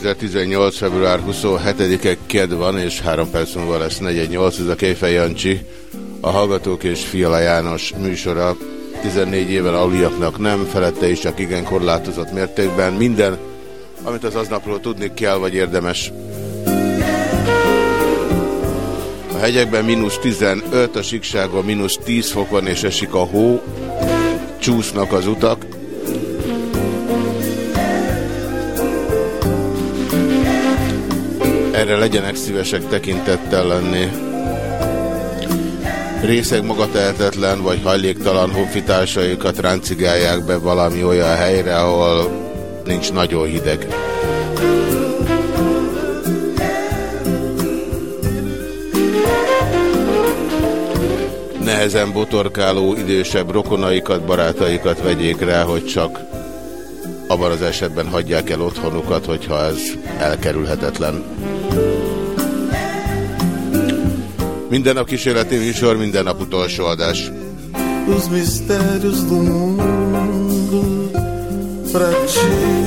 2018. február 27-e ked van, és 3 perc múlva lesz 48, ez a Kéfej Jancsi, a Hallgatók és Fiala János műsora 14 éven aluliaknak nem, felette is csak igen korlátozott mértékben. Minden, amit az aznapról tudni kell, vagy érdemes. A hegyekben mínusz 15, a síkságban mínusz 10 fokon és esik a hó. Csúsznak az utak. Erre legyenek szívesek tekintettel lenni részeg magatehetetlen vagy hajléktalan honfitársaikat ráncigálják be valami olyan helyre, ahol nincs nagyon hideg. Nehezen botorkáló idősebb rokonaikat, barátaikat vegyék rá, hogy csak abban az esetben hagyják el otthonukat, hogyha ez elkerülhetetlen. Minden nap kísérleti műsor, minden nap utolsó adás. Os mistérios do mundo pra te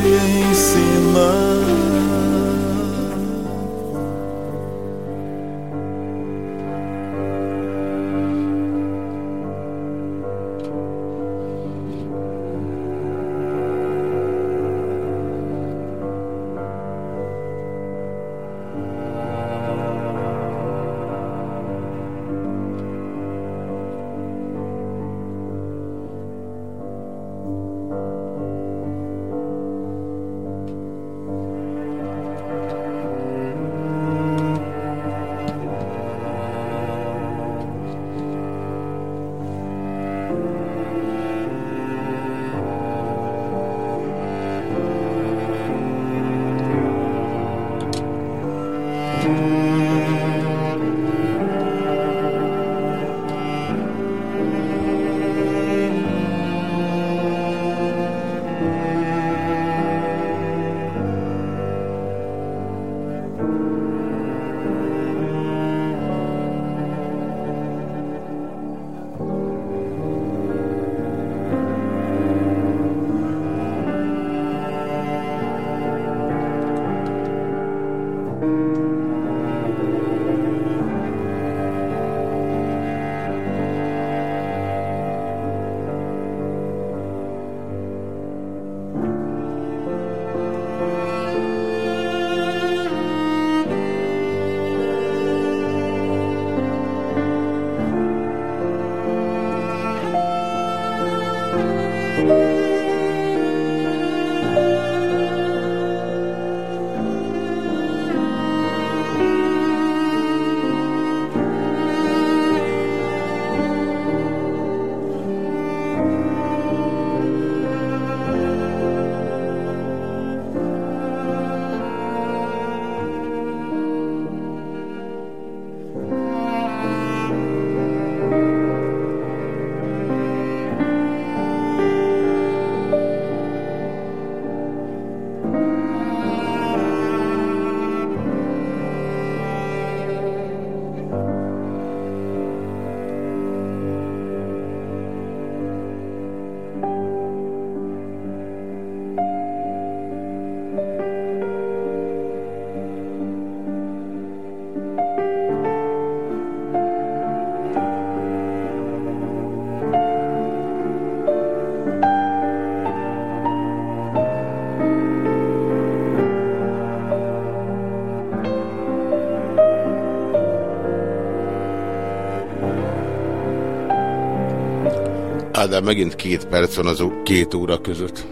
Ádám, megint két perc van az két óra között.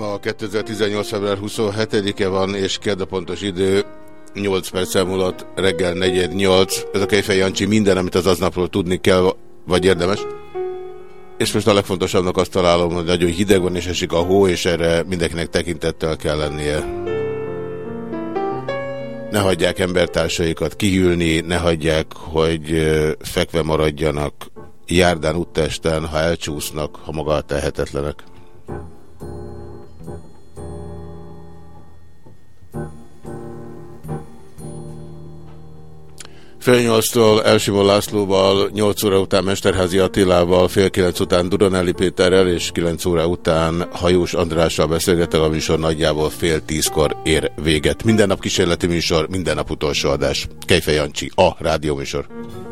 Ma 2018. február 27-e van, és kedd a pontos idő 8 perc múlott reggel 4-8. Ez a Kejfej Jancsi minden, amit az aznapról tudni kell, vagy érdemes. És most a legfontosabbnak azt találom, hogy nagyon hideg van, és esik a hó, és erre mindenkinek tekintettel kell lennie. Ne hagyják embertársaikat kihűlni, ne hagyják, hogy fekve maradjanak járdán úttesten, ha elcsúsznak, ha maga tehetetlenek. Fél nyolctól Elsimon Lászlóval, 8 óra után Mesterházi Attilával, fél kilenc után Duranelli Péterrel és 9 óra után Hajós Andrással beszélgetek, a műsor nagyjából fél tízkor ér véget. Minden nap kísérleti műsor, minden nap utolsó adás. Kejfej Jancsi, a rádióműsor. Kicsön,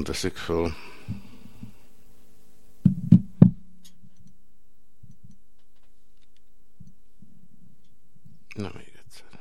nem teszik fel. Na még egyszer.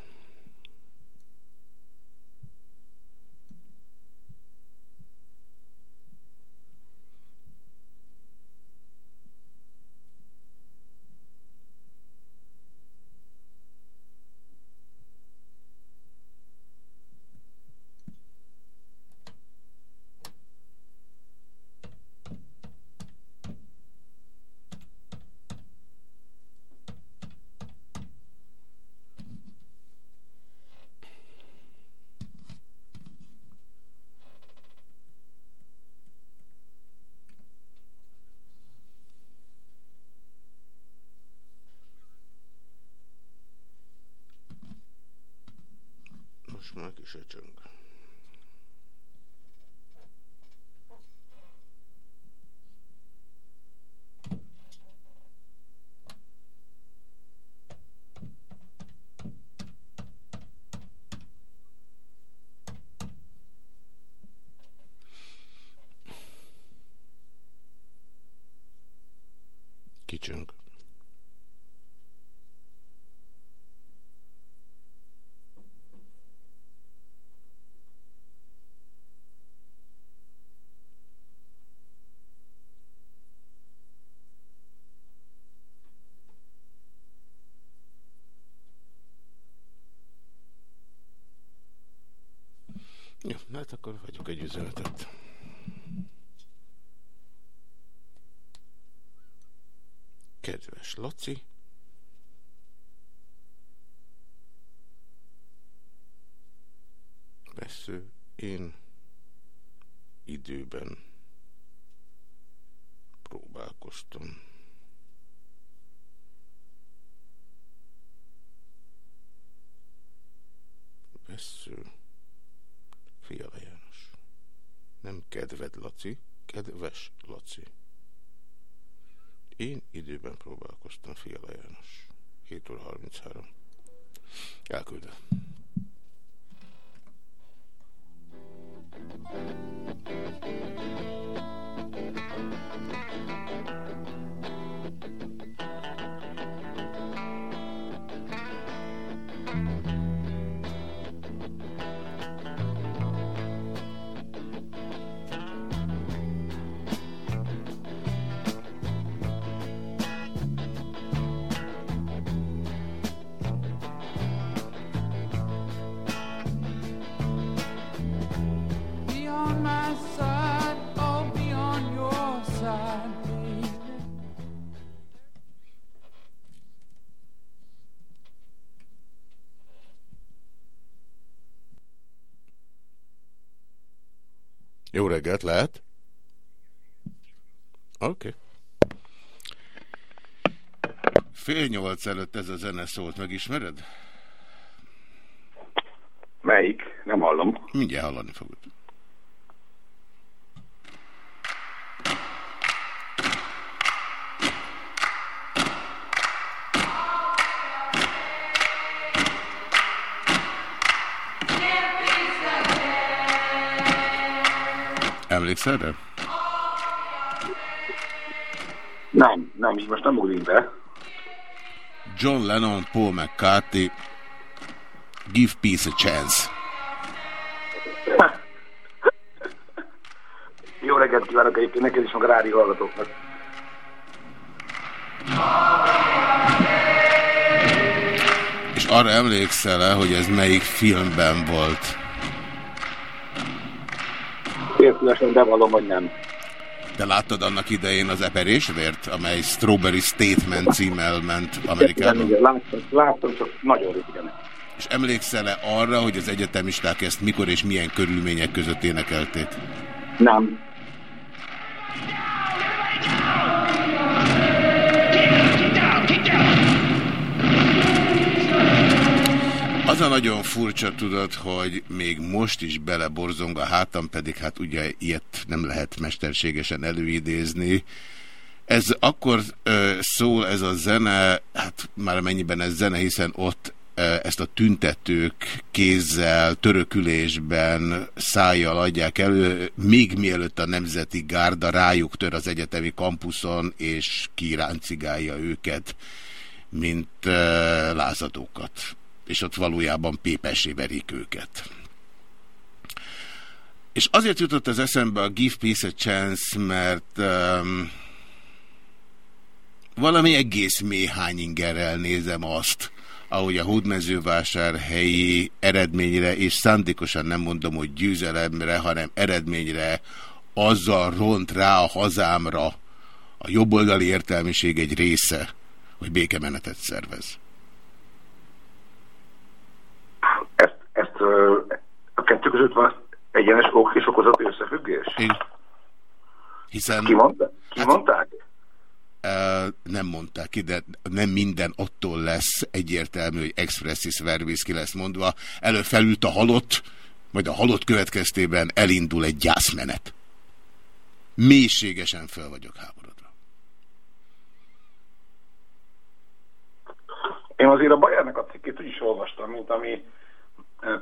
Most már kis a csöng. Kicsöng. Jó, hát akkor hagyjuk egy üzenetet. Kedves Laci, vesző, én időben próbálkoztam. Vesző, Fiala. Nem kedved, Laci, kedves Laci. Én időben próbálkoztam, Fiala János. 7 óra 33. Elküldöm. Be reggelt, lehet? Oké. Okay. Fél nyolc előtt ez a zene szólt, megismered? Melyik? Nem hallom. Mindjárt hallani fogod. Emlékszel rá? Nem, nem, így most nem ugrik be. John Lennon, Paul McCartney, Give Peace a Chance. Jó reggelt kívánok egyébként neked is, meg a rádió hallgatóknak. És arra emlékszel-e, hogy ez melyik filmben volt? Félszülesen bevallom, hogy nem. Te láttad annak idején az eperésért, amely Strawberry Statement címmel ment Amerikában? Igen, láttam, láttam, csak nagyon röviden. És emlékszel-e arra, hogy az egyetemisták ezt mikor és milyen körülmények között énekelték? Nem. Az a nagyon furcsa tudod, hogy még most is beleborzong a hátam, pedig hát ugye ilyet nem lehet mesterségesen előidézni. Ez akkor ö, szól ez a zene, hát már mennyiben ez zene, hiszen ott ezt a tüntetők kézzel, törökülésben, szájjal adják elő, még mielőtt a Nemzeti Gárda rájuk tör az egyetemi kampuszon, és kiráncigálja őket, mint lázadókat. És ott valójában pépessé verik őket. És azért jutott az eszembe a Give Peace a Chance, mert um, valami egész méhány ingerrel nézem azt, ahogy a hódmezővásárhelyi eredményre, és szándékosan nem mondom, hogy győzelemre, hanem eredményre azzal ront rá a hazámra a jobboldali értelmiség egy része, hogy békemenetet szervez. Ezt, ezt a kettő között van egyenes ok és okozati összefüggés? Én. Hiszen... Ki, mondta? Ki hát, mondták? nem mondták ki, de nem minden attól lesz egyértelmű, hogy expressis verbis ki lesz mondva. Előfelült a halott, majd a halott következtében elindul egy gyászmenet. Mélységesen fel vagyok háborodva. Én azért a Bajernek a cikkét úgy is olvastam, mint ami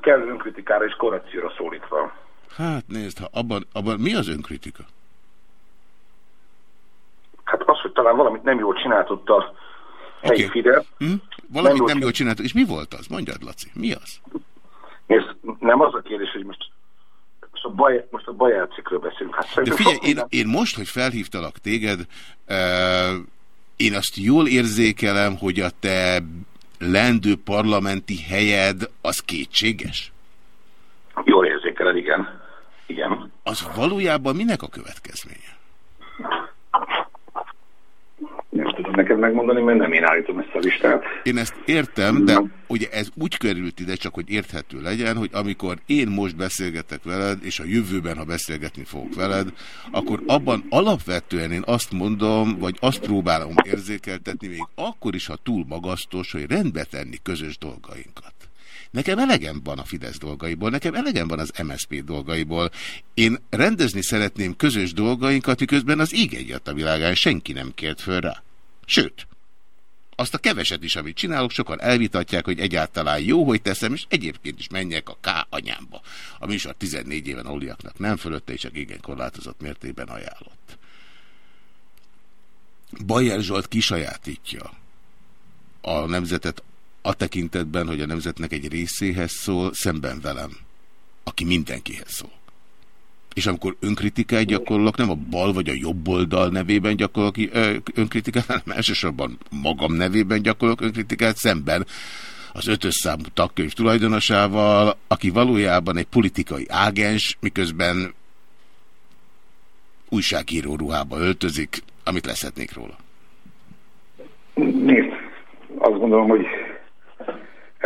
kell önkritikára és korrekcióra szólítva. Hát nézd, ha abban, abban mi az önkritika? Hát az, hogy talán valamit nem jól csinált ott a helyi okay. Fidesz. Hm? Valamit nem, nem jól csinált. És mi volt az? Mondjad, Laci, mi az? Nézd, nem az a kérdés, hogy most most a, baj, most a bajárcikről beszélünk. Hát De figyelj, én, én most, hogy felhívtalak téged, uh, én azt jól érzékelem, hogy a te lendő parlamenti helyed az kétséges? Jól érzékeled, igen. Igen. Az valójában minek a következménye? Neked megmondani, mert nem én állítom ezt a listát. Én ezt értem, de ugye ez úgy került ide, csak hogy érthető legyen, hogy amikor én most beszélgetek veled, és a jövőben, ha beszélgetni fogok veled, akkor abban alapvetően én azt mondom, vagy azt próbálom érzékeltetni, még akkor is, ha túl magasztos, hogy rendbe tenni közös dolgainkat. Nekem elegem van a Fidesz dolgaiból, nekem elegem van az MSZP dolgaiból. Én rendezni szeretném közös dolgainkat, miközben az ég egyat a világán senki nem kért föl rá. Sőt, azt a keveset is, amit csinálok, sokan elvitatják, hogy egyáltalán jó, hogy teszem, és egyébként is menjek a K anyámba. A műsor 14 éven oliaknak nem fölötte, és csak igen korlátozott mértékben ajánlott. Bajer Zsolt kisajátítja a nemzetet a tekintetben, hogy a nemzetnek egy részéhez szól, szemben velem, aki mindenkihez szól. És amikor önkritikát gyakorolok, nem a bal vagy a jobb oldal nevében gyakorolok önkritikát, hanem elsősorban magam nevében gyakorolok önkritikát szemben az ötös számú tagkönyv tulajdonosával, aki valójában egy politikai ágens, miközben újságíró ruhába öltözik, amit leszetnék róla. Nézd, azt gondolom, hogy...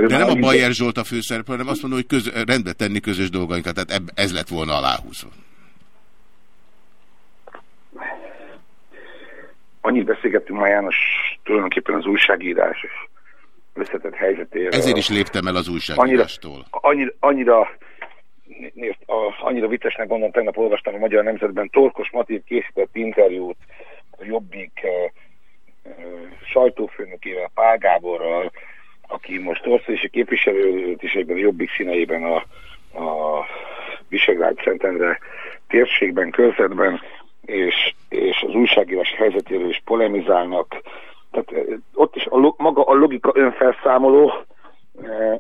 De nem a Bajer Zsolt a főszereplő, hanem azt mondom, hogy köz, rendbe tenni közös dolgainkat, tehát ez lett volna aláhúzva. annyit beszélgettünk már János tulajdonképpen az újságírás összetett helyzetéről. Ezért is léptem el az újságírástól. Annyira, annyira, nézd, a, annyira viccesnek gondolom, tegnap olvastam a Magyar Nemzetben, Torkos Matív készített interjút a Jobbik sajtófőnökével, Pál Gáborral, aki most országosi képviselőt is egyben a Jobbik színeiben a, a Visegrád Szentendre térségben, körzetben és, és az újságírás helyzetéről is polemizálnak. Tehát eh, ott is a, maga a logika önfelszámoló,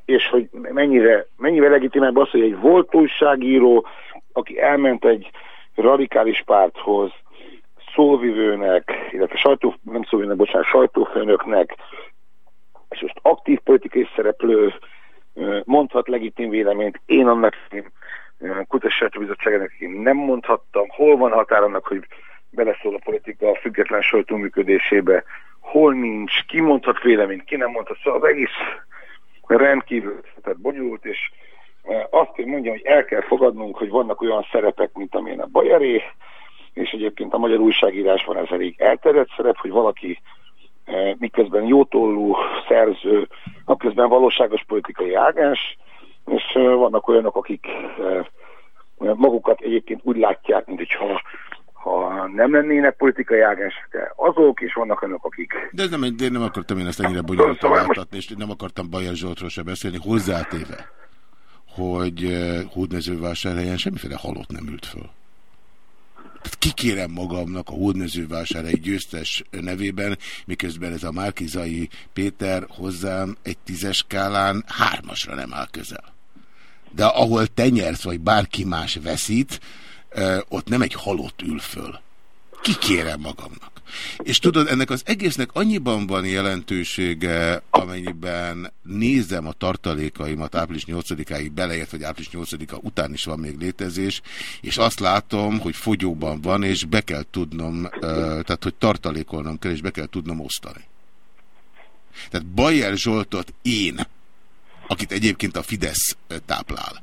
és hogy mennyire, mennyire legitimebb az, hogy egy volt újságíró, aki elment egy radikális párthoz, szóvivőnek, illetve sajtó, nem szóvivőnek, bocsánat, sajtófőnöknek, és most aktív politikai szereplő mondhat legitim véleményt, én annak Kutatási Bizottságának nem mondhattam, hol van határ annak, hogy beleszól a politika a független sajtó működésébe, hol nincs, ki mondhat véleményt, ki nem mondhat, szóval az egész rendkívül tehát bonyolult, és azt kell mondjam, hogy el kell fogadnunk, hogy vannak olyan szerepek, mint amilyen a Bajaré, és egyébként a magyar újságírásban ez elég elterjedt szerep, hogy valaki miközben jótollú szerző, napközben valóságos politikai ágás, és vannak olyanok, akik magukat egyébként úgy látják, mint hogyha ha nem lennének politikai ágensek, de azok, és vannak önök, akik... De nem, de nem akartam én ezt ennyire Szóval bonyolultan láthatni, és nem akartam Bajer Zsoltról sem beszélni, hozzátéve, hogy Hódmezővásárhelyen semmiféle halott nem ült föl. Kikérem magamnak a Hódmezővásárhelyi győztes nevében, miközben ez a Márkizai Péter hozzám egy tízes skálán hármasra nem áll közel. De ahol te nyersz, vagy bárki más veszít, ott nem egy halott ül föl. Kikérem magamnak. És tudod, ennek az egésznek annyiban van jelentősége, amennyiben nézem a tartalékaimat április 8-áig beleért, vagy április 8-a után is van még létezés, és azt látom, hogy fogyóban van, és be kell tudnom, tehát hogy tartalékolnom kell, és be kell tudnom osztani. Tehát Bajer Zsoltot én, akit egyébként a Fidesz táplál,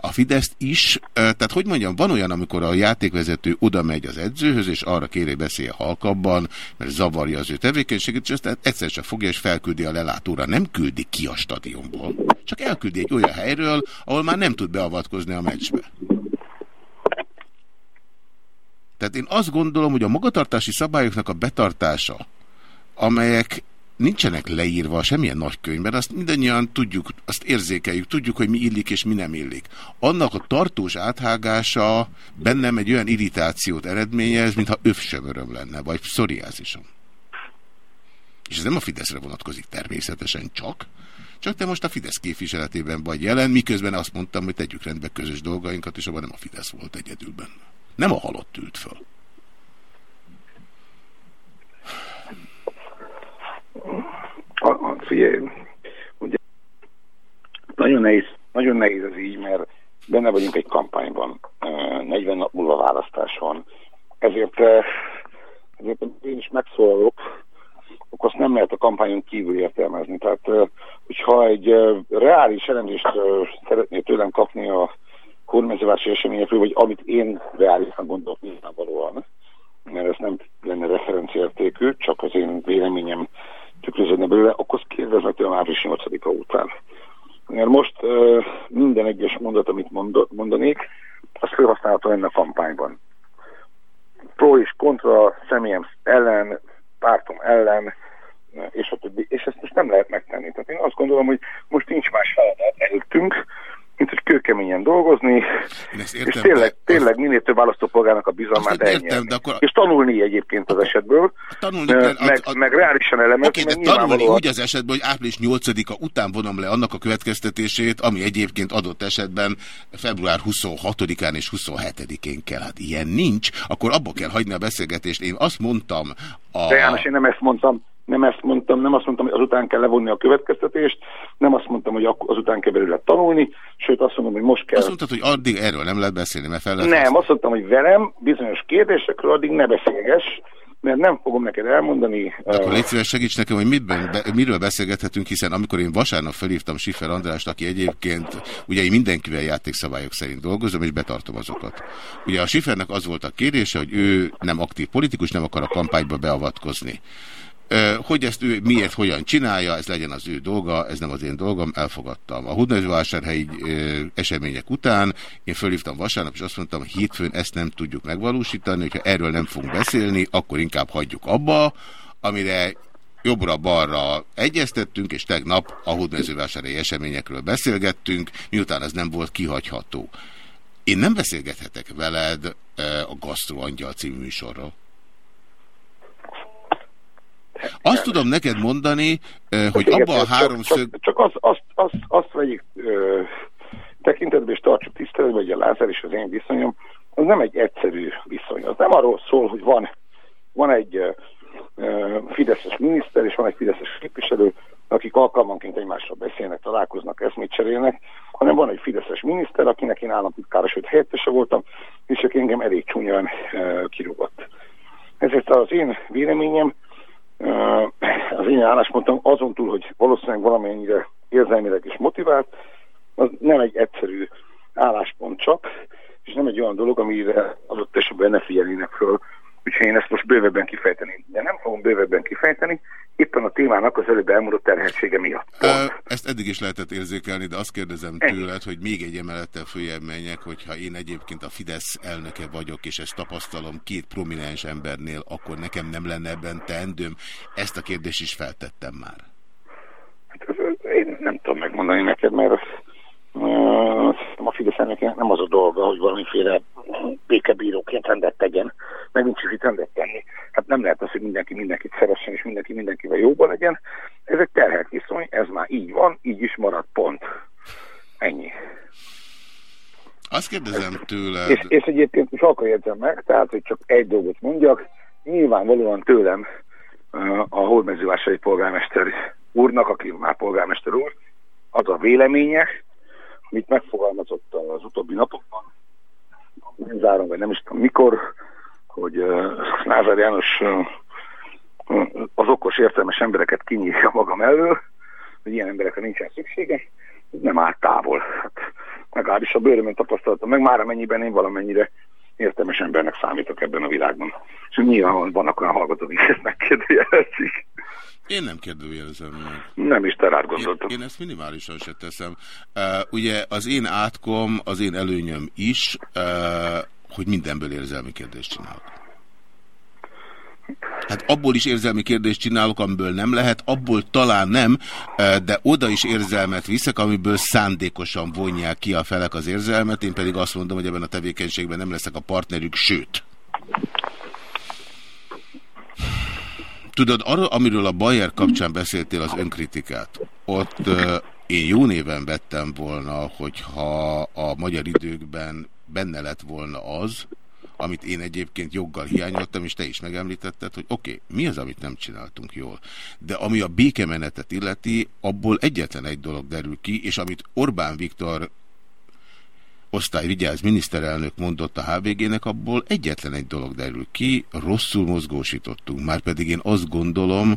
a Fideszt is, ö, tehát hogy mondjam, van olyan, amikor a játékvezető oda megy az edzőhöz, és arra kéri, beszélje halkabban, mert zavarja az ő tevékenységét, és aztán egyszer csak fogja, és felküldi a lelátóra. Nem küldi ki a stadionból, csak elküldi egy olyan helyről, ahol már nem tud beavatkozni a meccsbe. Tehát én azt gondolom, hogy a magatartási szabályoknak a betartása, amelyek nincsenek leírva semmilyen nagy könyvben, azt mindannyian tudjuk, azt érzékeljük, tudjuk, hogy mi illik és mi nem illik. Annak a tartós áthágása bennem egy olyan irritációt eredményez, mintha övsömöröm lenne, vagy pszoriázisom. És ez nem a Fideszre vonatkozik természetesen csak, csak te most a Fidesz képviseletében vagy jelen, miközben azt mondtam, hogy tegyük rendbe közös dolgainkat, és abban nem a Fidesz volt egyedül. Nem a halott ült föl. A, a, figyelj, ugye, nagyon nehéz, nagyon nehéz ez így, mert benne vagyunk egy kampányban, eh, 40 nap múlva választás van, ezért, ezért én is megszólalok, akkor azt nem lehet a kampányon kívül értelmezni. Tehát, eh, hogyha egy reális elemzést eh, szeretnél tőlem kapni a kormányzóvási eseményekről, vagy amit én reálisan gondolok nyilvánvalóan, mert ez nem lenne referenciértékű, csak az én véleményem tükröződne belőle, akkor kérdeznek tőlem április 8-a után. Mert most minden egyes mondat, amit mondanék, az felhasználható lenne a kampányban. Pro és kontra, személyem ellen, pártom ellen, és a többi. És ezt most nem lehet megtenni. Tehát én azt gondolom, hogy most nincs más feladat előttünk, mint hogy kőkeményen dolgozni, Én ezt és értem, tényleg, tényleg minél több választópolgárnak a bizalmát értem, elnyerni. de akkor- És tanulni egyébként az esetből, Tanulni meg, kell, az- meg, reálisan elemezni, Oké, okay, de tanulni úgy az esetben, hogy április 8-a után vonom le annak a következtetését, ami egyébként adott esetben február 26-án és 27-én kell. Hát ilyen nincs, akkor abba kell hagyni a beszélgetést. Én azt mondtam a... De János, én nem ezt mondtam, nem ezt mondtam, nem azt mondtam, hogy azután kell levonni a következtetést, nem azt mondtam, hogy azután kell belőle tanulni, sőt azt mondom, hogy most kell... Azt mondtad, hogy addig erről nem lehet beszélni, mert fel lehet Nem, azt mondtam, hogy velem bizonyos kérdésekről addig ne beszélgess, mert nem fogom neked elmondani. De akkor légy szíves, segíts nekem, hogy mit, be, miről beszélgethetünk, hiszen amikor én vasárnap felhívtam Siffer Andrást, aki egyébként, ugye én mindenkivel játékszabályok szerint dolgozom, és betartom azokat. Ugye a Siffernek az volt a kérése, hogy ő nem aktív politikus, nem akar a kampányba beavatkozni. Hogy ezt ő miért, hogyan csinálja, ez legyen az ő dolga, ez nem az én dolgom, elfogadtam. A Hódmezővásárhelyi események után én fölhívtam vasárnap, és azt mondtam, hétfőn ezt nem tudjuk megvalósítani, hogyha erről nem fogunk beszélni, akkor inkább hagyjuk abba, amire jobbra-balra egyeztettünk, és tegnap a hódmezővásárhelyi eseményekről beszélgettünk, miután ez nem volt kihagyható. Én nem beszélgethetek veled a Gasztro Angyal című műsorról. Azt tudom neked mondani, ö, hogy abban a háromszög... Csak, csak azt, azt, azt, azt vegyük ö, tekintetbe, és tartsuk tiszteletbe, hogy a Lázár és az én viszonyom, az nem egy egyszerű viszony. Az nem arról szól, hogy van, van egy ö, fideszes miniszter, és van egy fideszes képviselő, akik alkalmanként egymással beszélnek, találkoznak, eszmét cserélnek, hanem van egy fideszes miniszter, akinek én államtitkára, sőt helyettese voltam, és aki engem elég csúnyán ö, kirúgott. Ezért az én véleményem, az én álláspontom azon túl, hogy valószínűleg valamennyire érzelmileg is motivált, az nem egy egyszerű álláspont csak, és nem egy olyan dolog, amire adott esetben ne figyelnének föl, úgyhogy én ezt most bővebben kifejteni. De nem fogom bővebben kifejteni, éppen a témának az előbb elmondott terhetsége miatt. Ö, ezt eddig is lehetett érzékelni, de azt kérdezem tőled, hogy még egy emelettel följebb menjek, hogyha én egyébként a Fidesz elnöke vagyok, és ezt tapasztalom két prominens embernél, akkor nekem nem lenne ebben teendőm. Ezt a kérdést is feltettem már. Hát, én nem tudom megmondani neked, mert a Fidesz nem az a dolga, hogy valamiféle békebíróként rendet tegyen, meg nincs is itt rendet tenni. Hát nem lehet az, hogy mindenki mindenkit szeressen, és mindenki mindenkivel jóban legyen. Ez egy terhelt viszony, ez már így van, így is marad pont. Ennyi. Azt kérdezem tőled... És, és egyébként is akkor érzem meg, tehát, hogy csak egy dolgot mondjak, nyilvánvalóan tőlem a Hódmezővásári polgármester úrnak, aki már polgármester úr, az a véleménye, amit megfogalmazott az utóbbi napokban, nem zárom, vagy nem is tudom mikor, hogy Lázár János az okos, értelmes embereket kinyírja maga mellől, hogy ilyen emberekre nincsen szüksége, nem áll távol. Hát, legalábbis a bőrömön tapasztalatom, meg már amennyiben én valamennyire értelmes embernek számítok ebben a világban. És nyilván vannak olyan hallgatók, akik ezt megkérdőjelezik. Én nem kérdőjelezem meg. Nem is te rád gondoltam. Én, én ezt minimálisan se teszem. Uh, ugye az én átkom, az én előnyöm is, uh, hogy mindenből érzelmi kérdést csinálok. Hát abból is érzelmi kérdést csinálok, amiből nem lehet, abból talán nem, de oda is érzelmet viszek, amiből szándékosan vonják ki a felek az érzelmet, én pedig azt mondom, hogy ebben a tevékenységben nem leszek a partnerük, sőt. Tudod, arra, amiről a Bayer kapcsán beszéltél, az önkritikát, ott uh, én jó néven vettem volna, hogyha a magyar időkben benne lett volna az, amit én egyébként joggal hiányoltam, és te is megemlítetted, hogy oké, okay, mi az, amit nem csináltunk jól. De ami a békemenetet illeti, abból egyetlen egy dolog derül ki, és amit Orbán Viktor osztályvigyáz miniszterelnök mondott a HVG-nek, abból egyetlen egy dolog derül ki, rosszul mozgósítottunk. Már pedig én azt gondolom,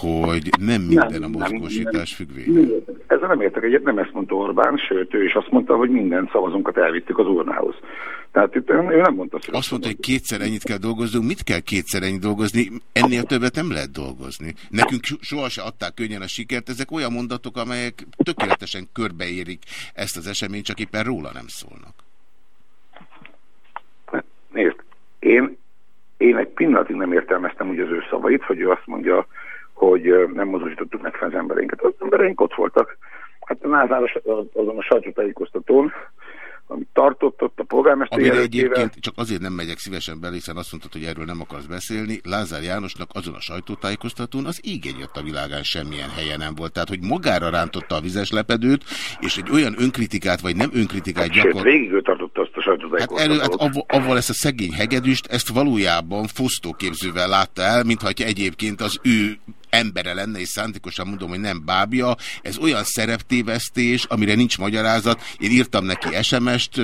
hogy nem minden a mozgósítás függvénye. Ezzel nem értek egyet, nem ezt mondta Orbán, sőt, ő is azt mondta, hogy minden szavazunkat elvittük az urnához. Tehát itt ő nem mondta azt. Azt mondta, hogy kétszer ennyit kell dolgoznunk. Mit kell kétszer ennyit dolgozni? Ennél többet nem lehet dolgozni. Nekünk sohasem adták könnyen a sikert. Ezek olyan mondatok, amelyek tökéletesen körbeérik ezt az eseményt, csak éppen róla nem szólnak. Nézd, én, én egy pillanatig nem értelmeztem úgy az ő szavait, hogy ő azt mondja, hogy nem mozgósítottuk meg fel az embereinket. Az embereink ott voltak. Hát a Lázár azon a sajtótájékoztatón, amit tartott ott a polgármester Amire egyébként csak azért nem megyek szívesen bele, hiszen azt mondtad, hogy erről nem akarsz beszélni. Lázár Jánosnak azon a sajtótájékoztatón az ég egyet a világán semmilyen helye nem volt. Tehát, hogy magára rántotta a vizes lepedőt, és egy olyan önkritikát, vagy nem önkritikát hát, gyakor... végig ő tartotta a Hát, erő, hát avval ezt a szegény hegedűst, ezt valójában fosztóképzővel látta el, mintha egyébként az ő embere lenne, és szándékosan mondom, hogy nem bábja. Ez olyan szereptévesztés, amire nincs magyarázat. Én írtam neki SMS-t,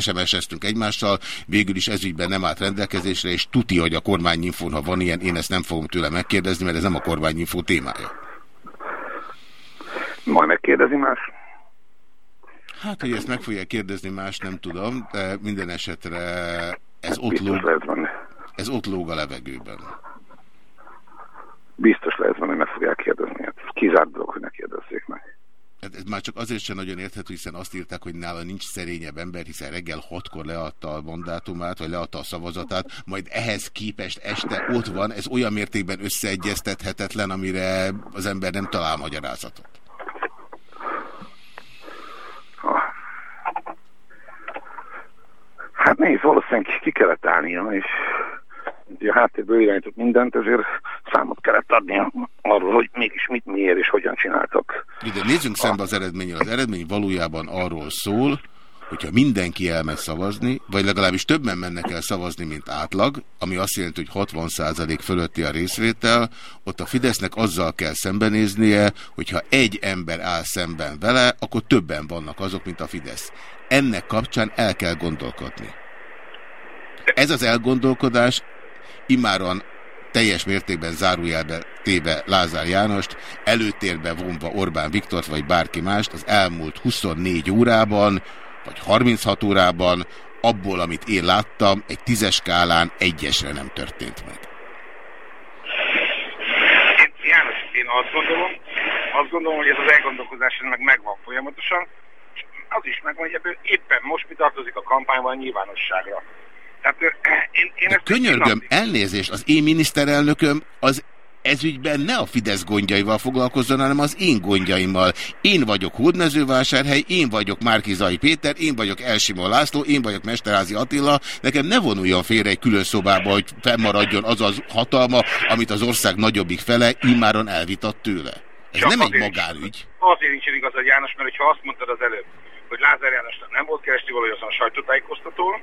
SMS-eztünk egymással, végül is ezügyben nem állt rendelkezésre, és tuti, hogy a kormányinfón, ha van ilyen, én ezt nem fogom tőle megkérdezni, mert ez nem a kormányinfó témája. Majd megkérdezi más? Hát, hogy ezt meg fogja kérdezni más, nem tudom, de minden esetre ez ott, lóg, ez ott lóg a levegőben. Biztos lehet van, hogy meg fogják kérdezni. Hát kizárt dolog, hogy ne kérdezzék meg. Hát ez már csak azért sem nagyon érthető, hiszen azt írták, hogy nála nincs szerényebb ember, hiszen reggel hatkor leadta a mandátumát, vagy leadta a szavazatát, majd ehhez képest este ott van, ez olyan mértékben összeegyeztethetetlen, amire az ember nem talál magyarázatot. Hát nézd, valószínűleg ki kellett állnia, és a háttérből irányított mindent, ezért számot kellett adni arról, hogy mégis mit, miért és hogyan csináltak. Ide nézzünk szembe az eredménnyel. Az eredmény valójában arról szól, hogyha mindenki elmegy szavazni, vagy legalábbis többen mennek el szavazni, mint átlag, ami azt jelenti, hogy 60% fölötti a részvétel, ott a Fidesznek azzal kell szembenéznie, hogyha egy ember áll szemben vele, akkor többen vannak azok, mint a Fidesz. Ennek kapcsán el kell gondolkodni. Ez az elgondolkodás immáron teljes mértékben zárójelbe téve Lázár Jánost, előtérbe vonva Orbán Viktort vagy bárki mást az elmúlt 24 órában, vagy 36 órában, abból, amit én láttam, egy tízes skálán egyesre nem történt meg. Igen, én azt gondolom, azt gondolom, hogy ez az elgondolkozás meg megvan folyamatosan, az is megvan, hogy ebből éppen most mi tartozik a kampányban a nyilvánosságra. Tehát én, én De könyörgöm, elnézést, az én miniszterelnököm az ezügyben ne a Fidesz gondjaival foglalkozzon, hanem az én gondjaimmal. Én vagyok Hódmezővásárhely, én vagyok Márkizai Péter, én vagyok Elsimó László, én vagyok Mesterházi Attila. Nekem ne vonuljon félre egy külön szobába, hogy fennmaradjon az az hatalma, amit az ország nagyobbik fele immáron elvitat tőle. Ez Csak nem egy azért is- magánügy. Azért nincsen igazad János, mert ha azt mondtad az előbb, hogy Lázár Jánosnak nem volt keresni valója azon a sajtótájékoztatón,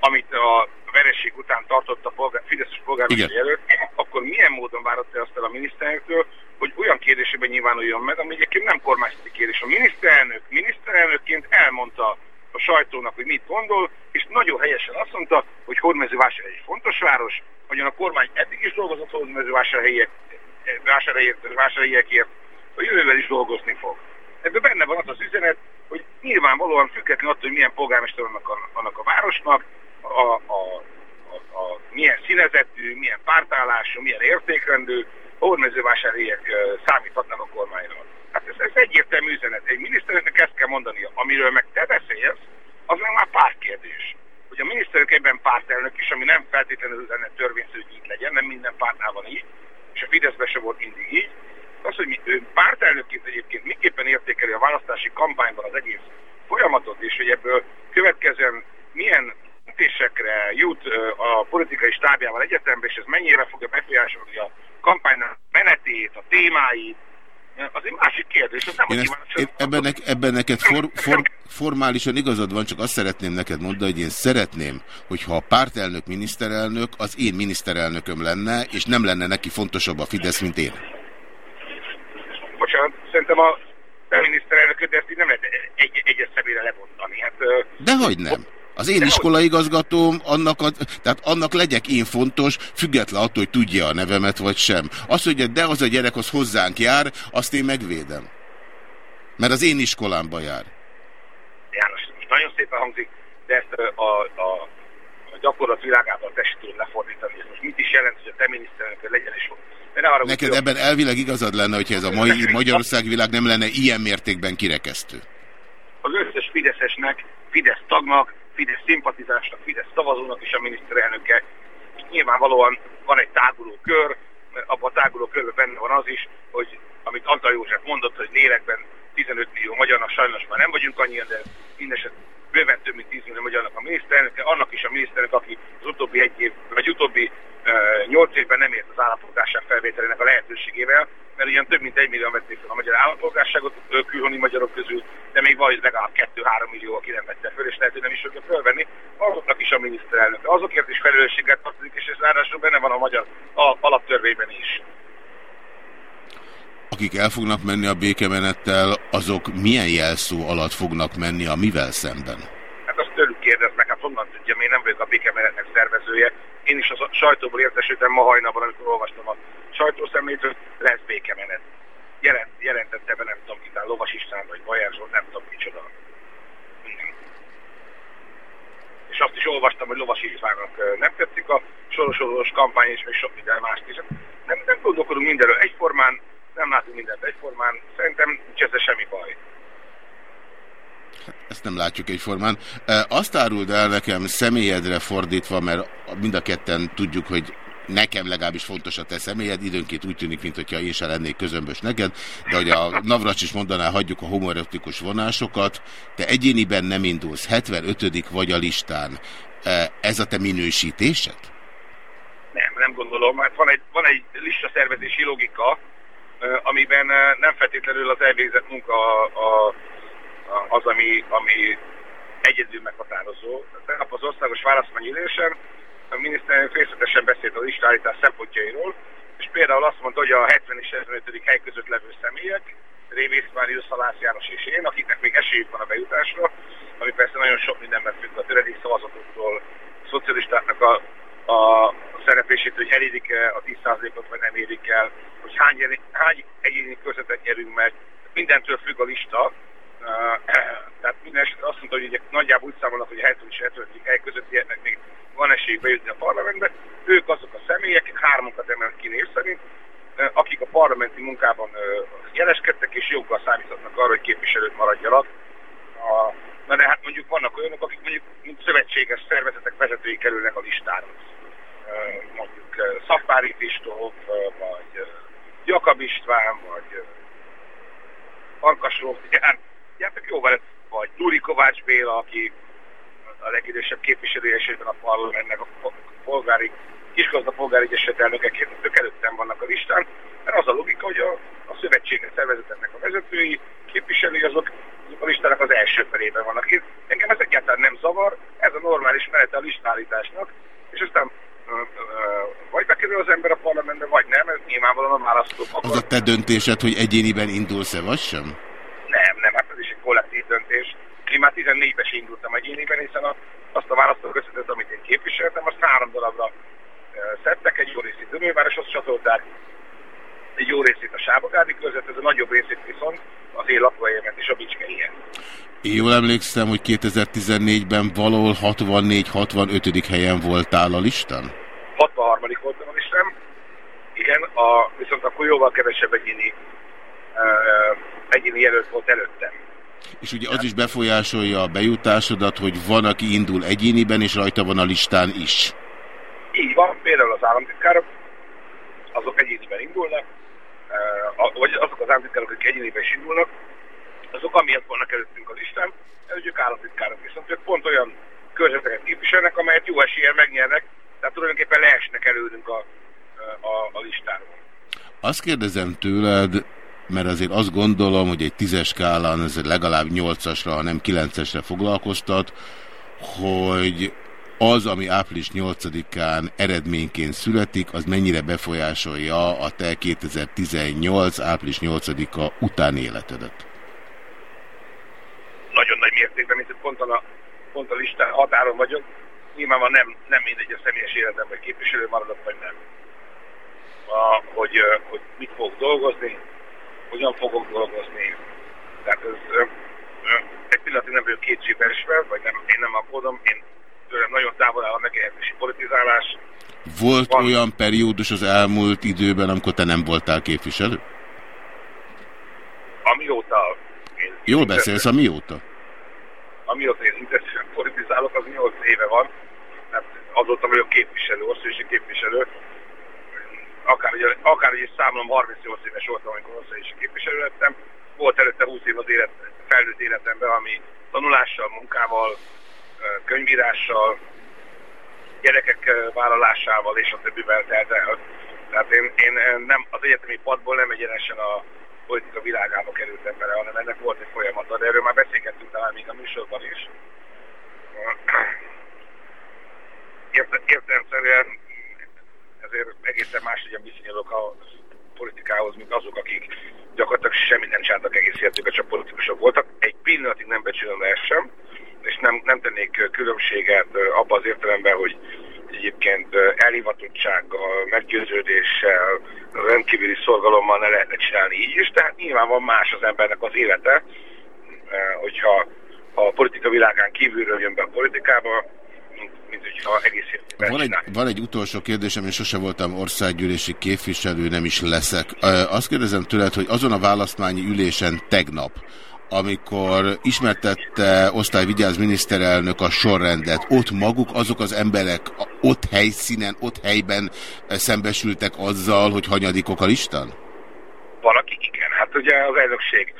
amit a vereség után tartott a polgár, Fideszes polgármester jelölt, akkor milyen módon várott te azt el a miniszterelnöktől, hogy olyan kérdésében nyilvánuljon meg, ami egyébként nem kormányzati kérdés. A miniszterelnök miniszterelnökként elmondta a sajtónak, hogy mit gondol, és nagyon helyesen azt mondta, hogy Hódmezővásárhely egy fontos város, hogyan a kormány eddig is dolgozott Hódmezővásárhelyek, vásárhelyek- vásárhelyekért, a jövővel is dolgozni fog. Ebben benne van az az üzenet, hogy nyilvánvalóan független attól, hogy milyen polgármester annak a, annak a városnak, a, a, a, a, milyen színezetű, milyen pártállású, milyen értékrendű, hódmezővásárhelyek ö, számíthatnak a kormányra. Hát ez, ez egyértelmű üzenet. Egy miniszterelnöknek ezt kell mondania. Amiről meg te beszélsz, az meg már pártkérdés. Hogy a miniszterelnök egyben pártelnök is, ami nem feltétlenül lenne törvényszerű, hogy így legyen, nem minden pártnál van így, és a Fideszben se volt mindig így. Az, hogy mi, ő pártelnökként egyébként miképpen értékeli a választási kampányban az egész folyamatot, és hogy ebből következően milyen döntésekre jut a politikai stábjával egyetemben, és ez mennyire fogja befolyásolni a kampánynak menetét, a témáit, az egy másik kérdés. Az nem Én, ezt, én ebben, nek, ebben neked for, for, formálisan igazad van, csak azt szeretném neked mondani, hogy én szeretném, hogyha a pártelnök miniszterelnök az én miniszterelnököm lenne, és nem lenne neki fontosabb a Fidesz, mint én. Szerintem a te miniszterelnököt, de ezt így nem lehet egy, egyes személyre lebontani. Hát, Dehogy nem. Az én iskolaigazgatóm, annak, a, tehát annak legyek én fontos, független attól, hogy tudja a nevemet vagy sem. Az, hogy de az a gyerek az hozzánk jár, azt én megvédem. Mert az én iskolámba jár. János, most nagyon szépen hangzik, de ezt a, a, a gyakorlat világában tudod lefordítani. Ez most mit is jelent, hogy a te miniszterelnököd legyen és arra, Neked ebben elvileg igazad lenne, hogyha ez a mai Magyarország világ nem lenne ilyen mértékben kirekesztő. az összes Fideszesnek, Fidesz tagnak, Fidesz szimpatizásnak, Fidesz szavazónak is a miniszterelnöke. És nyilvánvalóan van egy táguló kör, mert abban a táguló körben benne van az is, hogy amit Antal József mondott, hogy lélekben 15 millió magyarnak sajnos már nem vagyunk annyian, de mindeset bőven több mint 10 millió magyarnak a miniszterelnöke, annak is a miniszterelnök, aki az utóbbi egy év, vagy utóbbi uh, 8 évben nem ért az állampolgárság felvételének a lehetőségével, mert ugyan több mint egy millió vették fel a magyar állampolgárságot külhoni magyarok közül, de még van legalább 2-3 millió, aki nem vette föl, és lehet, hogy nem is fogja fölvenni, azoknak is a miniszterelnök. Azokért is felelősséget tartozik, és ez ráadásul benne van a magyar alaptörvényben is. Akik el fognak menni a békemenettel, azok milyen jelszó alatt fognak menni a mivel szemben? Hát azt tőlük kérdez meg, hát honnan tudjam, én nem vagyok a békemenetnek szervezője. Én is a sajtóból értesültem ma hajnalban, amikor olvastam a sajtószemlét, hogy lesz békemenet. Jelent, jelentette be, nem tudom, ki, talán Lovas István vagy Bajer Zsolt, nem tudom micsoda. Igen. És azt is olvastam, hogy Lovas Istvánnak nem tetszik a sorosolós kampány, és még sok minden mást is. Nem, nem gondolkodunk mindenről egyformán, nem látunk mindent egyformán, szerintem nincs ezzel semmi baj. Ezt nem látjuk egyformán. E, Azt áruld el nekem személyedre fordítva, mert mind a ketten tudjuk, hogy nekem legalábbis fontos a te személyed, időnként úgy tűnik, mintha én sem lennék közömbös neked, de hogy a Navracs is mondaná, hagyjuk a homoreutikus vonásokat, te egyéniben nem indulsz, 75 vagy a listán. E, Ez a te minősítésed? Nem, nem gondolom, mert van egy, van egy listaszervezési logika, amiben nem feltétlenül az elvégzett munka a, a, az, ami, ami egyedül meghatározó. Tegnap az országos választmányülésen a miniszterelnök részletesen beszélt a listállítás szempontjairól, és például azt mondta, hogy a 70 és 75. hely között levő személyek, Révész Máriusz, Halász János és én, akiknek még esélyük van a bejutásra, ami persze nagyon sok mindenben függ a töredék szavazatoktól, a szocialistáknak a, a szereplését, hogy elérik-e a 10%-ot, vagy nem érik el, hogy hány, hány egyéni körzetet nyerünk meg, mindentől függ a lista, tehát minden esetre azt mondta, hogy ugye nagyjából úgy számolnak, hogy a 70 és 75. hely közöttieknek még van esélyük bejutni a parlamentbe. Ők azok a személyek, hármunkat emelnek ki név szerint, akik a parlamenti munkában jeleskedtek, és joggal számíthatnak arra, hogy képviselők maradjanak. A, na de hát mondjuk vannak olyanok, akik mondjuk mint szövetséges szervezetek vezetői kerülnek a listára. Mondjuk ö, Szafári Pistóf, ö, vagy ö, Jakab István, vagy Farkas Rózsján, játok jóval, vagy Luri Kovács Béla, aki a legidősebb képviselője esetben a parlamentnek a po- polgári, kisgazda polgári egyesület elnökeként, ők előttem vannak a listán, mert az a logika, hogy a, a szövetséges szervezeteknek a vezetői, képviselői azok, azok a listának az első felében vannak. Én, engem ez egyáltalán nem zavar, ez a normális menete a listállításnak, és aztán vagy bekerül az ember a parlamentbe, vagy nem, ez nyilvánvalóan a választók Az a te döntésed, hogy egyéniben indulsz-e, vagy sem? Nem, nem, hát ez is egy kollektív döntés. Én már 14-ben sem indultam egyéniben, hiszen a, azt a választóközvetet, amit én képviseltem, azt három daragra e, szedtek, egy jó részét Dönőváros, azt csatolták, egy jó részét a Sábogádi között, ez a nagyobb részét viszont az én lakóhelyemet és a Bicskeihez. Én jól emlékszem, hogy 2014-ben valahol 64-65. helyen voltál a listán? 63. voltam a listám. Igen, a, viszont akkor jóval kevesebb egyéni, uh, egyéni jelölt volt előttem. És ugye az is befolyásolja a bejutásodat, hogy van, aki indul egyéniben, és rajta van a listán is. Így van, például az államtitkárok, azok egyéniben indulnak, uh, vagy azok az államtitkárok, akik egyéniben is indulnak, azok amiatt vannak előttünk a listán, hogy ők államtitkárok, viszont ők pont olyan körzeteket képviselnek, amelyet jó eséllyel megnyernek, tehát tulajdonképpen leesnek előnünk a, a, a listáról. Azt kérdezem tőled, mert azért azt gondolom, hogy egy tízes skálán ez legalább nyolcasra, ha nem kilencesre foglalkoztat, hogy az, ami április 8-án eredményként születik, az mennyire befolyásolja a te 2018. április 8-a utáni életedet. Nagyon nagy mértékben, mint pont a, pont a listán határon vagyok, nyilvánvalóan nem, nem mindegy a személyes életemben képviselő maradok, vagy nem. A, hogy, hogy mit fogok dolgozni, hogyan fogok dolgozni. Tehát ez egy pillanatig nem vagyok kétségbeesve, vagy nem, én nem aggódom, én tőlem nagyon távol áll a megélhetési politizálás. Volt Van. olyan periódus az elmúlt időben, amikor te nem voltál képviselő? Amióta én Jól beszélsz, amióta? Amióta én intenzíven politizálok, az 8 éve van, mert azóta vagyok képviselő, országosi képviselő. Akár, ugye, akár ugye számolom 38 éves voltam, amikor országosi képviselő lettem. Volt előtte 20 év az élet, felnőtt életemben, ami tanulással, munkával, könyvírással, gyerekek vállalásával és a többivel telt el. Tehát én, én nem, az egyetemi padból nem egyenesen a politika világába kerültem bele, hanem ennek volt egy folyamata, de erről már beszélgettünk talán még a műsorban is. Érte, értelemszerűen ezért egészen máshogyan viszonyulok a politikához, mint azok, akik gyakorlatilag semmit nem csináltak egész életüket, csak politikusok voltak. Egy pillanatig nem becsülöm le sem, és nem, nem tennék különbséget abban az értelemben, hogy egyébként elhivatottsággal, meggyőződéssel, rendkívüli szorgalommal ne lehetne csinálni így is, tehát nyilván van más az embernek az élete, hogyha ha a politika világán kívülről jön be a politikába, mint, mint hogyha egész életében Van egy, van egy utolsó kérdésem, én sose voltam országgyűlési képviselő, nem is leszek. Azt kérdezem tőled, hogy azon a választmányi ülésen tegnap, amikor ismertette osztályvigyáz miniszterelnök a sorrendet, ott maguk azok az emberek ott helyszínen, ott helyben szembesültek azzal, hogy hanyadikok a listán? Van, aki igen. Hát ugye az elnökség...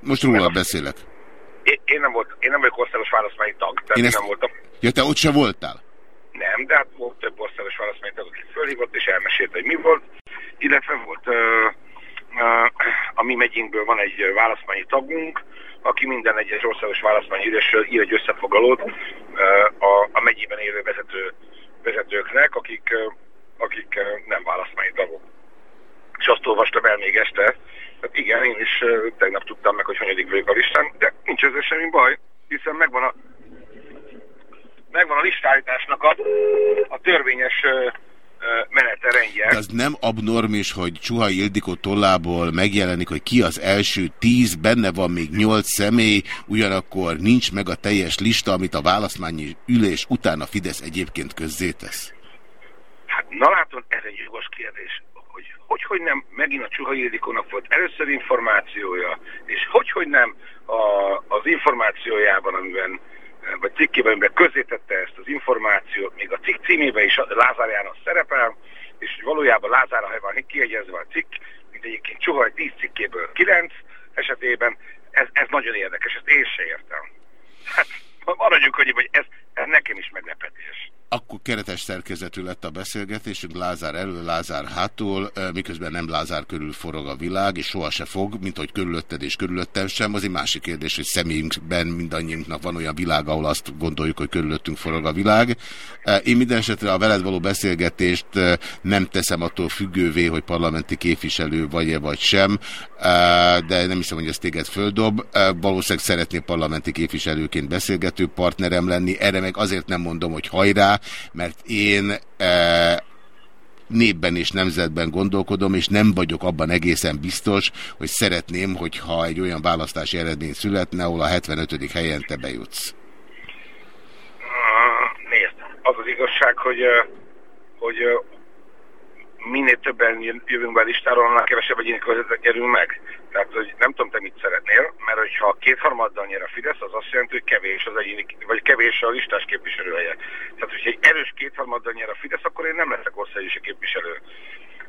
Most róla beszélek. Én, én, nem volt, én nem vagyok országos választmányi tag, tehát Én ezt- nem voltam. Ja, te ott se voltál? Nem, de hát volt több országos választmányi tag, aki fölhívott és elmesélte, hogy mi volt. Illetve volt ö, a mi megyénkből van egy választmányi tagunk, aki minden egyes országos választmányi ülésről ír egy összefoglalót a, a megyében élő vezető, vezetőknek, akik, akik nem választmányi tagok. És azt olvastam el még este, hát igen, én is tegnap tudtam meg, hogy hanyadik vagyok a listán, de nincs ezzel semmi baj, hiszen megvan a, megvan a listállításnak a, a törvényes menete. De az nem abnormis, hogy Csuhai Ildikó tollából megjelenik, hogy ki az első tíz, benne van még nyolc személy, ugyanakkor nincs meg a teljes lista, amit a választmányi ülés után a Fidesz egyébként közzétesz. Hát na látod, ez egy jogos kérdés, hogy hogy, hogy nem megint a Csuha Ildikónak volt először információja, és hogy, hogy nem a, az információjában, amiben vagy cikkében, amiben közzétette ezt az információt, még a cikk címében is Lázár János szerepel, és valójában Lázár van kiegyezve a cikk, mint egyébként Csuha egy 10 cikkéből 9 esetében, ez, ez nagyon érdekes, ezt én se értem. Hát maradjunk annyi, hogy ez, ez nekem is meglepetés. Akkor keretes szerkezetű lett a beszélgetésünk, Lázár elő, Lázár hátul, miközben nem Lázár körül forog a világ, és soha se fog, mint hogy körülötted és körülöttem sem. Az egy másik kérdés, hogy személyünkben mindannyiunknak van olyan világ, ahol azt gondoljuk, hogy körülöttünk forog a világ. Én minden esetre a veled való beszélgetést nem teszem attól függővé, hogy parlamenti képviselő vagy-e vagy sem, de nem hiszem, hogy ez téged földob. Valószínűleg szeretné parlamenti képviselőként beszélgető partnerem lenni. Erre meg azért nem mondom, hogy hajrá, mert én e, népben és nemzetben gondolkodom, és nem vagyok abban egészen biztos, hogy szeretném, hogyha egy olyan választási eredmény születne, ahol a 75. helyen te bejutsz. Nézd, az az igazság, hogy, hogy minél többen jövünk be a listáról, annál kevesebb egyéni közöttet nyerünk meg. Tehát, hogy nem tudom, te mit szeretnél, mert hogyha kétharmaddal nyer a Fidesz, az azt jelenti, hogy kevés az egyéni, vagy kevés a listás képviselője. Tehát, hogyha egy erős kétharmaddal nyer a Fidesz, akkor én nem leszek országgyűlési képviselő.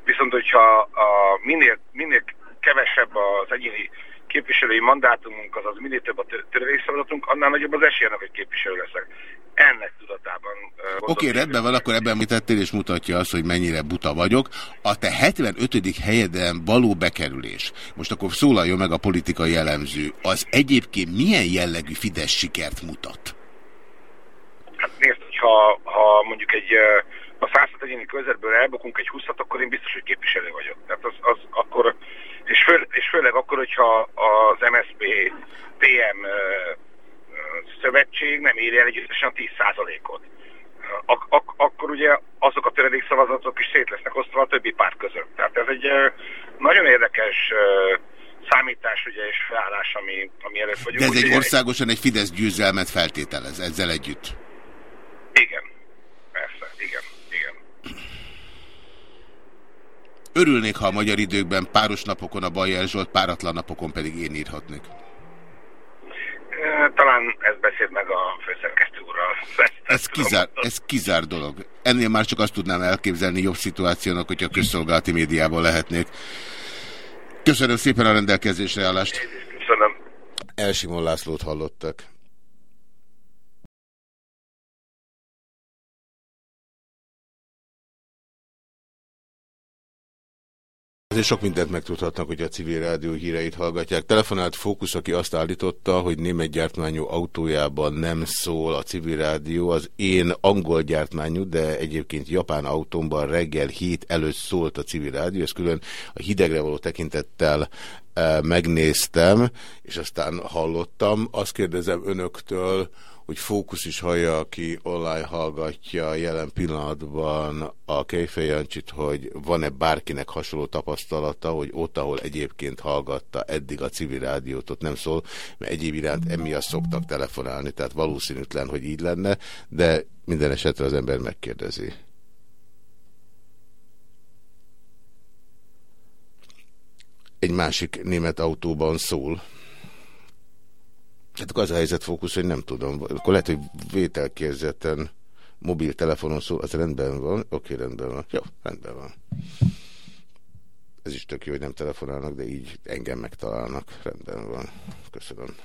Viszont, hogyha a minél, minél kevesebb az egyéni képviselői mandátumunk, azaz minél több a törvényszavazatunk, annál nagyobb az esélynek, hogy képviselő leszek. Ennek tudatában... Oké, okay, rendben van, akkor ebben említettél, és mutatja azt, hogy mennyire buta vagyok. A te 75. helyeden való bekerülés, most akkor szólaljon meg a politikai elemző, az egyébként milyen jellegű Fidesz sikert mutat? Hát nézd, hogyha ha mondjuk egy a 106 egyéni körzetből elbukunk egy 20 akkor én biztos, hogy képviselő vagyok. Tehát az, az akkor és, föl, és főleg akkor, hogyha az MSZP PM szövetség nem éri el együttesen 10%-ot. Ak ak akkor ugye azok a töredékszavazatok is szét lesznek osztva a többi párt között. Tehát ez egy nagyon érdekes számítás ugye, és felállás, ami, ami előtt vagyunk. De ez egy országosan egy Fidesz győzelmet feltételez ezzel együtt. Igen. Persze, igen. Örülnék, ha a magyar időkben páros napokon a Bajer Zsolt, páratlan napokon pedig én írhatnék. Talán ez beszéd meg a főszerkesztő úrral. Ez kizár, ez kizár dolog. Ennél már csak azt tudnám elképzelni jobb szituációnak, hogyha közszolgálati médiában lehetnék. Köszönöm szépen a rendelkezésre állást. Köszönöm. Elsimon Lászlót hallottak. Azért sok mindent megtudhatnak, hogy a civil rádió híreit hallgatják. Telefonált Fókusz, aki azt állította, hogy német gyártmányú autójában nem szól a civil rádió. Az én angol gyártmányú, de egyébként japán autómban reggel hét előtt szólt a civil rádió. Ezt külön a hidegre való tekintettel e, megnéztem, és aztán hallottam. Azt kérdezem önöktől, hogy Fókusz is hallja, aki online hallgatja jelen pillanatban a Kejfej Jancsit, hogy van-e bárkinek hasonló tapasztalata, hogy ott, ahol egyébként hallgatta eddig a civil rádiót, ott nem szól, mert egyéb iránt emiatt szoktak telefonálni, tehát valószínűtlen, hogy így lenne, de minden esetre az ember megkérdezi. Egy másik német autóban szól. Hát akkor az a helyzet fókusz, hogy nem tudom. Akkor lehet, hogy vételkérzeten mobiltelefonon szól, az rendben van. Oké, rendben van. Jó, rendben van. Ez is tök jó, hogy nem telefonálnak, de így engem megtalálnak. Rendben van. Köszönöm.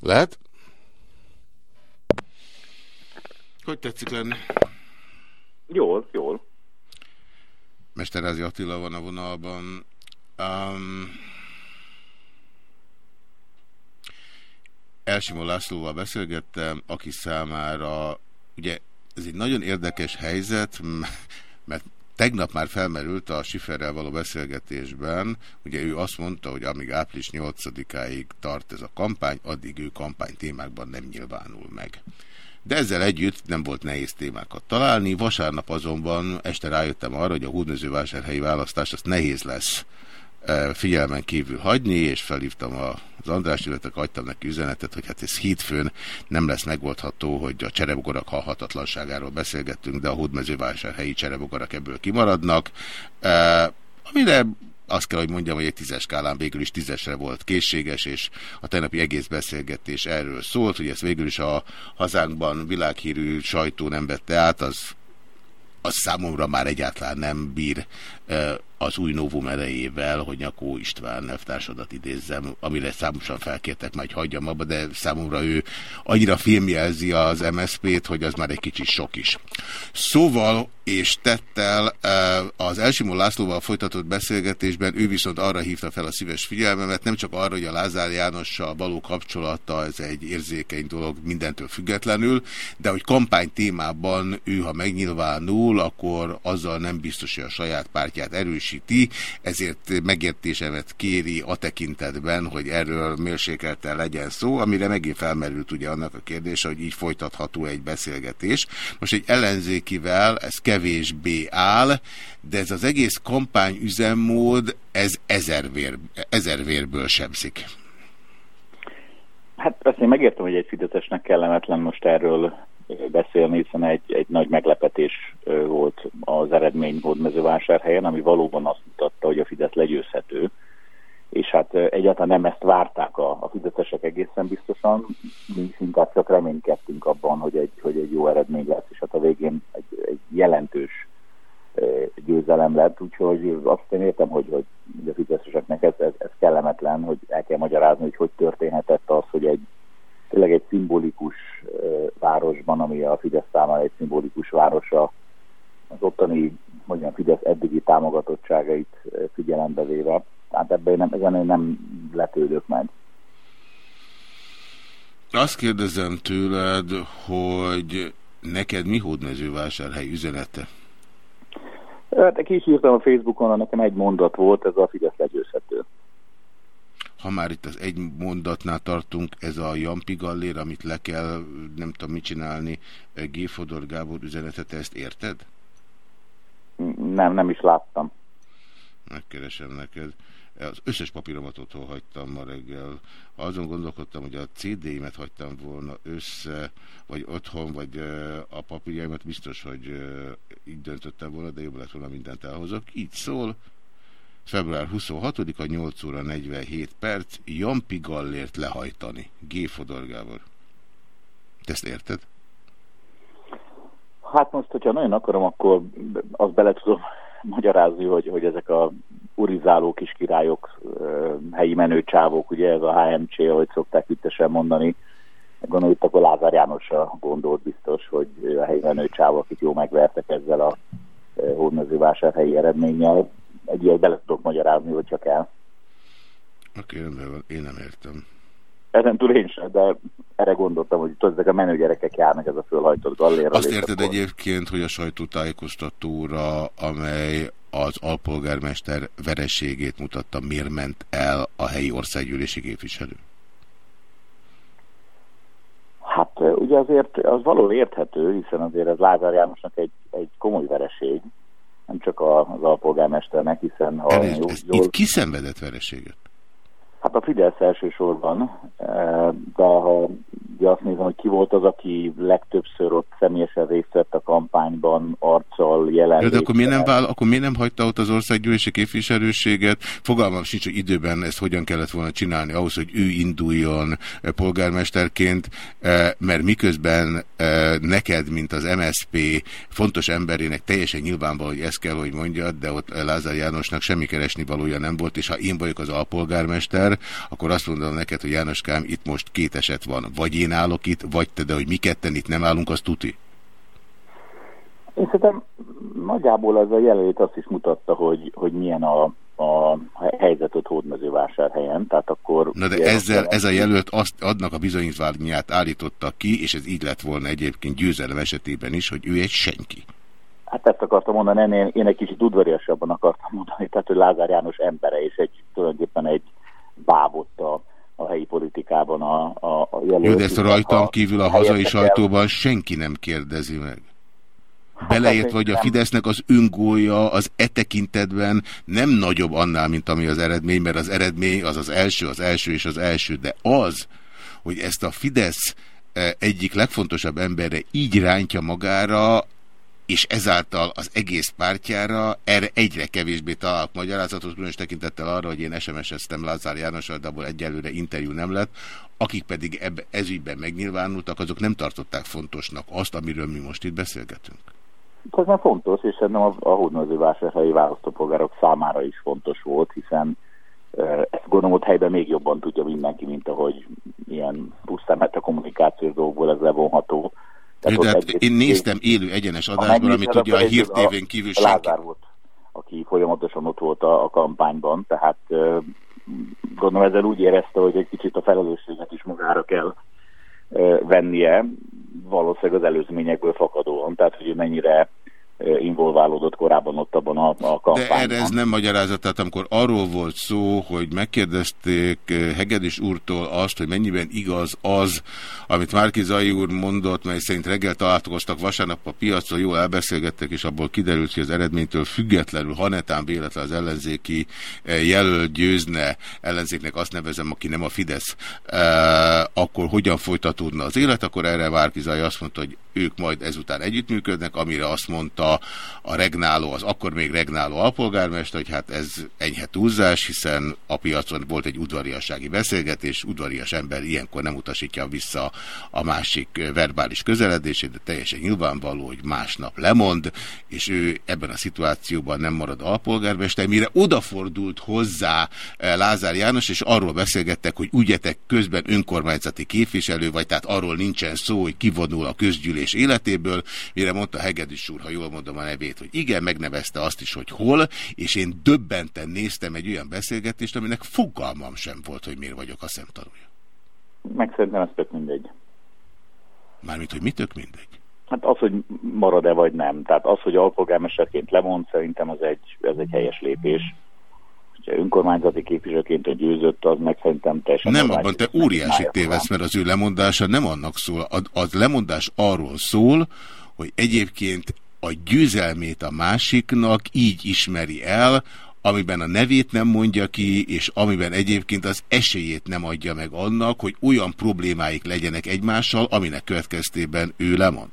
Lehet? Hogy tetszik lenni? Jól, jól. Mesterázi Attila van a vonalban. Um, Elsimó Lászlóval beszélgettem, aki számára, ugye ez egy nagyon érdekes helyzet, mert Tegnap már felmerült a Siferrel való beszélgetésben, ugye ő azt mondta, hogy amíg április 8-áig tart ez a kampány, addig ő kampány témákban nem nyilvánul meg. De ezzel együtt nem volt nehéz témákat találni. Vasárnap azonban este rájöttem arra, hogy a hódmezővásárhelyi választás az nehéz lesz figyelmen kívül hagyni, és felhívtam az András, illetve hagytam neki üzenetet, hogy hát ez hétfőn nem lesz megoldható, hogy a cserebogarak halhatatlanságáról beszélgettünk, de a hódmezővásárhelyi cserebogarak ebből kimaradnak, amire azt kell, hogy mondjam, hogy egy tízes skálán végül is tízesre volt készséges, és a tegnapi egész beszélgetés erről szólt, hogy ezt végül is a hazánkban világhírű sajtó nem vette át, az, az számomra már egyáltalán nem bír az új novum erejével, hogy Nyakó István nevtársadat idézzem, amire számosan felkértek, majd hagyjam abba, de számomra ő annyira filmjelzi az MSZP-t, hogy az már egy kicsit sok is. Szóval és tettel az Elsimó Lászlóval folytatott beszélgetésben ő viszont arra hívta fel a szíves figyelmemet, nem csak arra, hogy a Lázár Jánossal való kapcsolata, ez egy érzékeny dolog mindentől függetlenül, de hogy kampány témában ő, ha megnyilvánul, akkor azzal nem biztos, hogy a saját pártját erős erősíti, ezért megértésemet kéri a tekintetben, hogy erről mérsékelten legyen szó, amire megint felmerült ugye annak a kérdése, hogy így folytatható egy beszélgetés. Most egy ellenzékivel ez kevésbé áll, de ez az egész kampány üzemmód, ez ezer, vér, ezer vérből sebzik. Hát azt én megértem, hogy egy fideszesnek kellemetlen most erről beszélni, hiszen egy, egy nagy meglepetés volt az eredmény Hódmezővásárhelyen, ami valóban azt mutatta, hogy a Fidesz legyőzhető, és hát egyáltalán nem ezt várták a, a fideszesek egészen biztosan, mi inkább csak reménykedtünk abban, hogy egy, hogy egy jó eredmény lesz, és hát a végén egy, egy jelentős győzelem lett, úgyhogy azt én értem, hogy, hogy a fideszeseknek ez, ez, ez kellemetlen, hogy el kell magyarázni, hogy hogy történhetett az, hogy egy tényleg egy szimbolikus városban, ami a Fidesz számára egy szimbolikus városa, az ottani, mondjam, Fidesz eddigi támogatottságait figyelembe véve. Tehát ebben nem, ezen én nem lepődök meg. Azt kérdezem tőled, hogy neked mi hódmezővásárhely üzenete? Hát ki is írtam a Facebookon, nekem egy mondat volt, ez a Fidesz legyőzhető ha már itt az egy mondatnál tartunk, ez a Jampi Gallér, amit le kell, nem tudom mit csinálni, G. Fodor Gábor üzenetet, ezt érted? Nem, nem is láttam. Megkeresem neked. Az összes papíromat otthon hagytam ma reggel. Ha azon gondolkodtam, hogy a CD-imet hagytam volna össze, vagy otthon, vagy a papírjaimat, biztos, hogy így döntöttem volna, de jobb lett volna mindent elhozok. Így szól február 26-a 8 óra 47 perc Jampi Gallért lehajtani. G. Fodor Gábor. Te ezt érted? Hát most, hogyha nagyon akarom, akkor azt bele tudom magyarázni, hogy, hogy ezek a urizáló kis királyok, helyi menőcsávok, ugye ez a HMC, ahogy szokták vittesen mondani, gondolom itt akkor Lázár Jánosra gondolt biztos, hogy a helyi menőcsávok, akik jó megvertek ezzel a hódmezővásárhelyi eredménnyel egy ilyet bele tudok magyarázni, hogyha kell. Oké, rendben van. Én nem értem. Ezen túl én sem, de erre gondoltam, hogy ezek a menő gyerekek járnak ez a fölhajtott galléra. Azt érted akkor... egyébként, hogy a sajtótájékoztatóra, amely az alpolgármester vereségét mutatta, miért ment el a helyi országgyűlési képviselő? Hát ugye azért az való érthető, hiszen azért ez Lázár Jánosnak egy, egy komoly vereség, nem csak az alpolgármesternek, hiszen ha... Ez, jó, jól... Itt ki szenvedett vereséget? Hát a Fidesz elsősorban, eh, de ha azt nézem, hogy ki volt az, aki legtöbbször ott személyesen részt vett a kampányban, arccal, jelenléttel. De akkor miért, nem vál, akkor miért nem hagyta ott az országgyűlési képviselőséget? Fogalmam sincs, hogy időben ezt hogyan kellett volna csinálni ahhoz, hogy ő induljon eh, polgármesterként, eh, mert miközben neked, mint az MSP fontos emberének teljesen nyilvánvaló, hogy ezt kell, hogy mondjad, de ott Lázár Jánosnak semmi keresni valója nem volt, és ha én vagyok az alpolgármester, ember, akkor azt mondom neked, hogy Jánoskám, itt most két eset van. Vagy én állok itt, vagy te, de hogy mi ketten itt nem állunk, az tuti. Én szerintem nagyjából az a jelenlét azt is mutatta, hogy, hogy milyen a, a helyzet ott hódmezővásárhelyen, tehát akkor... Na de ezzel, ez a jelölt azt adnak a bizonyítványát állította ki, és ez így lett volna egyébként győzelem esetében is, hogy ő egy senki. Hát ezt akartam mondani, én, én egy kicsit udvariasabban akartam mondani, tehát hogy Lázár János embere, és egy tulajdonképpen egy bábott a, a helyi politikában a, a, a jelölt. Jó, de ezt rajtam kívül a hazai sajtóban senki nem kérdezi meg. Beleért vagy a Fidesznek az öngója az e tekintetben nem nagyobb annál, mint ami az eredmény, mert az eredmény az az első, az első és az első, de az, hogy ezt a Fidesz e, egyik legfontosabb emberre így rántja magára, és ezáltal az egész pártjára erre egyre kevésbé találok magyarázatot, különös tekintettel arra, hogy én SMS-eztem Lázár Jánossal, de abból egyelőre interjú nem lett, akik pedig ebbe, ezügyben megnyilvánultak, azok nem tartották fontosnak azt, amiről mi most itt beszélgetünk. Ez már fontos, és szerintem a, a hódmezővásárhelyi választópolgárok számára is fontos volt, hiszen ezt gondolom, hogy helyben még jobban tudja mindenki, mint ahogy ilyen pusztán, a kommunikációs dolgokból ez levonható. Tehát de hát én néztem élő egyenes adásban, amit ugye a hírtévén kívül senki... Lázár volt, aki folyamatosan ott volt a, a kampányban, tehát gondolom ezzel úgy érezte, hogy egy kicsit a felelősséget is magára kell vennie, valószínűleg az előzményekből fakadóan, tehát hogy mennyire involválódott korábban ott abban a, a kampányban. De erre ez nem magyarázat, tehát amikor arról volt szó, hogy megkérdezték Hegedis úrtól azt, hogy mennyiben igaz az, amit Márki Zai úr mondott, mely szerint reggel találkoztak vasárnap a piacon, jól elbeszélgettek, és abból kiderült, hogy az eredménytől függetlenül, ha netán véletlen az ellenzéki jelölt győzne, ellenzéknek azt nevezem, aki nem a Fidesz, akkor hogyan folytatódna az élet, akkor erre Márki Zai azt mondta, hogy ők majd ezután együttműködnek, amire azt mondta a regnáló, az akkor még regnáló alpolgármester, hogy hát ez enyhe túlzás, hiszen a piacon volt egy udvariassági beszélgetés, udvarias ember ilyenkor nem utasítja vissza a másik verbális közeledését, de teljesen nyilvánvaló, hogy másnap lemond, és ő ebben a szituációban nem marad alpolgármester, mire odafordult hozzá eh, Lázár János, és arról beszélgettek, hogy ügyetek közben önkormányzati képviselő, vagy tehát arról nincsen szó, hogy kivonul a közgyűlés életéből, mire mondta Hegedűs úr, ha jól mondom a nevét, hogy igen, megnevezte azt is, hogy hol, és én döbbenten néztem egy olyan beszélgetést, aminek fogalmam sem volt, hogy miért vagyok a szemtanúja. Meg szerintem ez tök mindegy. Mármint, hogy mi tök mindegy? Hát az, hogy marad-e vagy nem. Tehát az, hogy alpolgármesterként lemond, szerintem az egy, ez egy helyes lépés. Ha önkormányzati képviselőként a győzött, az meg szerintem teljesen... Nem, abban te óriási tévesz, mert az ő lemondása nem annak szól. Az lemondás arról szól, hogy egyébként a győzelmét a másiknak így ismeri el, amiben a nevét nem mondja ki, és amiben egyébként az esélyét nem adja meg annak, hogy olyan problémáik legyenek egymással, aminek következtében ő lemond.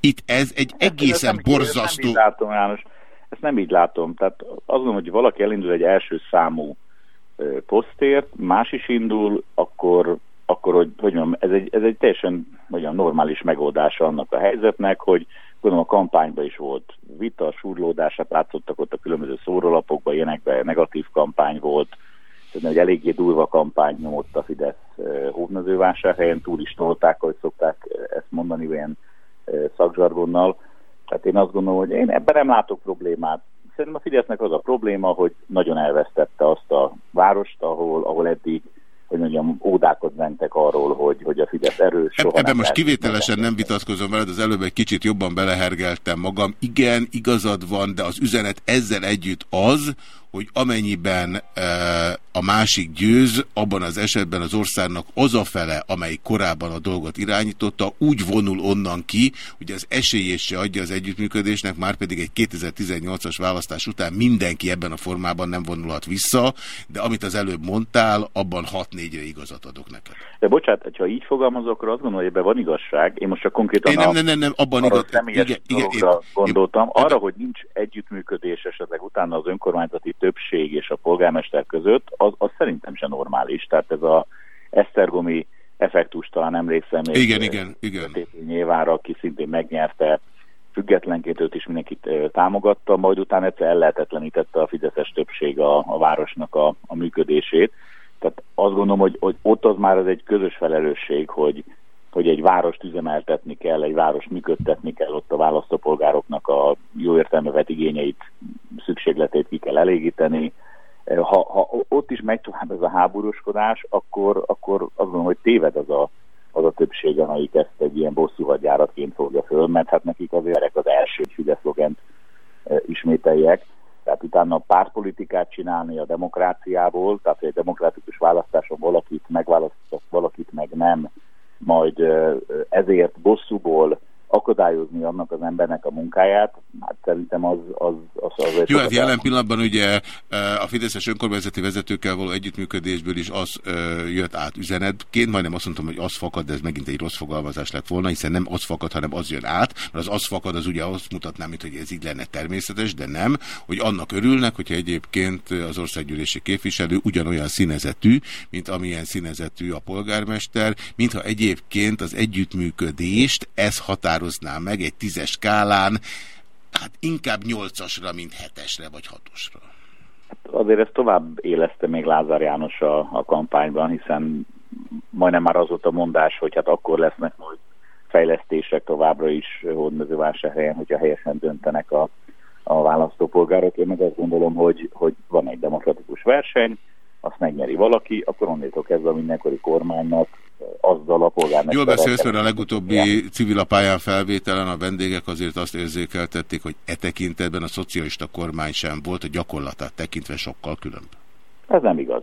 Itt ez egy ezt egészen ezt nem, borzasztó... Ezt nem így látom, János. Ezt nem így látom. Tehát azt mondom, hogy valaki elindul egy első számú posztért, más is indul, akkor, akkor hogy, hogy mondjam, ez egy, ez egy teljesen mondjam, normális megoldása annak a helyzetnek, hogy Gondolom a kampányban is volt vita, surlódását látszottak ott a különböző szórólapokban, ilyenekben negatív kampány volt. Szerintem egy eléggé durva kampány nyomott a Fidesz eh, hódmezővásárhelyen, túl is tolták, ahogy szokták eh, ezt mondani ilyen eh, szakzsargonnal. Tehát én azt gondolom, hogy én ebben nem látok problémát. Szerintem a Fidesznek az a probléma, hogy nagyon elvesztette azt a várost, ahol, ahol eddig hogy mondjam, ódákot mentek arról, hogy, hogy a Fidesz erős. Eb ebben most kivételesen nem vitatkozom veled, az előbb egy kicsit jobban belehergeltem magam. Igen, igazad van, de az üzenet ezzel együtt az, hogy amennyiben e, a másik győz, abban az esetben az országnak az a fele, amely korábban a dolgot irányította, úgy vonul onnan ki, hogy az esélyét se adja az együttműködésnek, már pedig egy 2018-as választás után mindenki ebben a formában nem vonulhat vissza, de amit az előbb mondtál, abban 6-4-re igazat adok neked. De bocsánat, ha így fogalmazok, akkor azt gondolom, hogy ebben van igazság. Én most csak konkrétan én nem, nem, nem, nem, abban igaz, igen, igen, igen, gondoltam. Én, arra, hogy nincs együttműködés esetleg utána az önkormányzati többség és a polgármester között, az, az szerintem sem normális. Tehát ez a Esztergomi effektus talán emlékszem. Igen, igen, igen. Nyilvánra, aki szintén megnyerte függetlenként őt is mindenkit támogatta, majd utána egyszer ellehetetlenítette a Fideszes többség a, a városnak a, a működését. Tehát azt gondolom, hogy, hogy ott az már az egy közös felelősség, hogy, hogy egy várost üzemeltetni kell, egy várost működtetni kell, ott a választópolgároknak a jó értelme vett igényeit, szükségletét ki kell elégíteni. Ha, ha ott is megy tovább ez a háborúskodás, akkor, akkor azt gondolom, hogy téved az a, az a többség, amelyik ezt egy ilyen bosszúhagyjáratként fogja föl, mert hát nekik azért az első Fidesz szlogent e, ismételjek. Tehát utána pártpolitikát csinálni a demokráciából, tehát egy demokratikus választáson valakit majd eh, ezért bosszúból akadályozni annak az embernek a munkáját, hát szerintem az... az, az, az Jó, hát jelen pillanatban ugye e, a Fideszes önkormányzati vezetőkkel való együttműködésből is az e, jött át üzenetként, majdnem azt mondtam, hogy az fakad, de ez megint egy rossz fogalmazás lett volna, hiszen nem az fakad, hanem az jön át, mert az az fakad, az ugye azt mutatná, mint hogy ez így lenne természetes, de nem, hogy annak örülnek, hogyha egyébként az országgyűlési képviselő ugyanolyan színezetű, mint amilyen színezetű a polgármester, mintha egyébként az együttműködést ez határ határozná meg egy tízes skálán, hát inkább nyolcasra, mint hetesre vagy hatosra. Hát azért ezt tovább éleszte még Lázár János a, a kampányban, hiszen majdnem már az volt a mondás, hogy hát akkor lesznek majd fejlesztések továbbra is hódmezővásárhelyen, hogyha helyesen döntenek a, a választópolgárok. Én meg azt gondolom, hogy, hogy van egy demokratikus verseny, azt megnyeri valaki, akkor onnantól kezdve a mindenkori kormánynak azzal a polgármester... Jól beszélsz, mert a legutóbbi civilapályán felvételen a vendégek azért azt érzékeltették, hogy e tekintetben a szocialista kormány sem volt a gyakorlatát tekintve sokkal különb. Ez nem igaz.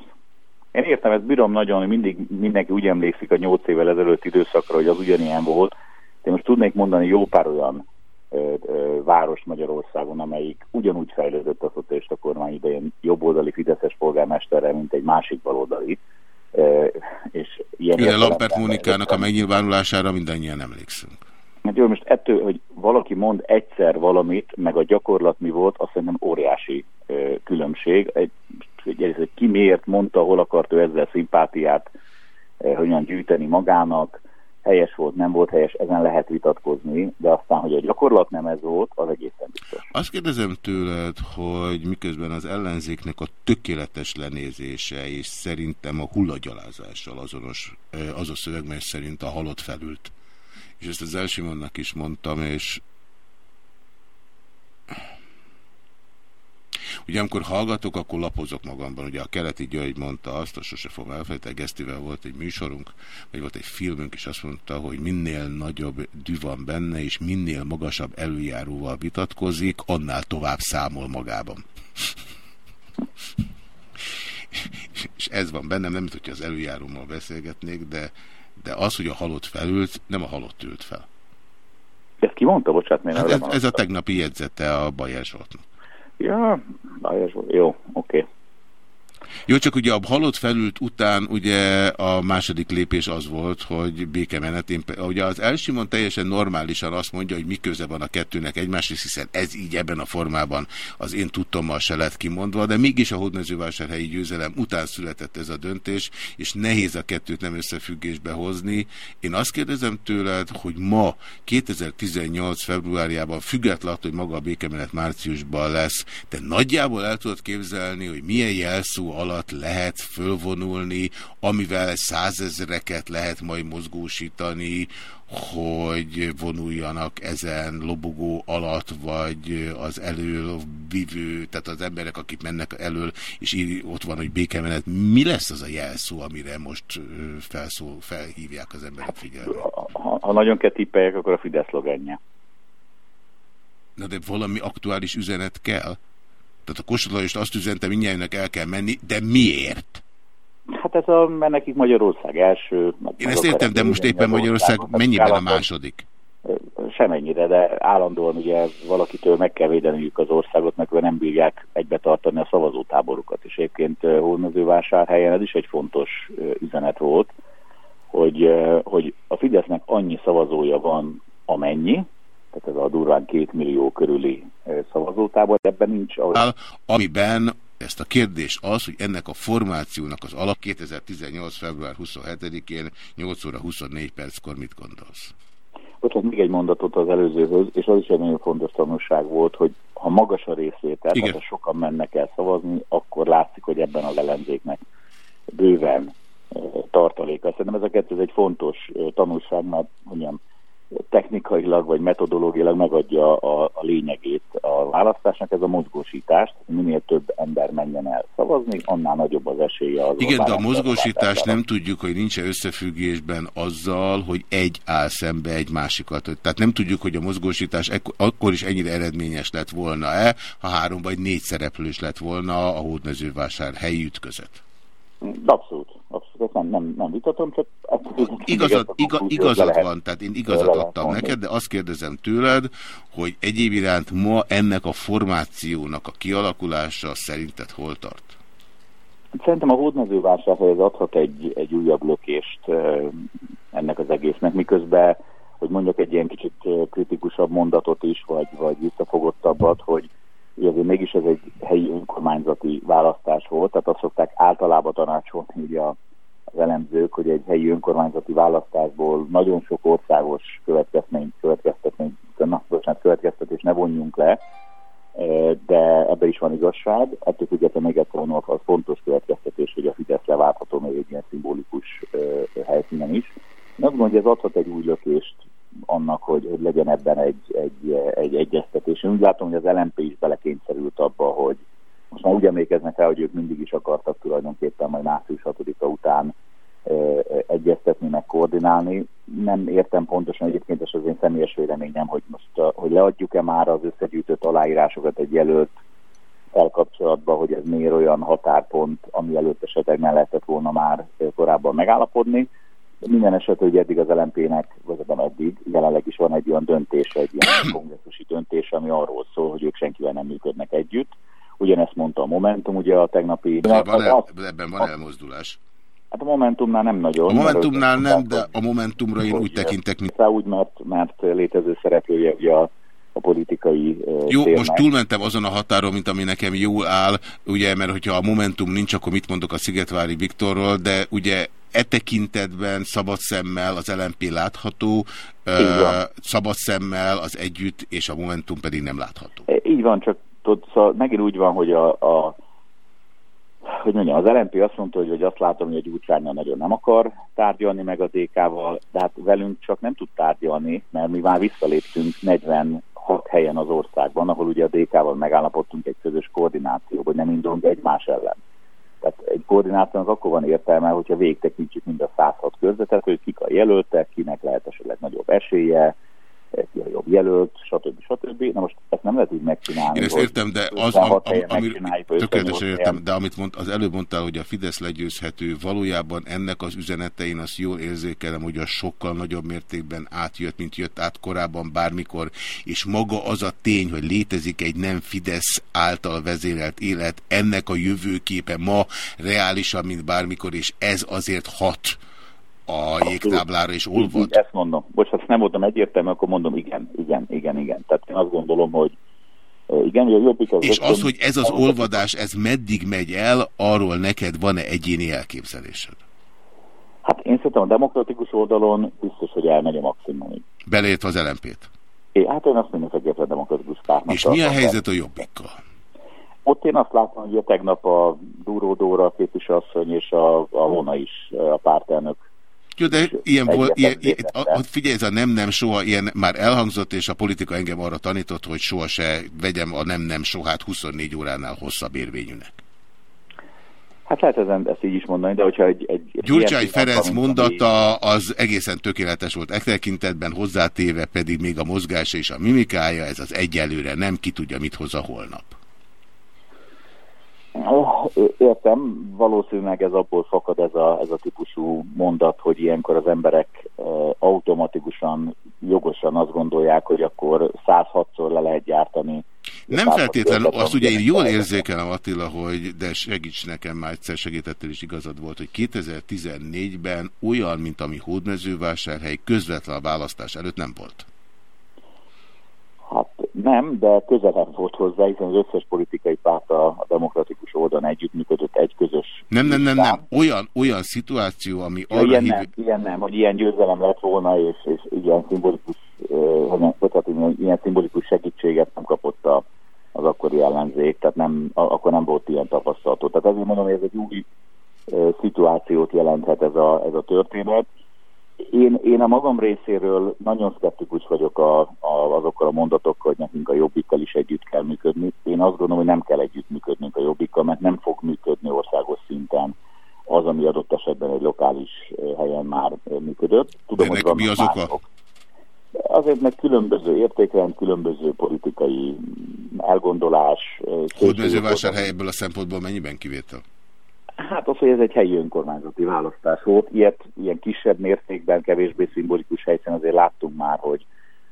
Én értem, ezt bírom nagyon, hogy mindig mindenki úgy emlékszik a nyolc évvel ezelőtt időszakra, hogy az ugyanilyen volt. Én most tudnék mondani jó pár olyan ö, ö, város Magyarországon, amelyik ugyanúgy fejlődött a szocialista kormány idején jobboldali Fideszes polgármesterrel, mint egy másik baloldali és ilyen Igen, Lampert Mónikának a megnyilvánulására mindannyian emlékszünk. Hát jó, most ettől, hogy valaki mond egyszer valamit, meg a gyakorlat mi volt, azt szerintem óriási különbség. Egy, egy, egy, ki miért mondta, hol akart ő ezzel szimpátiát hogyan gyűjteni magának, helyes volt, nem volt helyes, ezen lehet vitatkozni, de aztán, hogy a gyakorlat nem ez volt, az egészen biztos. Azt kérdezem tőled, hogy miközben az ellenzéknek a tökéletes lenézése, és szerintem a hullagyalázással azonos, az a szöveg, mely szerint a halott felült. És ezt az Elsimonnak is mondtam, és Ugye amikor hallgatok, akkor lapozok magamban. Ugye a keleti György mondta azt, hogy sose fogom elfelejteni, Gesztivel volt egy műsorunk, vagy volt egy filmünk, és azt mondta, hogy minél nagyobb dű van benne, és minél magasabb előjáróval vitatkozik, annál tovább számol magában. és ez van bennem, nem mint hogyha az előjárómmal beszélgetnék, de, de az, hogy a halott felült, nem a halott ült fel. Ezt ki mondta, bocsánat, hát ez, ez a tegnapi jegyzete a Bajer Zsoltnak. Ja, jó, oké. Okay. Jó, csak ugye a halott felült után ugye a második lépés az volt, hogy békemenet. Ugye az Elsimon teljesen normálisan azt mondja, hogy mi köze van a kettőnek egymáshoz, hiszen ez így ebben a formában az én tudtommal se lett kimondva, de mégis a hódmezővásárhelyi győzelem után született ez a döntés, és nehéz a kettőt nem összefüggésbe hozni. Én azt kérdezem tőled, hogy ma 2018 februárjában függetlenül, hogy maga a békemenet márciusban lesz, te nagyjából el tudod képzelni, hogy milyen jelszó alatt lehet fölvonulni, amivel százezreket lehet majd mozgósítani, hogy vonuljanak ezen lobogó alatt, vagy az elővívő, tehát az emberek, akik mennek elől, és így ott van, hogy békemenet. Mi lesz az a jelszó, amire most felszól, felhívják az emberek figyelmét? Ha, ha nagyon kell tippeljek, akkor a Fidesz logenje. Na de valami aktuális üzenet kell? Tehát a Kossuth azt üzente, mindjárt el kell menni, de miért? Hát ez a, mert nekik Magyarország első. Én ezt értem, de most éppen Magyarország mennyiben a második? Semennyire, de állandóan ugye valakitől meg kell védeniük az országot, mert nem bírják egybe tartani a szavazótáborokat. És egyébként Hódmezővásárhelyen ez is egy fontos üzenet volt, hogy, hogy a Fidesznek annyi szavazója van, amennyi, tehát ez a durván két millió körüli szavazótábor, ebben nincs... Ahol... Amiben ezt a kérdést az, hogy ennek a formációnak az alap 2018. február 27-én 8 óra 24 perckor mit gondolsz? Ott még egy mondatot az előzőhöz, és az is egy nagyon fontos tanulság volt, hogy ha magas a részvétel, tehát ha sokan mennek el szavazni, akkor látszik, hogy ebben a ellenzéknek bőven tartaléka. Szerintem ez a kettő egy fontos tanulság, mert mondjam, technikailag vagy metodológilag megadja a, a lényegét a választásnak, ez a mozgósítás, minél több ember menjen el szavazni, annál nagyobb az esélye az Igen, de a mozgósítás nem tudjuk, hogy nincs -e összefüggésben azzal, hogy egy áll szembe egy másikat. Tehát nem tudjuk, hogy a mozgósítás akkor is ennyire eredményes lett volna-e, ha három vagy négy szereplős lett volna a hódmezővásár helyi ütközet. Abszolút, abszolút, nem, nem, nem vitatom, csak... Igazad, iga, igazad van, tehát én igazat adtam neked, de azt kérdezem tőled, hogy egyéb iránt ma ennek a formációnak a kialakulása szerinted hol tart? Szerintem a hódmezővásárhelyhez adhat egy, egy újabb lökést ennek az egésznek, miközben, hogy mondjak egy ilyen kicsit kritikusabb mondatot is, vagy, vagy visszafogottabbat, hogy azért mégis ez egy helyi önkormányzati választás volt, tehát azt szokták általában tanácsolni ugye az elemzők, hogy egy helyi önkormányzati választásból nagyon sok országos következmény, következtetés, na, bocsánat, következtetés ne vonjunk le, de ebben is van igazság. Ettől függetlenül még egyszer az fontos következtetés, hogy a Fidesz leváltható még egy ilyen szimbolikus helyszínen is. Én gondolom, hogy ez adhat egy új lökést annak, hogy, hogy legyen ebben egy, egy, egy egyeztetés. Én úgy látom, hogy az LMP is belekényszerült abba, hogy most már úgy emlékeznek el, hogy ők mindig is akartak tulajdonképpen majd március 6-a után egyeztetni, meg koordinálni. Nem értem pontosan egyébként, és az én személyes véleményem, hogy most hogy leadjuk-e már az összegyűjtött aláírásokat egy jelölt elkapcsolatban, hogy ez miért olyan határpont, ami előtt esetleg nem lehetett volna már korábban megállapodni. Minden esetre, hogy eddig az LMP-nek, vagy nem eddig, jelenleg is van egy olyan döntés, egy ilyen kongresszusi döntés, ami arról szól, hogy ők senkivel nem működnek együtt. Ugyanezt mondta a Momentum, ugye a tegnapi... Van el, ebben van elmozdulás. Hát a Momentumnál nem nagyon. A Momentumnál nem, de a Momentumra én úgy tekintek, mint... Úgy, mert, mert létező szereplője ugye a a politikai Jó, térnek. most túlmentem azon a határon, mint ami nekem jól áll, ugye, mert hogyha a Momentum nincs, akkor mit mondok a Szigetvári Viktorról, de ugye e tekintetben szabad szemmel az LMP látható, uh, szabad szemmel az együtt, és a Momentum pedig nem látható. Így van, csak tudod, szóval megint úgy van, hogy a, a hogy mondjam, az LNP azt mondta, hogy, hogy azt látom, hogy a gyurcsányon nagyon nem akar tárgyalni meg a DK-val, de hát velünk csak nem tud tárgyalni, mert mi már visszaléptünk 46 helyen az országban, ahol ugye a DK-val megállapodtunk egy közös koordinációba, hogy nem indulunk egymás ellen. Tehát egy koordinációnak akkor van értelme, hogyha végtekintjük mind a 106 körzetet, hogy kik a jelöltek, kinek lehet esetleg nagyobb esélye, ki a jobb jelölt, stb. stb. Na most ezt nem lehet úgy megcsinálni. Én ezt értem, de az, am, am, ami, tökéletesen értem, de amit mond, az előbb mondtál, hogy a Fidesz legyőzhető, valójában ennek az üzenetein azt jól érzékelem, hogy az sokkal nagyobb mértékben átjött, mint jött át korábban bármikor, és maga az a tény, hogy létezik egy nem Fidesz által vezérelt élet, ennek a jövőképe ma reálisabb, mint bármikor, és ez azért hat a jégtáblára és olvad? Így, ezt mondom. Bocsánat, nem voltam egyértelmű, akkor mondom igen, igen, igen, igen. Tehát én azt gondolom, hogy igen, a jobbik az És az, hogy ez az olvadás, ez meddig megy el, arról neked van-e egyéni elképzelésed? Hát én szerintem a demokratikus oldalon biztos, hogy elmegy a maximumig. Beleértve az LMP-t? Hát én azt mondom, hogy a demokratikus pártnak. És mi a helyzet a jobbikkal? Ott én azt látom, hogy a tegnap a Dúró Dóra képviselőasszony és a, a Hona is a pártelnök jó, de ilyen volt, ilyen, ilyen, a, figyelj, ez a nem-nem soha ilyen már elhangzott, és a politika engem arra tanított, hogy soha se vegyem a nem-nem sohát 24 óránál hosszabb érvényűnek. Hát lehet ezen, ezt így is mondani, de hogyha egy... egy Gyurcsány Ferenc mondata az egészen tökéletes volt. E tekintetben hozzátéve pedig még a mozgása és a mimikája, ez az egyelőre nem ki tudja, mit hoz a holnap. Értem, valószínűleg ez abból fakad ez a, ez a típusú mondat, hogy ilyenkor az emberek automatikusan, jogosan azt gondolják, hogy akkor 106-szor le lehet gyártani. Nem feltétlenül, azt ugye én jól érzékelem Attila, hogy de segíts nekem, már egyszer segítettél is igazad volt, hogy 2014-ben olyan, mint ami hódmezővásárhely közvetlen a választás előtt nem volt. Nem, de közelebb volt hozzá, hiszen az összes politikai párt a, a demokratikus oldalon együttműködött egy közös... Nem, nem, nem, nem. Olyan, olyan szituáció, ami arra ilyen, hív... nem, ilyen nem, hogy ilyen győzelem lett volna, és, és ilyen szimbolikus, tehát, ilyen szimbolikus segítséget nem kapott a, az akkori ellenzék, tehát nem, akkor nem volt ilyen tapasztalató. Tehát azért mondom, hogy ez egy új szituációt jelenthet ez a, ez a történet. Én, én a magam részéről nagyon szkeptikus vagyok a, a, azokkal a mondatokkal, hogy nekünk a jobbikkal is együtt kell működni. Én azt gondolom, hogy nem kell együtt működnünk a jobbikkal, mert nem fog működni országos szinten az, ami adott esetben egy lokális helyen már működött. Tudom, De hogy mi az oka? Azért, mert különböző értékrend, különböző politikai elgondolás. Eh, Hódmezővásárhely ebből a szempontból mennyiben kivétel? Hát az, hogy ez egy helyi önkormányzati választás volt. Ilyet, ilyen kisebb mértékben, kevésbé szimbolikus helyszínen azért láttunk már, hogy,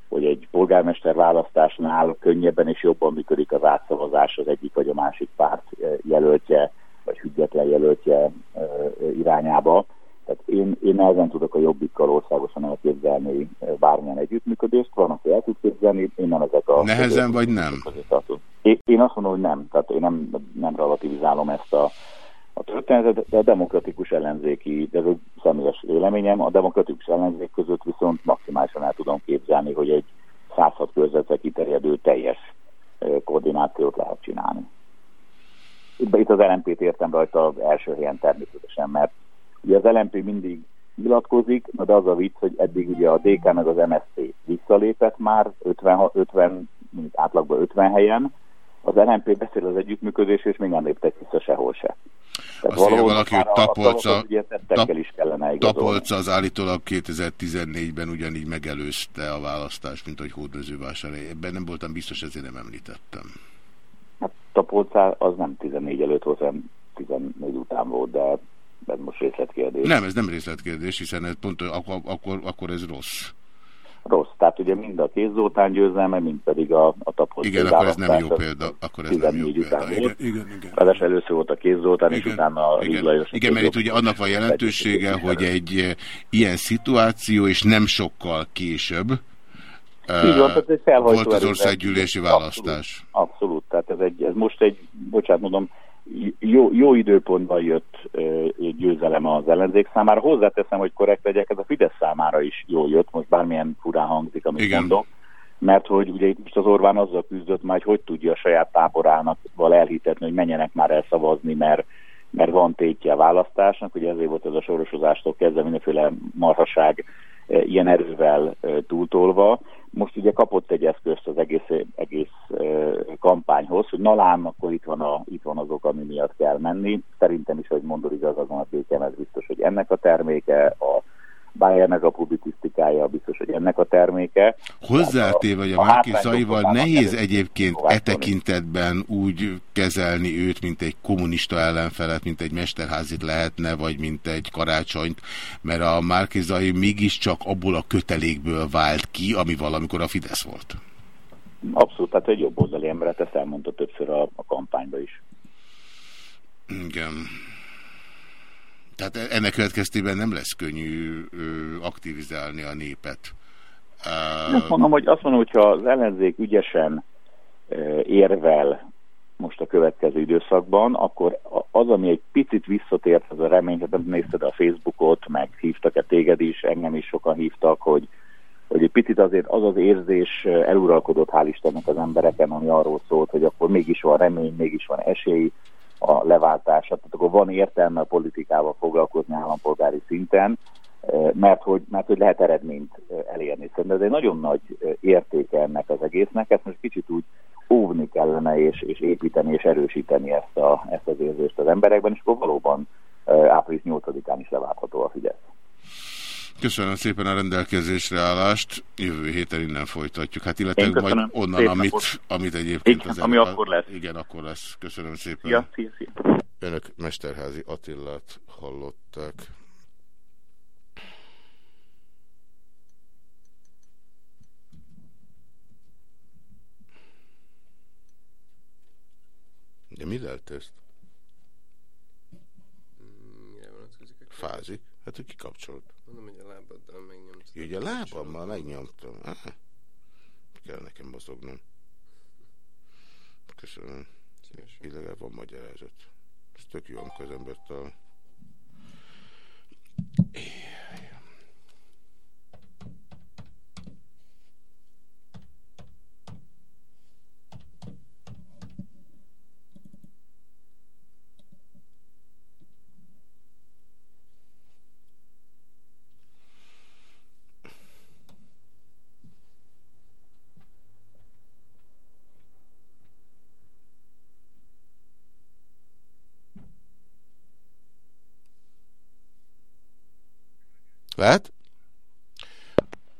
hogy egy polgármester választásnál könnyebben és jobban működik az átszavazás az egyik vagy a másik párt jelöltje, vagy független jelöltje irányába. Tehát én, én nehezen tudok a jobbikkal országosan elképzelni bármilyen együttműködést. Van, aki el tud képzelni, én nem ezek a... Nehezen vagy nem? Én, én azt mondom, hogy nem. Tehát én nem, nem relativizálom ezt a, a történetet, de a demokratikus ellenzéki, ez egy személyes véleményem, a demokratikus ellenzék között viszont maximálisan el tudom képzelni, hogy egy 106 körzetre kiterjedő teljes koordinációt lehet csinálni. Itt, az LNP-t értem rajta az első helyen természetesen, mert Ugye az LMP mindig nyilatkozik, de az a vicc, hogy eddig ugye a DK meg az MSZP visszalépett már 50, 50 átlagban 50 helyen, az LMP beszél az együttműködés, és még nem léptek vissza sehol se. Tehát Azt mondja valaki, hogy Tapolca, tap, is kellene Tapolca az állítólag 2014-ben ugyanígy megelőzte a választást, mint hogy hódmezővásárhely. Ebben nem voltam biztos, ezért nem említettem. Hát Tapolca az nem 14 előtt volt, hanem 14 után volt, de ez most részletkérdés. Nem, ez nem részletkérdés, hiszen ez pont akkor, akkor, akkor ez rossz. Rossz. Tehát ugye mind a kézzótán győzelme, mind pedig a, a tapott Igen, akkor ez nem jó példa. Akkor ez nem jó példa. Igen, igen, igen. Ráadásul először volt a kézzótán, és utána a igen, Lajos. Igen, mert itt ugye annak van jelentősége, hogy egy eh, ilyen szituáció, és nem sokkal később, így van, tehát egy volt az országgyűlési választás. Abszolút, abszolút. tehát ez, egy, ez most egy, bocsánat mondom, jó, jó időpontban jött győzelem az ellenzék számára. Hozzáteszem, hogy korrekt legyek, ez a Fidesz számára is jól jött, most bármilyen furán hangzik, amit Igen. mondok. Mert hogy ugye itt most az Orbán azzal küzdött majd, hogy tudja a saját táborának val elhitetni, hogy menjenek már el szavazni, mert, mert van tétje a választásnak. Ugye ezért volt ez a sorosozástól kezdve mindenféle marhaság ilyen erővel túltolva most ugye kapott egy eszközt az egész, egész kampányhoz, hogy na lám, akkor itt van, a, itt van az ok, ami miatt kell menni. Szerintem is, hogy mondod, igaz, azon a békem, ez biztos, hogy ennek a terméke, a Bayernnek a publicisztikája biztos, hogy ennek a terméke. Hozzátéve, hogy a, a Márki Zaival nehéz egyébként e tekintetben úgy kezelni őt, mint egy kommunista ellenfelet, mint egy mesterházit lehetne, vagy mint egy karácsonyt, mert a Márki Zai mégiscsak abból a kötelékből vált ki, ami valamikor a Fidesz volt. Abszolút, tehát egy jobb oldali emberet, ezt elmondta többször a, a kampányba is. Igen. Tehát ennek következtében nem lesz könnyű aktivizálni a népet. Azt mondom, hogy, azt mondom, hogyha az ellenzék ügyesen érvel most a következő időszakban, akkor az, ami egy picit visszatért, az a remény, hogy nézted a Facebookot, meg hívtak-e téged is, engem is sokan hívtak, hogy, hogy egy picit azért az az érzés eluralkodott, hál' Istennek az embereken, ami arról szólt, hogy akkor mégis van remény, mégis van esély, a leváltása. Tehát akkor van értelme a politikával foglalkozni állampolgári szinten, eh, mert hogy, mert hogy lehet eredményt eh, elérni. Szerintem ez egy nagyon nagy eh, értéke ennek az egésznek, ezt most kicsit úgy óvni kellene, és, és építeni, és erősíteni ezt, a, ezt az érzést az emberekben, és akkor valóban április 8-án is leváltható a Fidesz. Köszönöm szépen a rendelkezésre állást. Jövő héten innen folytatjuk. Hát illetve majd onnan, amit, amit egyébként igen, az ami akkor lesz. Igen, akkor lesz. Köszönöm szépen. Ja, szia, szia. Önök Mesterházi Attillát hallották. De mi lehet ezt? Fázik. Hát, hogy kikapcsolt. Mondom, hogy a lábaddal megnyomtam. Hogy a lábammal megnyomtam. Aha. Kell nekem mozognom. Köszönöm. Illetve van magyarázat. Ez tök jó, amikor az embert a... Lehet?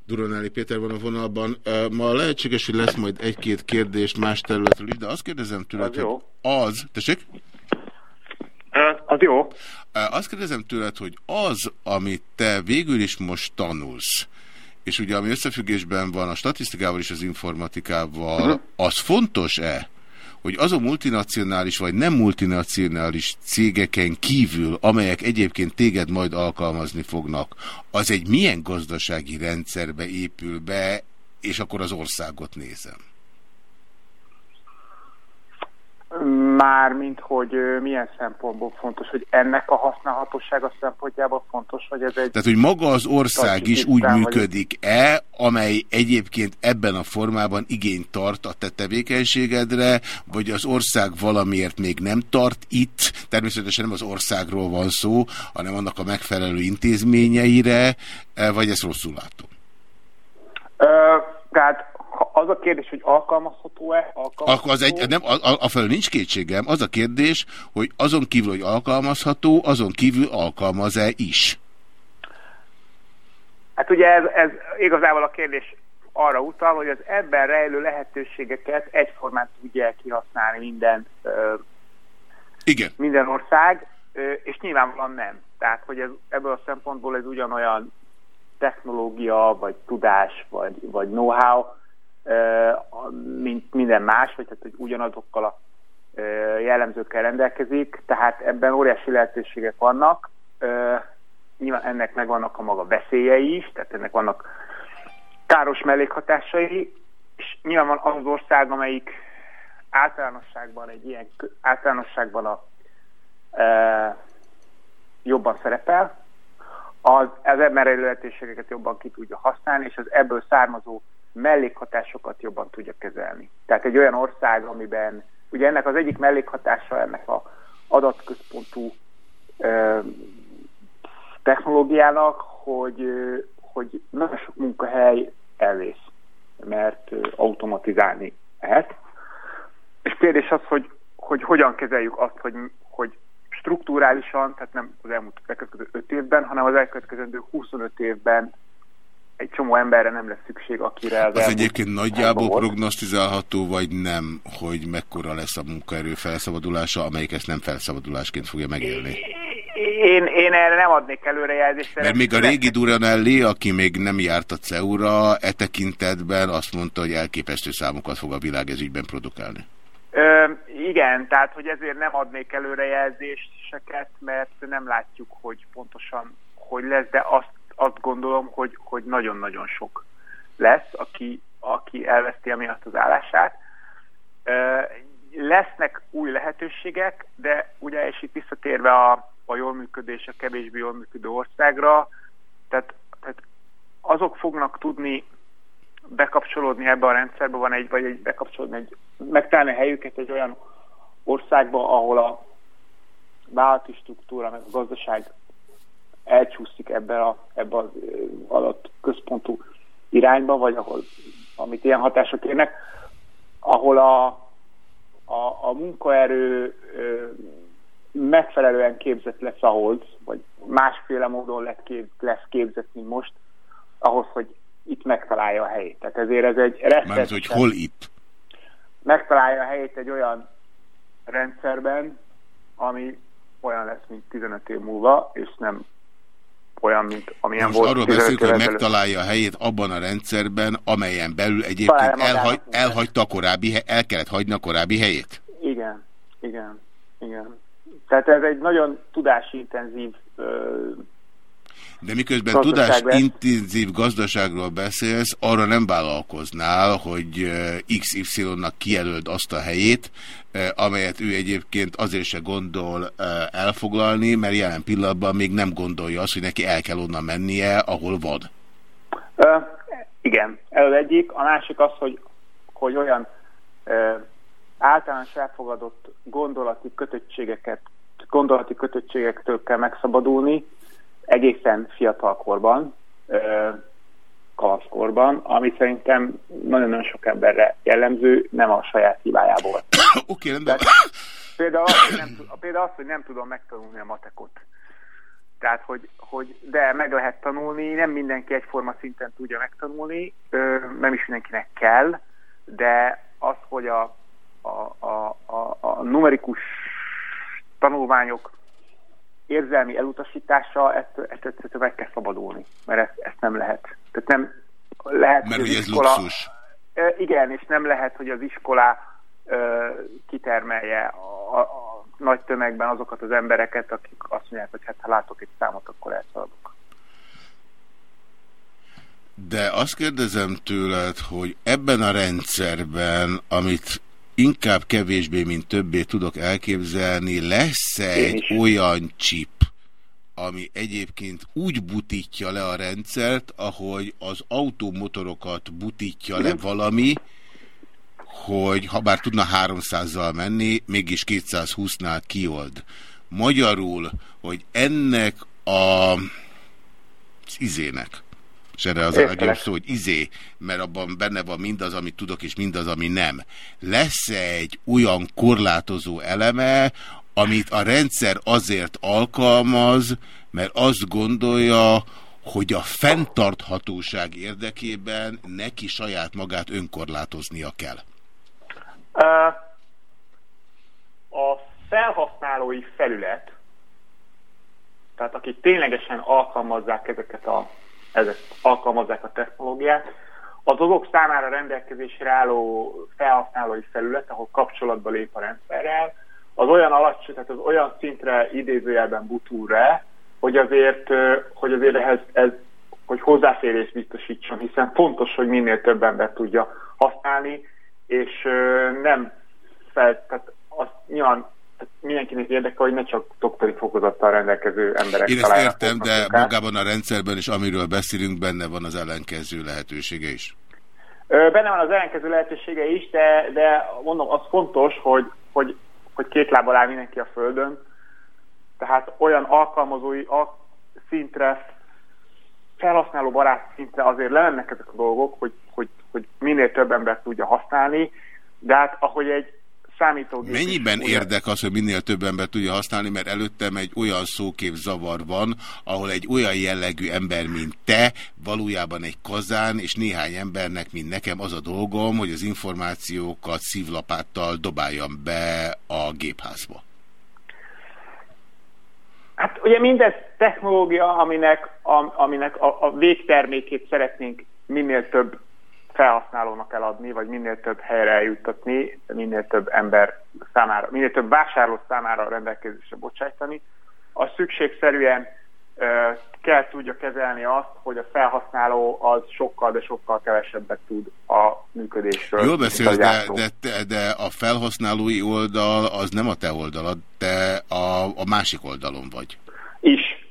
Duronelli Péter van a vonalban. Ma lehetséges, hogy lesz majd egy-két kérdést más területről is, de azt kérdezem tőled, hogy az, tessék? Az jó. Azt kérdezem tőled, hogy az, amit te végül is most tanulsz, és ugye ami összefüggésben van a statisztikával és az informatikával, uh -huh. az fontos-e, hogy az multinacionális vagy nem multinacionális cégeken kívül, amelyek egyébként téged majd alkalmazni fognak, az egy milyen gazdasági rendszerbe épül be, és akkor az országot nézem? Mármint, hogy milyen szempontból fontos, hogy ennek a használhatósága szempontjából fontos, hogy ez egy... Tehát, hogy maga az ország is úgy működik-e, amely egyébként ebben a formában igényt tart a te tevékenységedre, vagy az ország valamiért még nem tart itt, természetesen nem az országról van szó, hanem annak a megfelelő intézményeire, e, vagy ezt rosszul látom? tehát az a kérdés, hogy alkalmazható-e? Alkalmazható? Akkor az egy, nem, a, a, a nincs kétségem. Az a kérdés, hogy azon kívül, hogy alkalmazható, azon kívül alkalmaz-e is? Hát ugye ez, ez igazából a kérdés arra utal, hogy az ebben rejlő lehetőségeket egyformán tudja kihasználni minden, ö, Igen. minden ország, ö, és nyilvánvalóan nem. Tehát, hogy ez, ebből a szempontból ez ugyanolyan technológia, vagy tudás, vagy, vagy know-how, mint minden más, vagy tehát, hogy ugyanazokkal a jellemzőkkel rendelkezik, tehát ebben óriási lehetőségek vannak. Nyilván ennek megvannak a maga veszélyei is, tehát ennek vannak káros mellékhatásai, és nyilván van az ország, amelyik általánosságban egy ilyen általánosságban a, e, jobban szerepel, az, az ebben lehetőségeket jobban ki tudja használni, és az ebből származó mellékhatásokat jobban tudja kezelni. Tehát egy olyan ország, amiben ugye ennek az egyik mellékhatása ennek a adatközpontú ö, technológiának, hogy, hogy nagyon sok munkahely elvész, mert automatizálni lehet. És kérdés az, hogy, hogy hogyan kezeljük azt, hogy, hogy strukturálisan, tehát nem az elmúlt elkövetkező 5 évben, hanem az elkövetkező 25 évben egy csomó emberre nem lesz szükség, akire az... Az egyébként nagyjából prognosztizálható, vagy nem, hogy mekkora lesz a munkaerő felszabadulása, amelyik ezt nem felszabadulásként fogja megélni? Én, én erre nem adnék előrejelzést. Mert még a régi Duranelli, aki még nem járt a CEU-ra, e tekintetben azt mondta, hogy elképesztő számokat fog a világ ez ügyben produkálni. Ö, igen, tehát hogy ezért nem adnék előrejelzéseket, mert nem látjuk, hogy pontosan hogy lesz, de azt azt gondolom, hogy, hogy nagyon-nagyon sok lesz, aki, aki elveszti emiatt az állását. Lesznek új lehetőségek, de ugye és itt visszatérve a, a jól működő és a kevésbé jól működő országra, tehát, tehát azok fognak tudni bekapcsolódni ebbe a rendszerbe, van egy, vagy egy bekapcsolódni, egy, megtalálni a helyüket egy olyan országba, ahol a vállalati struktúra, meg a gazdaság elcsúszik ebbe, a, ebbe az alatt központú irányba, vagy ahol, amit ilyen hatások érnek, ahol a, a, a munkaerő ö, megfelelően képzett lesz ahhoz, vagy másféle módon lesz, kép, lesz képzett, mint most, ahhoz, hogy itt megtalálja a helyét. Tehát ezért ez egy Mert hogy hol itt? Megtalálja a helyét egy olyan rendszerben, ami olyan lesz, mint 15 év múlva, és nem olyan, mint amilyen Most volt. arról beszélünk, hogy megtalálja a helyét abban a rendszerben, amelyen belül egyébként elhagy, elhagyta a korábbi, el kellett hagyni a korábbi helyét. Igen, igen, igen. Tehát ez egy nagyon tudásintenzív de miközben tudásintenzív gazdaságról beszélsz, arra nem vállalkoznál, hogy XY-nak kijelöld azt a helyét, amelyet ő egyébként azért se gondol elfoglalni, mert jelen pillanatban még nem gondolja azt, hogy neki el kell onnan mennie, ahol vad. Uh, igen, ez egyik. A másik az, hogy, hogy olyan uh, általános elfogadott gondolati kötöttségeket, gondolati kötöttségektől kell megszabadulni, egészen fiatal korban, kalaszkorban, ami szerintem nagyon-nagyon sok emberre jellemző, nem a saját hibájából. Oké, okay, de... Például például az, hogy nem tudom megtanulni a matekot. Tehát, hogy, hogy de meg lehet tanulni, nem mindenki egyforma szinten tudja megtanulni, nem is mindenkinek kell, de az, hogy a, a, a, a, a numerikus tanulmányok érzelmi elutasítása, ettől, ettől, ettől meg kell szabadulni, mert ezt, ezt nem lehet. Tehát nem lehet, Mert hogy az ez iskola, luxus. Igen, és nem lehet, hogy az iskolá ö, kitermelje a, a nagy tömegben azokat az embereket, akik azt mondják, hogy hát ha látok egy számot, akkor elszaladok. De azt kérdezem tőled, hogy ebben a rendszerben, amit inkább kevésbé, mint többé tudok elképzelni, lesz-e egy olyan chip, ami egyébként úgy butítja le a rendszert, ahogy az automotorokat butítja le valami, hogy ha bár tudna 300-zal menni, mégis 220-nál kiold. Magyarul, hogy ennek a az izének, és erre az a Értelek. legjobb szó, hogy izé, mert abban benne van mindaz, amit tudok, és mindaz, ami nem. Lesz-e egy olyan korlátozó eleme, amit a rendszer azért alkalmaz, mert azt gondolja, hogy a fenntarthatóság érdekében neki saját magát önkorlátoznia kell. A felhasználói felület, tehát akik ténylegesen alkalmazzák ezeket a, ezek, alkalmazzák a technológiát, a dolgok számára rendelkezésre álló felhasználói felület, ahol kapcsolatba lép a rendszerrel, az olyan alacsony, tehát az olyan szintre idézőjelben butul rá, hogy azért, hogy azért ehhez, ez, hogy hozzáférés biztosítson, hiszen fontos, hogy minél több ember tudja használni, és nem fel, tehát azt nyilván mindenkinek érdekel, hogy ne csak doktori fokozattal rendelkező emberek Én ezt értem, de munkát. magában a rendszerben is, amiről beszélünk, benne van az ellenkező lehetősége is. Benne van az ellenkező lehetősége is, de, de mondom, az fontos, hogy, hogy, hogy két lábbal áll mindenki a földön, tehát olyan alkalmazói szintre, felhasználó barát szintre azért lemennek ezek a dolgok, hogy, hogy, hogy minél több ember tudja használni, de hát ahogy egy számítógép... Mennyiben érdek az, hogy minél több ember tudja használni, mert előttem egy olyan szókép zavar van, ahol egy olyan jellegű ember, mint te, valójában egy kazán, és néhány embernek, mint nekem az a dolgom, hogy az információkat szívlapáttal dobáljam be a gépházba. Hát ugye mindez technológia, aminek, a, aminek a, a végtermékét szeretnénk minél több felhasználónak eladni, vagy minél több helyre eljuttatni, minél több ember számára, minél több vásárló számára rendelkezésre bocsájtani, az szükségszerűen ö, kell tudja kezelni azt, hogy a felhasználó az sokkal, de sokkal kevesebbet tud a működésről. Jól a beszélsz, de, de, de, a felhasználói oldal az nem a te oldalad, te a, a másik oldalon vagy. Is.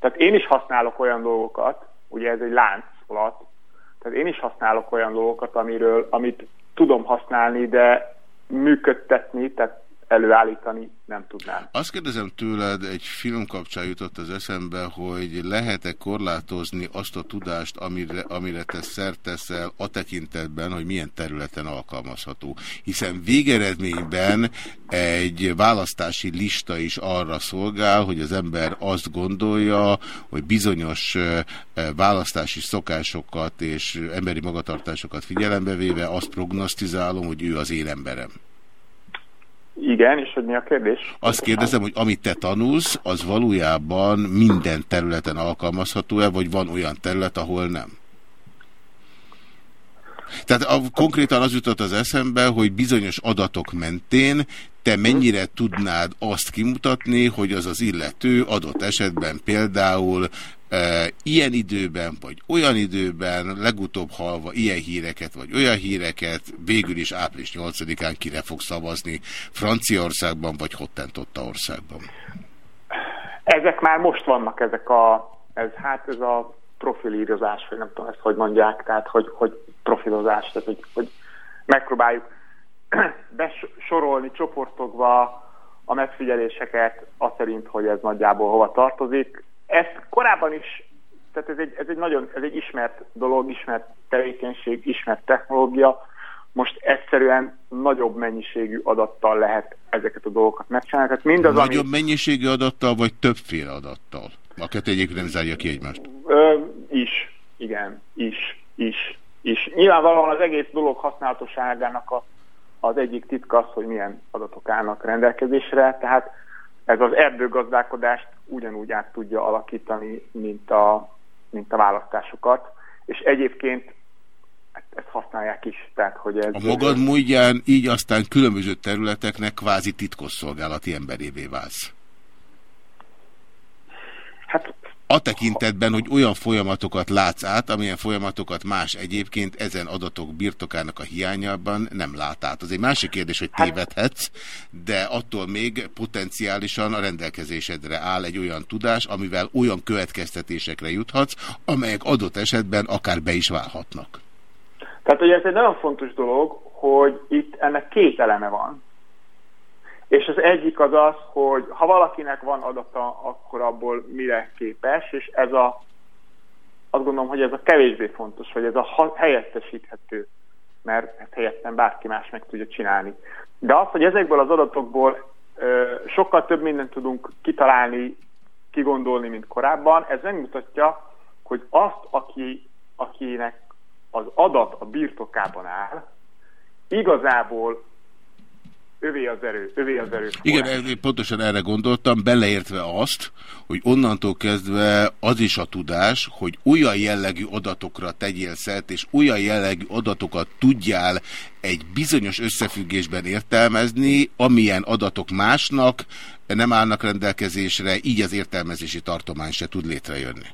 Tehát én is használok olyan dolgokat, ugye ez egy láncolat, tehát én is használok olyan dolgokat, amiről, amit tudom használni, de működtetni, tehát előállítani nem tudnám. Azt kérdezem tőled, egy film kapcsán jutott az eszembe, hogy lehet-e korlátozni azt a tudást, amire, amire te szert teszel a tekintetben, hogy milyen területen alkalmazható. Hiszen végeredményben egy választási lista is arra szolgál, hogy az ember azt gondolja, hogy bizonyos választási szokásokat és emberi magatartásokat figyelembe véve azt prognosztizálom, hogy ő az én emberem. Igen, és hogy mi a kérdés? Azt kérdezem, hogy amit te tanulsz, az valójában minden területen alkalmazható-e, vagy van olyan terület, ahol nem? Tehát a, konkrétan az jutott az eszembe, hogy bizonyos adatok mentén te mennyire tudnád azt kimutatni, hogy az az illető adott esetben például e, ilyen időben, vagy olyan időben, legutóbb halva ilyen híreket, vagy olyan híreket, végül is április 8-án kire fog szavazni Franciaországban, vagy Hottentotta országban. Ezek már most vannak, ezek a, ez, hát ez a profilírozás, vagy nem tudom ezt hogy mondják, tehát hogy, hogy profilozás, tehát hogy, hogy megpróbáljuk besorolni csoportokba a megfigyeléseket, az szerint, hogy ez nagyjából hova tartozik. Ezt korábban is, tehát ez egy, ez egy nagyon, ez egy ismert dolog, ismert tevékenység, ismert technológia, most egyszerűen nagyobb mennyiségű adattal lehet ezeket a dolgokat megcsinálni. Tehát mindaz, Nagyobb ami, mennyiségű adattal, vagy többféle adattal? A kettő egyébként nem zárja ki egymást. Ö, is, igen, is, is, is. Nyilvánvalóan az egész dolog használatosságának a, az egyik titka az, hogy milyen adatok állnak rendelkezésre, tehát ez az erdőgazdálkodást ugyanúgy át tudja alakítani, mint a, mint a választásokat. És egyébként ezt használják is. Tehát, hogy ez, a magad módján így aztán különböző területeknek kvázi titkosszolgálati emberévé válsz. Hát a tekintetben, hogy olyan folyamatokat látsz át, amilyen folyamatokat más egyébként ezen adatok birtokának a hiányában nem lát át. Az egy másik kérdés, hogy hát- tévedhetsz, de attól még potenciálisan a rendelkezésedre áll egy olyan tudás, amivel olyan következtetésekre juthatsz, amelyek adott esetben akár be is válhatnak. Tehát ugye ez egy nagyon fontos dolog, hogy itt ennek két eleme van. És az egyik az az, hogy ha valakinek van adata, akkor abból mire képes, és ez a, azt gondolom, hogy ez a kevésbé fontos, hogy ez a helyettesíthető, mert ezt helyettem bárki más meg tudja csinálni. De az, hogy ezekből az adatokból ö, sokkal több mindent tudunk kitalálni, kigondolni, mint korábban, ez megmutatja, hogy azt, aki, akinek az adat a birtokában áll, igazából övé az erő, övé az erő. Igen, pontosan erre gondoltam, beleértve azt, hogy onnantól kezdve az is a tudás, hogy olyan jellegű adatokra tegyél szert, és olyan jellegű adatokat tudjál egy bizonyos összefüggésben értelmezni, amilyen adatok másnak nem állnak rendelkezésre, így az értelmezési tartomány se tud létrejönni.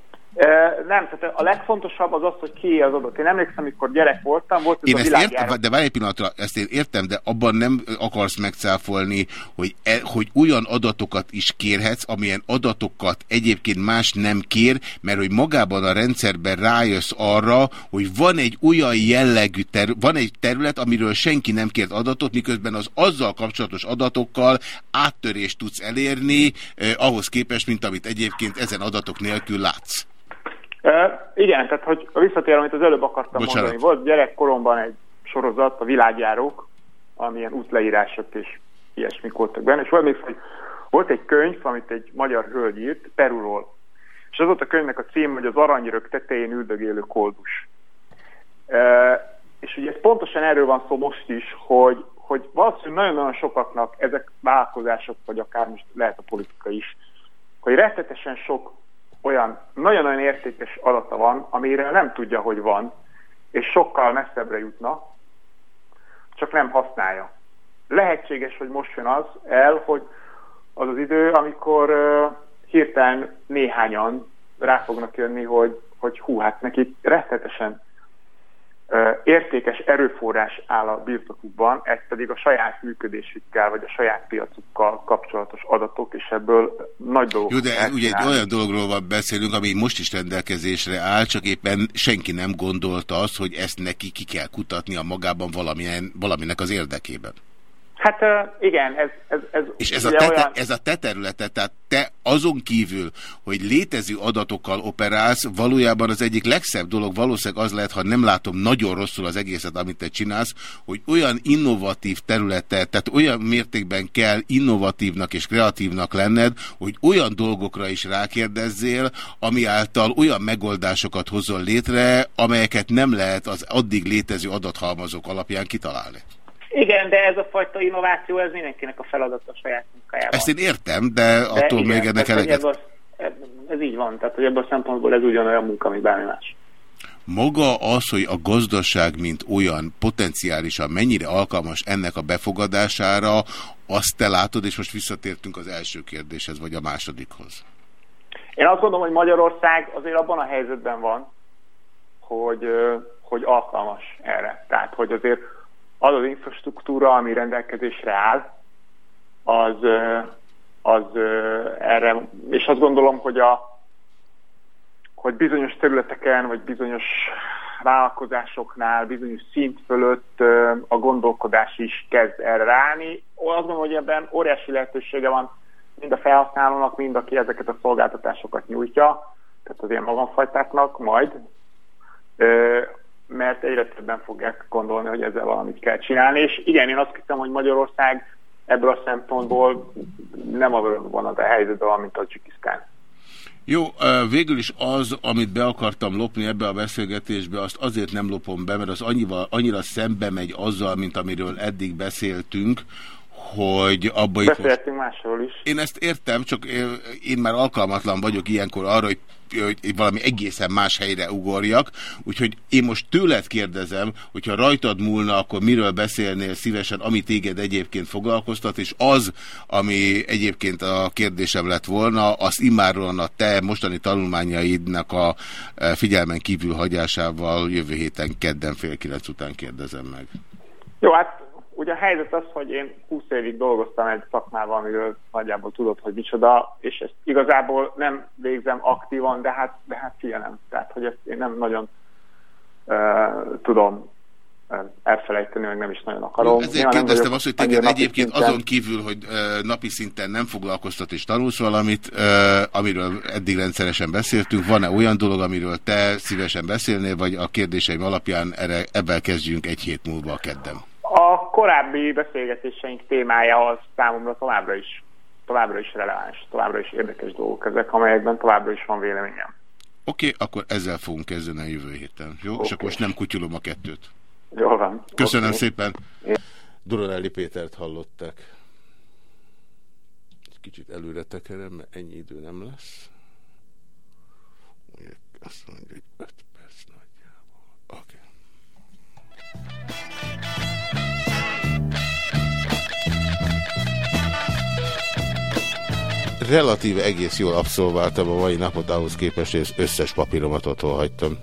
Nem, tehát a legfontosabb az az, hogy ki az adott. Én emlékszem, amikor gyerek voltam, volt ez én a ezt értem, de várj egy pillanatra, ezt én értem, de abban nem akarsz megcáfolni, hogy, e, hogy olyan adatokat is kérhetsz, amilyen adatokat egyébként más nem kér, mert hogy magában a rendszerben rájössz arra, hogy van egy olyan jellegű, ter van egy terület, amiről senki nem kért adatot, miközben az azzal kapcsolatos adatokkal áttörést tudsz elérni, eh, ahhoz képest, mint amit egyébként ezen adatok nélkül látsz. Uh, igen, tehát hogy visszatér, amit az előbb akartam Bocsánat. mondani. Volt gyerekkoromban egy sorozat, a világjárók, amilyen útleírások és ilyesmik voltak benne, és még, hogy volt egy könyv, amit egy magyar hölgy írt, Peruról. És az volt a könyvnek a cím, hogy az aranyrök tetején üldögélő koldus. Uh, és ugye pontosan erről van szó most is, hogy, hogy valószínűleg nagyon-nagyon sokaknak ezek vállalkozások, vagy akár most lehet a politika is, hogy rettetesen sok olyan nagyon-nagyon értékes adata van, amire nem tudja, hogy van, és sokkal messzebbre jutna, csak nem használja. Lehetséges, hogy most jön az el, hogy az az idő, amikor uh, hirtelen néhányan rá fognak jönni, hogy, hogy hú, hát neki rettetesen értékes erőforrás áll a birtokukban, ez pedig a saját működésükkel, vagy a saját piacukkal kapcsolatos adatok, és ebből nagy dolgok. Jó, de ugye egy olyan dologról van beszélünk, ami most is rendelkezésre áll, csak éppen senki nem gondolta azt, hogy ezt neki ki kell kutatni a magában valamilyen, valaminek az érdekében. Hát igen, ez... ez, ez És ez a, te, olyan... ez a te területet, tehát te azon kívül, hogy létező adatokkal operálsz, valójában az egyik legszebb dolog valószínűleg az lehet, ha nem látom nagyon rosszul az egészet, amit te csinálsz, hogy olyan innovatív területet, tehát olyan mértékben kell innovatívnak és kreatívnak lenned, hogy olyan dolgokra is rákérdezzél, ami által olyan megoldásokat hozol létre, amelyeket nem lehet az addig létező adathalmazók alapján kitalálni. Igen, de ez a fajta innováció, ez mindenkinek a feladata a saját munkájában. Ezt én értem, de, de attól igen, még ennek eleget. Ez, ez így van, tehát hogy ebből a szempontból ez ugyanolyan munka, mint bármi más. Maga az, hogy a gazdaság, mint olyan potenciálisan mennyire alkalmas ennek a befogadására, azt te látod, és most visszatértünk az első kérdéshez, vagy a másodikhoz. Én azt gondolom, hogy Magyarország azért abban a helyzetben van, hogy, hogy alkalmas erre. Tehát, hogy azért az az infrastruktúra, ami rendelkezésre áll, az, az erre, és azt gondolom, hogy, a, hogy bizonyos területeken, vagy bizonyos vállalkozásoknál, bizonyos szint fölött a gondolkodás is kezd erre ráállni. Azt gondolom, hogy ebben óriási lehetősége van mind a felhasználónak, mind aki ezeket a szolgáltatásokat nyújtja, tehát az ilyen magamfajtáknak majd, mert egyre többen fogják gondolni, hogy ezzel valamit kell csinálni. És igen, én azt hiszem, hogy Magyarország ebből a szempontból nem a van az a helyzetben, mint a Csikisztán. Jó, végül is az, amit be akartam lopni ebbe a beszélgetésbe, azt azért nem lopom be, mert az annyival, annyira szembe megy azzal, mint amiről eddig beszéltünk, hogy abba itt most... Beszéltünk másról is. Én ezt értem, csak én, én már alkalmatlan vagyok ilyenkor arra, hogy hogy valami egészen más helyre ugorjak, úgyhogy én most tőled kérdezem, hogyha rajtad múlna, akkor miről beszélnél szívesen, ami téged egyébként foglalkoztat, és az, ami egyébként a kérdésem lett volna, azt immáron a te mostani tanulmányaidnak a e, figyelmen kívül hagyásával jövő héten kedden fél kilenc után kérdezem meg. Jó, hát ugye a helyzet az, hogy én 20 évig dolgoztam egy szakmával, amiről nagyjából tudod, hogy micsoda, és ezt igazából nem végzem aktívan, de hát, de hát figyelem. Tehát, hogy ezt én nem nagyon uh, tudom elfelejteni, meg nem is nagyon akarom. Ezért Nyilván kérdeztem azt, hogy téged egyébként szinten... azon kívül, hogy uh, napi szinten nem foglalkoztat és tanulsz valamit, uh, amiről eddig rendszeresen beszéltünk, van-e olyan dolog, amiről te szívesen beszélnél, vagy a kérdéseim alapján erre, ebben kezdjünk egy hét múlva a keddem? A korábbi beszélgetéseink témája az számomra továbbra is, továbbra is releváns, továbbra is érdekes dolgok ezek, amelyekben továbbra is van véleményem. Oké, okay, akkor ezzel fogunk kezdeni a jövő héten. Jó? Okay. És akkor most nem kutyulom a kettőt. Jó van. Köszönöm okay. szépen. Duronelli Pétert hallották. Egy kicsit előre tekerem, mert ennyi idő nem lesz. Azt mondja, hogy 5 perc nagyjából. Oké. Okay. Relatíve egész jól abszolváltam a mai napot, ahhoz képest, hogy az összes papíromat otthon hagytam.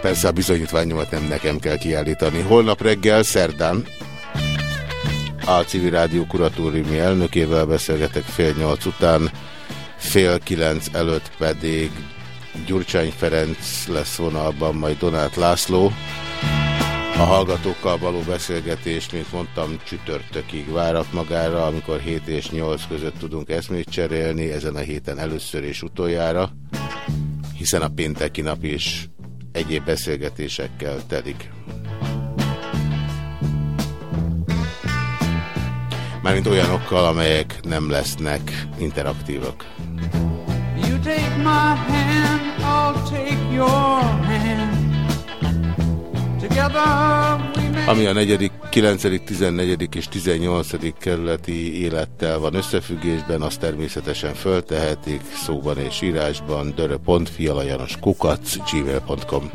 Persze a bizonyítványomat nem nekem kell kiállítani. Holnap reggel, szerdán, a Civil Rádió kuratóriumi elnökével beszélgetek fél nyolc után, fél kilenc előtt pedig Gyurcsány Ferenc lesz vonalban, majd Donát László. A hallgatókkal való beszélgetés, mint mondtam, csütörtökig várat magára, amikor 7 és 8 között tudunk eszmét cserélni, ezen a héten először és utoljára, hiszen a pénteki nap is egyéb beszélgetésekkel telik. Mármint olyanokkal, amelyek nem lesznek interaktívak. You take my hand, I'll take your hand. Ami a 4., 9., 14. és 18. kerületi élettel van összefüggésben, azt természetesen föltehetik szóban és írásban dörö.fialajanoskukac gmail.com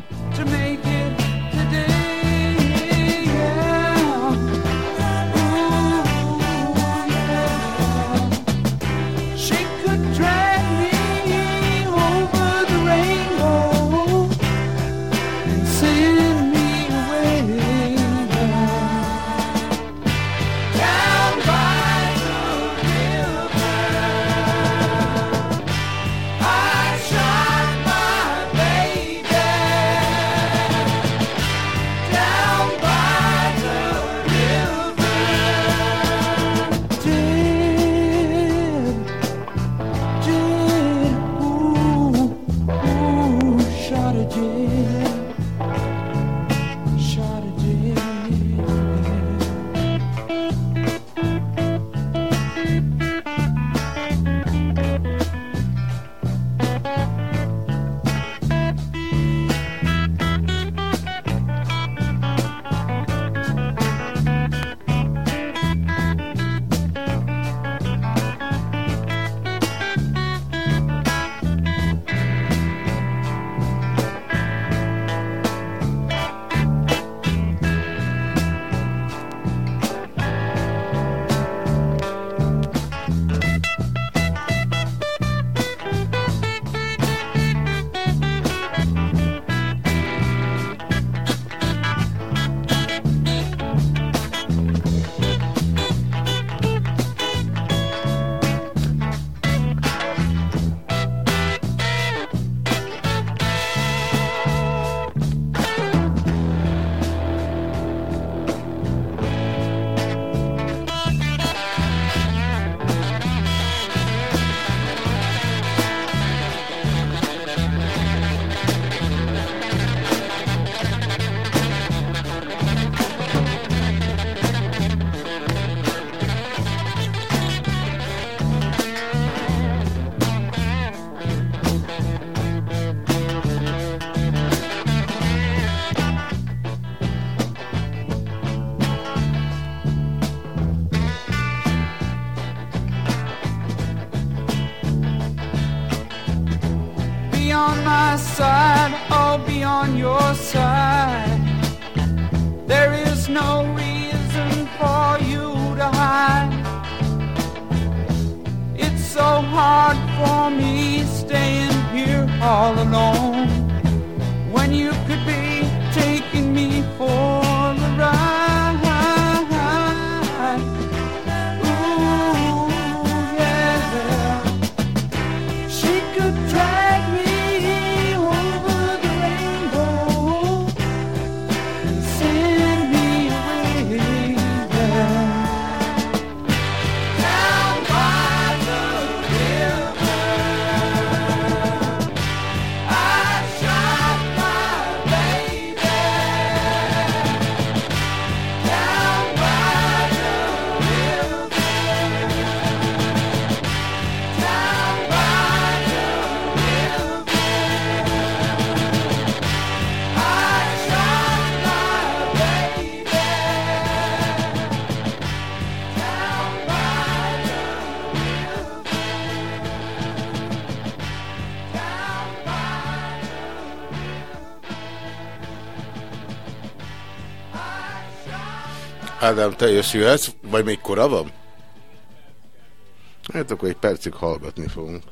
Ádám, te jössz, jöhetsz, vagy még kora van? Hát akkor egy percig hallgatni fogunk.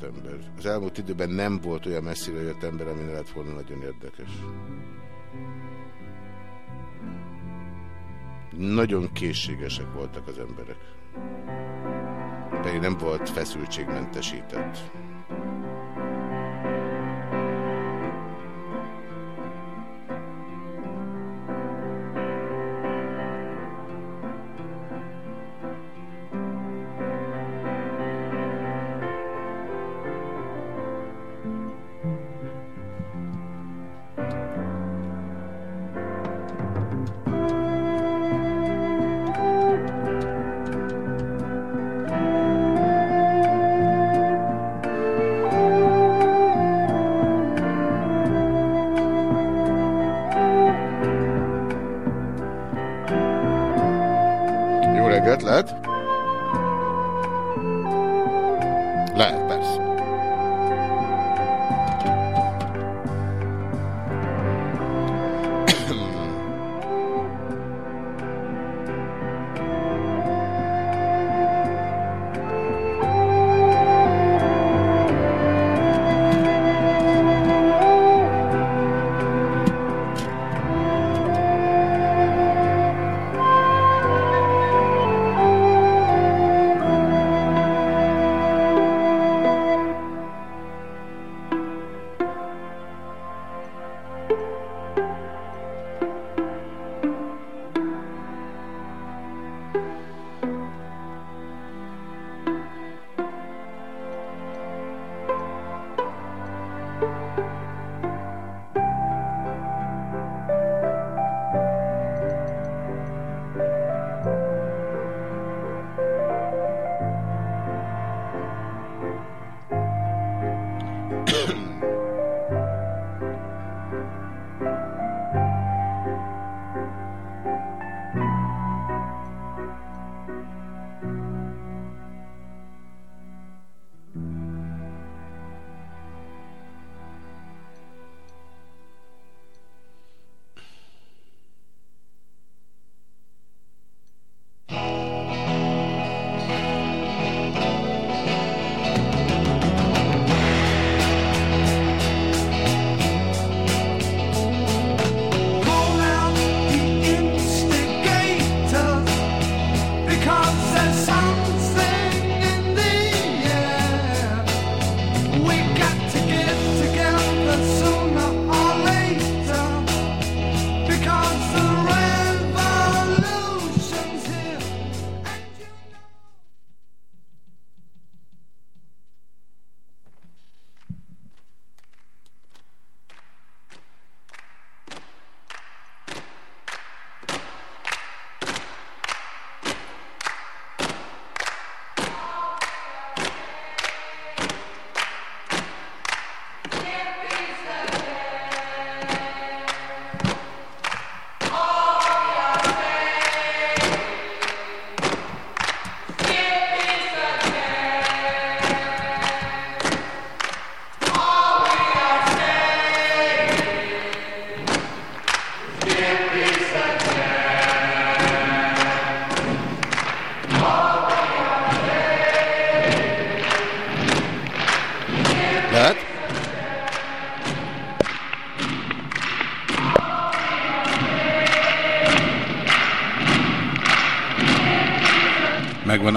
jött ember. Az elmúlt időben nem volt olyan messzire jött ember, ami ne lett volna nagyon érdekes. Nagyon készségesek voltak az emberek. Pedig nem volt feszültségmentesített.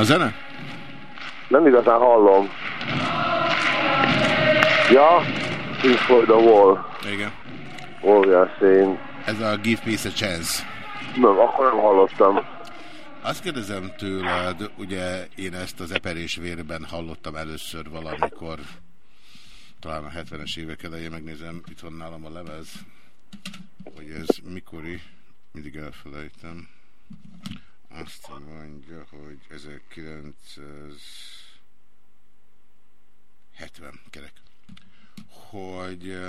Zene? Nem igazán hallom. Ja, Peace for the Wall. Igen. Szén. Ez a Give Peace a Chance. Nem, akkor nem hallottam. Azt kérdezem tőled, ugye én ezt az eperés vérben hallottam először valamikor, talán a 70-es évek elején, megnézem, itt van nálam a lemez, hogy ez mikori, mindig elfelejtem. Azt mondja, hogy 1970 kerek. Hogy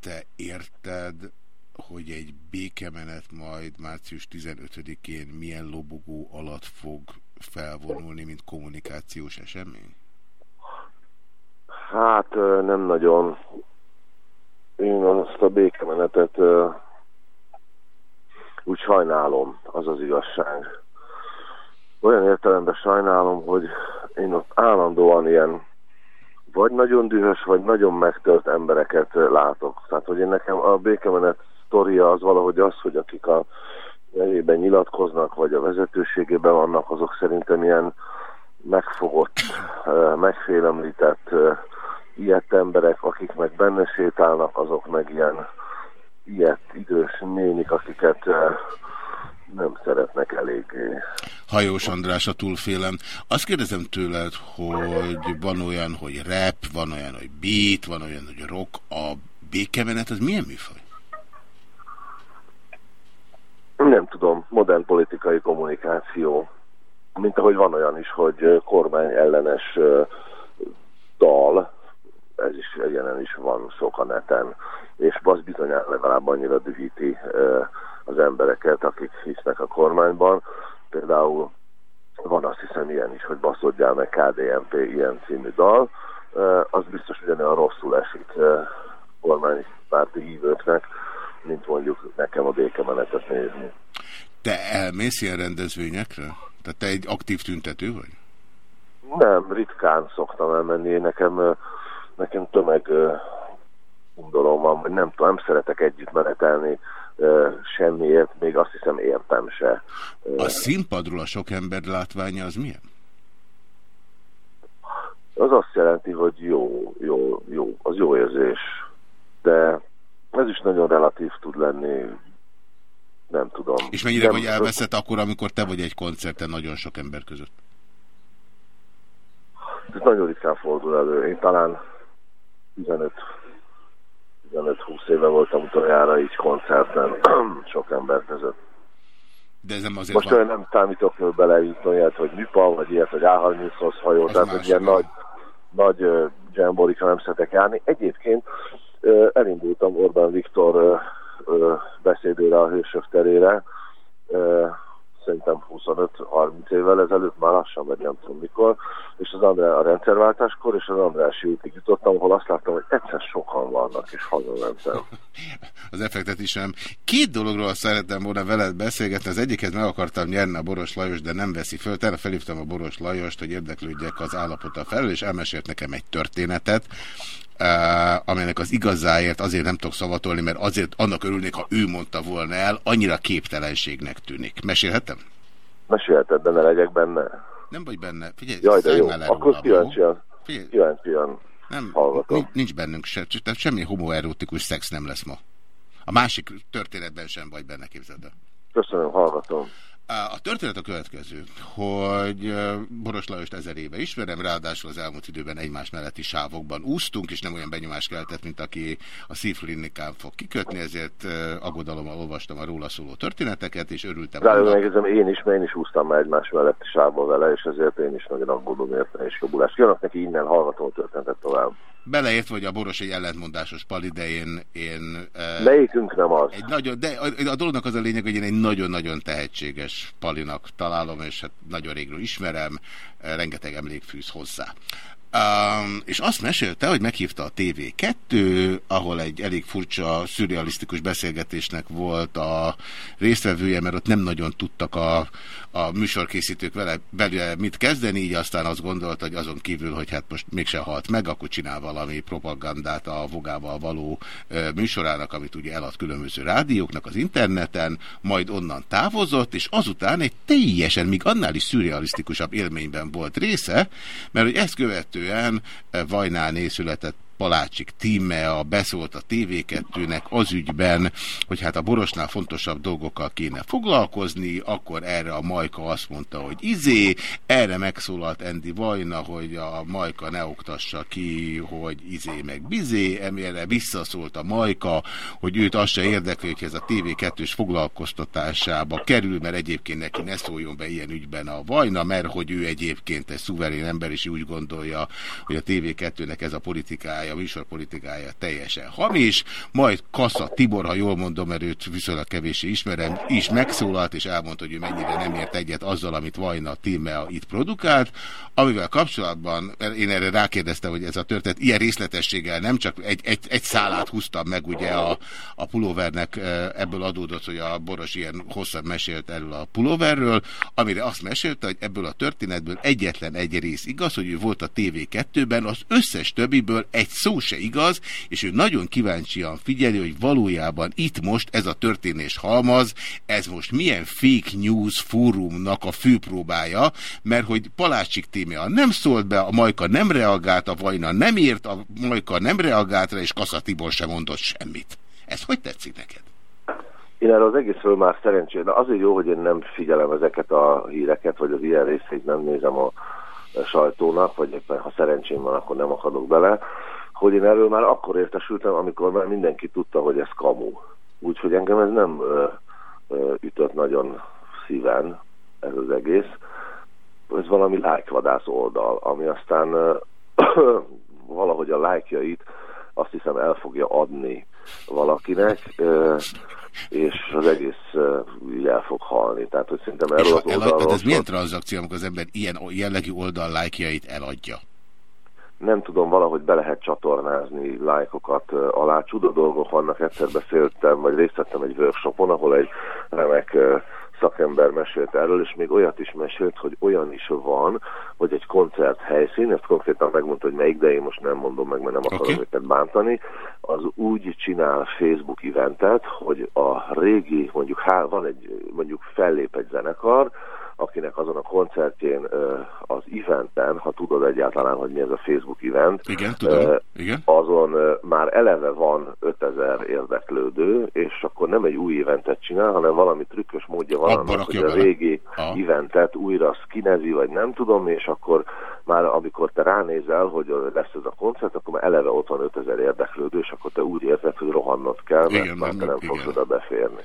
te érted, hogy egy békemenet majd március 15-én milyen lobogó alatt fog felvonulni, mint kommunikációs esemény? Hát nem nagyon. Én azt a békemenetet úgy sajnálom, az az igazság. Olyan értelemben sajnálom, hogy én ott állandóan ilyen vagy nagyon dühös, vagy nagyon megtört embereket ö, látok. Tehát, hogy én nekem a békemenet sztoria az valahogy az, hogy akik a nevében nyilatkoznak, vagy a vezetőségében vannak, azok szerintem ilyen megfogott, ö, megfélemlített ö, ilyet emberek, akik meg benne sétálnak, azok meg ilyen ilyet idős nénik, akiket nem szeretnek eléggé. Hajós András a túlfélem. Azt kérdezem tőled, hogy van olyan, hogy rap, van olyan, hogy beat, van olyan, hogy rock. A békemenet az milyen műfaj? Nem tudom, modern politikai kommunikáció. Mint ahogy van olyan is, hogy kormány ellenes dal, ez is jelen is van sok a neten, és az bizonyán legalább annyira dühíti az embereket, akik hisznek a kormányban. Például van azt hiszem ilyen is, hogy baszodjál meg KDNP ilyen című dal, az biztos ugyanolyan rosszul esik kormánypárti hívőknek, mint mondjuk nekem a békemenetet nézni. Te elmész ilyen rendezvényekre? Tehát te egy aktív tüntető vagy? Nem, ritkán szoktam elmenni, nekem, nekem tömeg van, vagy nem tudom, nem szeretek együtt menetelni semmiért, még azt hiszem értem se. A színpadról a sok ember látványa az milyen? Az azt jelenti, hogy jó, jó, jó, az jó érzés. De ez is nagyon relatív tud lenni, nem tudom. És mennyire nem, vagy elveszett akkor, amikor te vagy egy koncerten nagyon sok ember között? Ez nagyon ritkán fordul elő. Én talán 15 15-20 éve voltam utoljára így koncerten, sok ember között. De ez nem azért Most van. olyan nem számítok belejutni ilyet, hogy műpa, vagy ilyet, hogy A30-hoz hajó, Az tehát hogy ilyen nagy, nagy uh, jamborika nem szeretek járni. Egyébként uh, elindultam Orbán Viktor uh, beszédére a Hősök terére, szerintem 25-30 évvel ezelőtt, már lassan, vagy nem tudom mikor, és az Andrá a rendszerváltáskor, és az Andrási útig jutottam, ahol azt láttam, hogy egyszer sokan vannak, és haza mentem. Az effektet is nem. Két dologról szerettem volna veled beszélgetni. Az egyiket meg akartam nyerni a Boros Lajos, de nem veszi föl. Tegnap felhívtam a Boros Lajost, hogy érdeklődjek az állapota felől, és elmesélt nekem egy történetet, amelynek az igazáért azért nem tudok szavatolni, mert azért annak örülnék, ha ő mondta volna el, annyira képtelenségnek tűnik. Mesélhetem? Mesélheted, de ne legyek benne. Nem vagy benne. Figyelj, Jaj, de jó. Akkor kíváncsian. kíváncsian Nem, nincs, nincs bennünk se, tehát semmi homoerotikus szex nem lesz ma. A másik történetben sem vagy benne, képzeld el. Köszönöm, hallgatom. A történet a következő, hogy Boros Lajost ezer éve ismerem, ráadásul az elmúlt időben egymás melletti sávokban úsztunk, és nem olyan benyomást keltett, mint aki a szívklinikán fog kikötni, ezért aggodalommal olvastam a róla szóló történeteket, és örültem megjegyzem, én is, mert én is úsztam már egymás mellett sávba vele, és ezért én is nagyon aggódom érte, és jobbulást. Kívánok neki innen, hallgatom a történetet tovább. Beleértve, hogy a Boros egy ellentmondásos pali, de én... ö, Melyikünk nem az? Egy nagyon, de a, a dolognak az a lényeg, hogy én egy nagyon-nagyon tehetséges palinak találom, és hát nagyon régről ismerem, eh, rengeteg emlék fűz hozzá. Um, és azt mesélte, hogy meghívta a TV2, ahol egy elég furcsa, szürrealisztikus beszélgetésnek volt a résztvevője, mert ott nem nagyon tudtak a, a műsorkészítők vele belőle mit kezdeni, így aztán azt gondolta, hogy azon kívül, hogy hát most mégse halt meg, akkor csinál valami propagandát a vogával való ö, műsorának, amit ugye elad különböző rádióknak az interneten, majd onnan távozott, és azután egy teljesen, még annál is szürrealisztikusabb élményben volt része, mert hogy ezt követően eh, Vajnáné született Palácsik Tímea beszólt a TV2-nek az ügyben, hogy hát a Borosnál fontosabb dolgokkal kéne foglalkozni, akkor erre a Majka azt mondta, hogy izé, erre megszólalt Endi Vajna, hogy a Majka ne oktassa ki, hogy izé meg bizé, emére visszaszólt a Majka, hogy őt az se érdekli, hogy ez a TV2-s foglalkoztatásába kerül, mert egyébként neki ne szóljon be ilyen ügyben a Vajna, mert hogy ő egyébként egy szuverén ember, és úgy gondolja, hogy a TV2-nek ez a politikája, a műsorpolitikája teljesen hamis, majd Kassa Tibor, ha jól mondom, mert őt viszonylag kevéssé ismerem, is megszólalt, és elmondta, hogy ő mennyire nem ért egyet azzal, amit Vajna Tímea itt produkált, amivel kapcsolatban én erre rákérdeztem, hogy ez a történet ilyen részletességgel nem csak egy, egy, egy szálát húztam meg ugye a, a pulóvernek eh, ebből adódott, hogy a Boros ilyen hosszan mesélt erről a pulóverről, amire azt mesélte, hogy ebből a történetből egyetlen egy rész igaz, hogy ő volt a TV2-ben, az összes többiből egy szó se igaz, és ő nagyon kíváncsian figyeli, hogy valójában itt most ez a történés halmaz, ez most milyen fake news fórumnak a főpróbája, mert hogy Palácsik Tímea nem szólt be, a Majka nem reagált, a Vajna nem írt, a Majka nem reagált rá, és Kassa Tibor sem mondott semmit. Ez hogy tetszik neked? Én erről az egészről már szerencsére, azért jó, hogy én nem figyelem ezeket a híreket, vagy az ilyen részét nem nézem a sajtónak, vagy éppen ha szerencsém van, akkor nem akadok bele, hogy én erről már akkor értesültem, amikor már mindenki tudta, hogy ez kamu. Úgyhogy engem ez nem ö, ö, ütött nagyon szíven, ez az egész. Ez valami lájkvadász oldal, ami aztán ö, valahogy a lájkjait azt hiszem el fogja adni valakinek, ö, és az egész ö, így el fog halni. Tehát, hogy szerintem erről az oldalról ez milyen tranzakció, amikor az ember ilyen jellegű oldal lájkjait eladja? Nem tudom, valahogy be lehet csatornázni lájkokat alá. Csuda dolgok vannak, egyszer beszéltem, vagy részt vettem egy workshopon, ahol egy remek szakember mesélt erről, és még olyat is mesélt, hogy olyan is van, hogy egy koncert helyszín, ezt konkrétan megmondta, hogy melyik, de én most nem mondom meg, mert nem akarom Oké. őket bántani, az úgy csinál Facebook eventet, hogy a régi, mondjuk há, van egy, mondjuk fellép egy zenekar, akinek azon a koncertjén az eventen, ha tudod egyáltalán, hogy mi ez a Facebook event, Igen, tudom. Igen. azon már eleve van 5000 érdeklődő, és akkor nem egy új eventet csinál, hanem valami trükkös módja van annak, hogy a régi Aha. eventet újra skinezi, vagy nem tudom, és akkor már amikor te ránézel, hogy lesz ez a koncert, akkor már eleve ott van 5000 érdeklődő, és akkor te úgy érzed, hogy rohannod kell, mert Igen, már te meg- nem igen. fogsz oda beférni.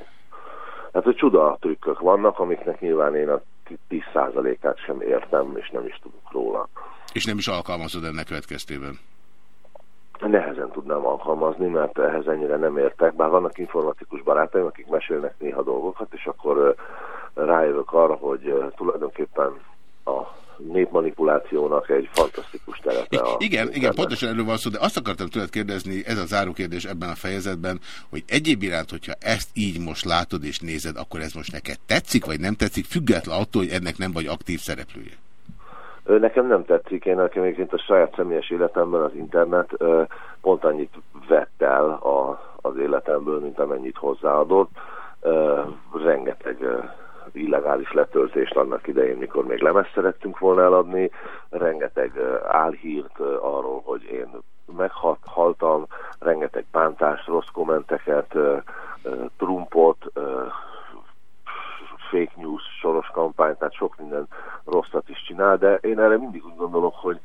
Hát, hogy csuda trükkök vannak, amiknek nyilván én a 10%-át sem értem, és nem is tudok róla. És nem is alkalmazod ennek következtében. Nehezen tudnám alkalmazni, mert ehhez ennyire nem értek, bár vannak informatikus barátaim, akik mesélnek néha dolgokat, és akkor rájövök arra, hogy tulajdonképpen a népmanipulációnak egy fantasztikus terepe. a Igen, igen, pontosan erről van szó, de azt akartam tőled kérdezni, ez a záró kérdés ebben a fejezetben, hogy egyéb iránt, hogyha ezt így most látod és nézed, akkor ez most neked tetszik, vagy nem tetszik, független attól, hogy ennek nem vagy aktív szereplője. Nekem nem tetszik, én nekem egyébként a saját személyes életemben az internet pont annyit vett el a, az életemből, mint amennyit hozzáadott. Rengeteg illegális letöltést annak idején, mikor még lemez szerettünk volna eladni, rengeteg álhírt arról, hogy én meghaltam, rengeteg bántást, rossz kommenteket, Trumpot, fake news soros kampányt, tehát sok minden rosszat is csinál, de én erre mindig úgy gondolok, hogy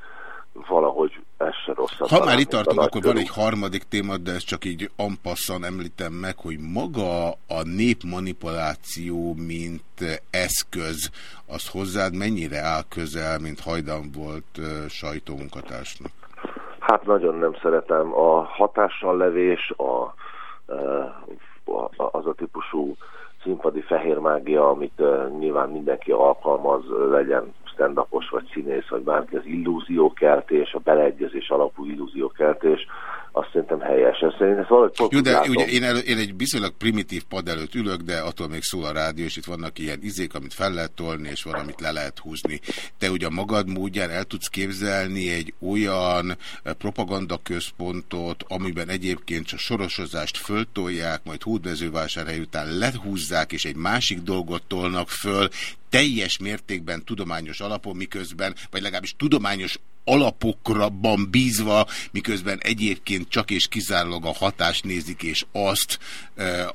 valahogy ez se rosszabb. Ha már itt tartunk, akkor van egy harmadik téma, de ezt csak így ampasszan említem meg, hogy maga a népmanipuláció, mint eszköz, az hozzád mennyire áll közel, mint hajdan volt sajtómunkatársnak? Hát nagyon nem szeretem a hatással levés, a, a, az a típusú színpadi fehér mágia, amit nyilván mindenki alkalmaz, legyen stand vagy színész, vagy bárki, az illúziókeltés, a beleegyezés alapú illúziókeltés, azt szerintem helyes. Én ezt valahogy Jó, de látom. ugye én, elő, én egy viszonylag primitív pad előtt ülök, de attól még szól a rádió, és itt vannak ilyen izék, amit fel lehet tolni, és valamit le lehet húzni. Te ugye magad módján el tudsz képzelni egy olyan eh, propagandaközpontot, amiben egyébként csak sorosozást föltolják, majd hódmezővásárhely után lehúzzák, és egy másik dolgot tolnak föl, teljes mértékben tudományos alapon, miközben, vagy legalábbis tudományos alapokban bízva, miközben egyébként csak és kizárólag a hatást nézik, és azt,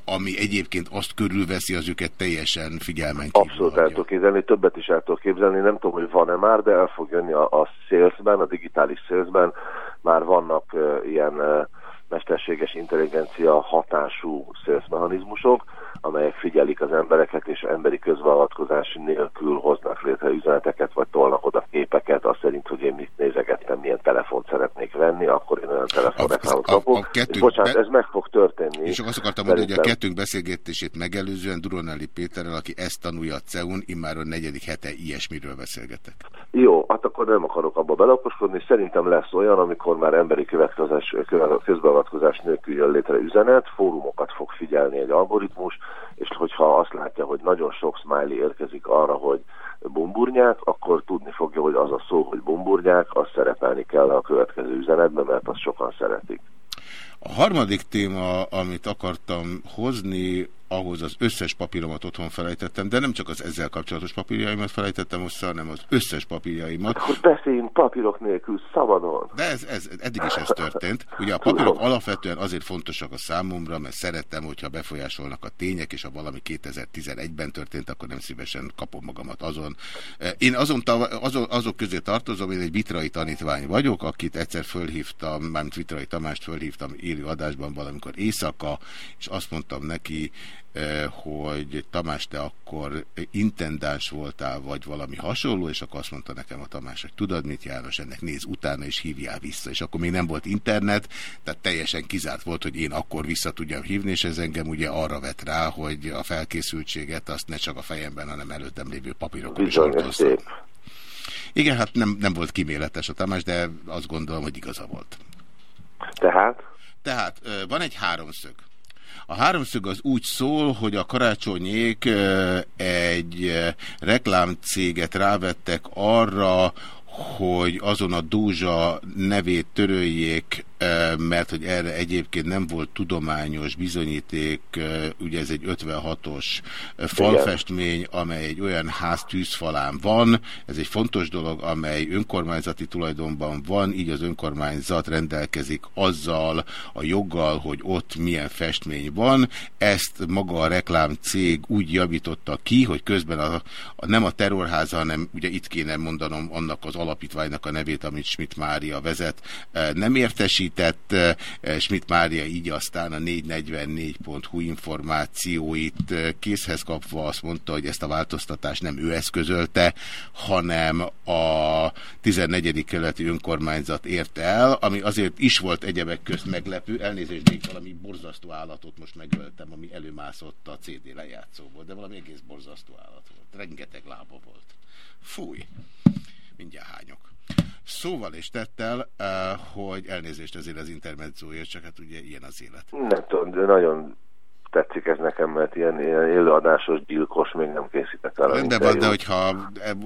ami egyébként azt körülveszi, az őket teljesen figyelmen kívül Abszolút el tudok képzelni, többet is el tudok képzelni, nem tudom, hogy van-e már, de el fog jönni a, a salesben, a digitális salesben, már vannak uh, ilyen uh, mesterséges intelligencia hatású sales mechanizmusok, amelyek figyelik az embereket, és emberi közbeavatkozás nélkül hoznak létre üzeneteket, vagy tolnak oda képeket, azt szerint, hogy én mit nézegettem, milyen telefont szeretnék venni, akkor én olyan telefonreklámot A- a- a kapok. kettő- És bocsánat, be- ez meg fog történni. És azt akartam mondani, hogy a kettőnk beszélgetését megelőzően Duronelli Péterrel, aki ezt tanulja a CEUN, immáron negyedik hete ilyesmiről beszélgetek. Jó, hát akkor nem akarok abba beleokoskodni. Szerintem lesz olyan, amikor már emberi következés, köve- közbeavatkozás nélkül jön létre üzenet, fórumokat fog figyelni egy algoritmus, és hogyha azt látja, hogy nagyon sok smiley érkezik arra, hogy bumburnyák, akkor tudni fogja, hogy az a szó, hogy bumburnyák, az szerepelni kell a következő üzenetben, mert azt sokan szeretik. A harmadik téma, amit akartam hozni, ahhoz az összes papíromat otthon felejtettem, de nem csak az ezzel kapcsolatos papírjaimat felejtettem össze, hanem az összes papírjaimat. Hogy beszéljünk papírok nélkül, szabadon. De ez, ez, eddig is ez történt. Ugye a papírok alapvetően azért fontosak a számomra, mert szerettem, hogyha befolyásolnak a tények, és ha valami 2011-ben történt, akkor nem szívesen kapom magamat azon. Én azon, azon azok közé tartozom, én egy vitrai tanítvány vagyok, akit egyszer fölhívtam, mármint vitrai Tamást fölhívtam élő adásban valamikor éjszaka, és azt mondtam neki, eh, hogy Tamás, te akkor intendáns voltál, vagy valami hasonló, és akkor azt mondta nekem a Tamás, hogy tudod mit, János, ennek néz utána, és hívjál vissza. És akkor még nem volt internet, tehát teljesen kizárt volt, hogy én akkor vissza tudjam hívni, és ez engem ugye arra vett rá, hogy a felkészültséget azt ne csak a fejemben, hanem előttem lévő papírokon is szép. Igen, hát nem, nem volt kiméletes a Tamás, de azt gondolom, hogy igaza volt. Tehát? Tehát ö, van egy háromszög. A háromszög az úgy szól, hogy a karácsonyék egy reklámcéget rávettek arra, hogy azon a Dózsa nevét töröljék, mert hogy erre egyébként nem volt tudományos bizonyíték, ugye ez egy 56-os ö, falfestmény, amely egy olyan ház tűzfalán van, ez egy fontos dolog, amely önkormányzati tulajdonban van, így az önkormányzat rendelkezik azzal a joggal, hogy ott milyen festmény van. Ezt maga a reklámcég úgy javította ki, hogy közben a, a, nem a terrorháza, hanem ugye itt kéne mondanom annak az alapítványnak a nevét, amit Schmidt Mária vezet, nem értesített. Eh, Schmidt Mária így aztán a 444.hu információit eh, készhez kapva azt mondta, hogy ezt a változtatást nem ő eszközölte, hanem a 14. keleti önkormányzat érte el, ami azért is volt egyebek közt meglepő. Elnézést, még valami borzasztó állatot most megöltem, ami előmászott a CD lejátszóból, de valami egész borzasztó állat volt. Rengeteg lába volt. Fúj! Mindjárt hányok. Szóval és tettel, eh, hogy elnézést ezért az intermedzóért, csak hát ugye ilyen az élet. Nem tudom, de nagyon tetszik ez nekem, mert ilyen, ilyen élőadásos gyilkos még nem készített el. Rendben van, de hogyha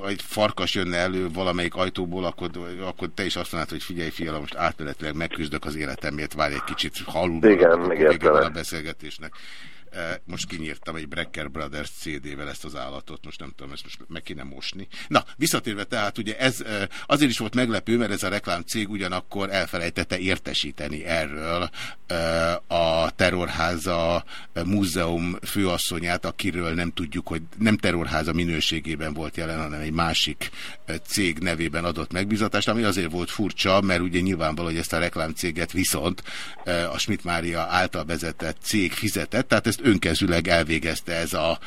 egy farkas jönne elő valamelyik ajtóból, akkor, akkor te is azt mondod, hogy figyelj, fiala, most átmenetileg megküzdök az életemért, várj egy kicsit, ha alul Igen, van a megértelek. beszélgetésnek. Eh, Most kinyírtam egy Brecker Brothers CD-vel ezt az állatot, most nem tudom, ezt most meg kéne mosni. Na, visszatérve tehát, ugye ez eh, azért is volt meglepő, mert ez a reklámcég ugyanakkor elfelejtette értesíteni erről eh, a terrorháza múzeum főasszonyát, akiről nem tudjuk, hogy nem terrorháza minőségében volt jelen, hanem egy másik cég nevében adott megbizatást, ami azért volt furcsa, mert ugye nyilvánvaló, hogy ezt a reklámcéget viszont a Schmidt Mária által vezetett cég fizetett, tehát ezt önkezüleg elvégezte ez a,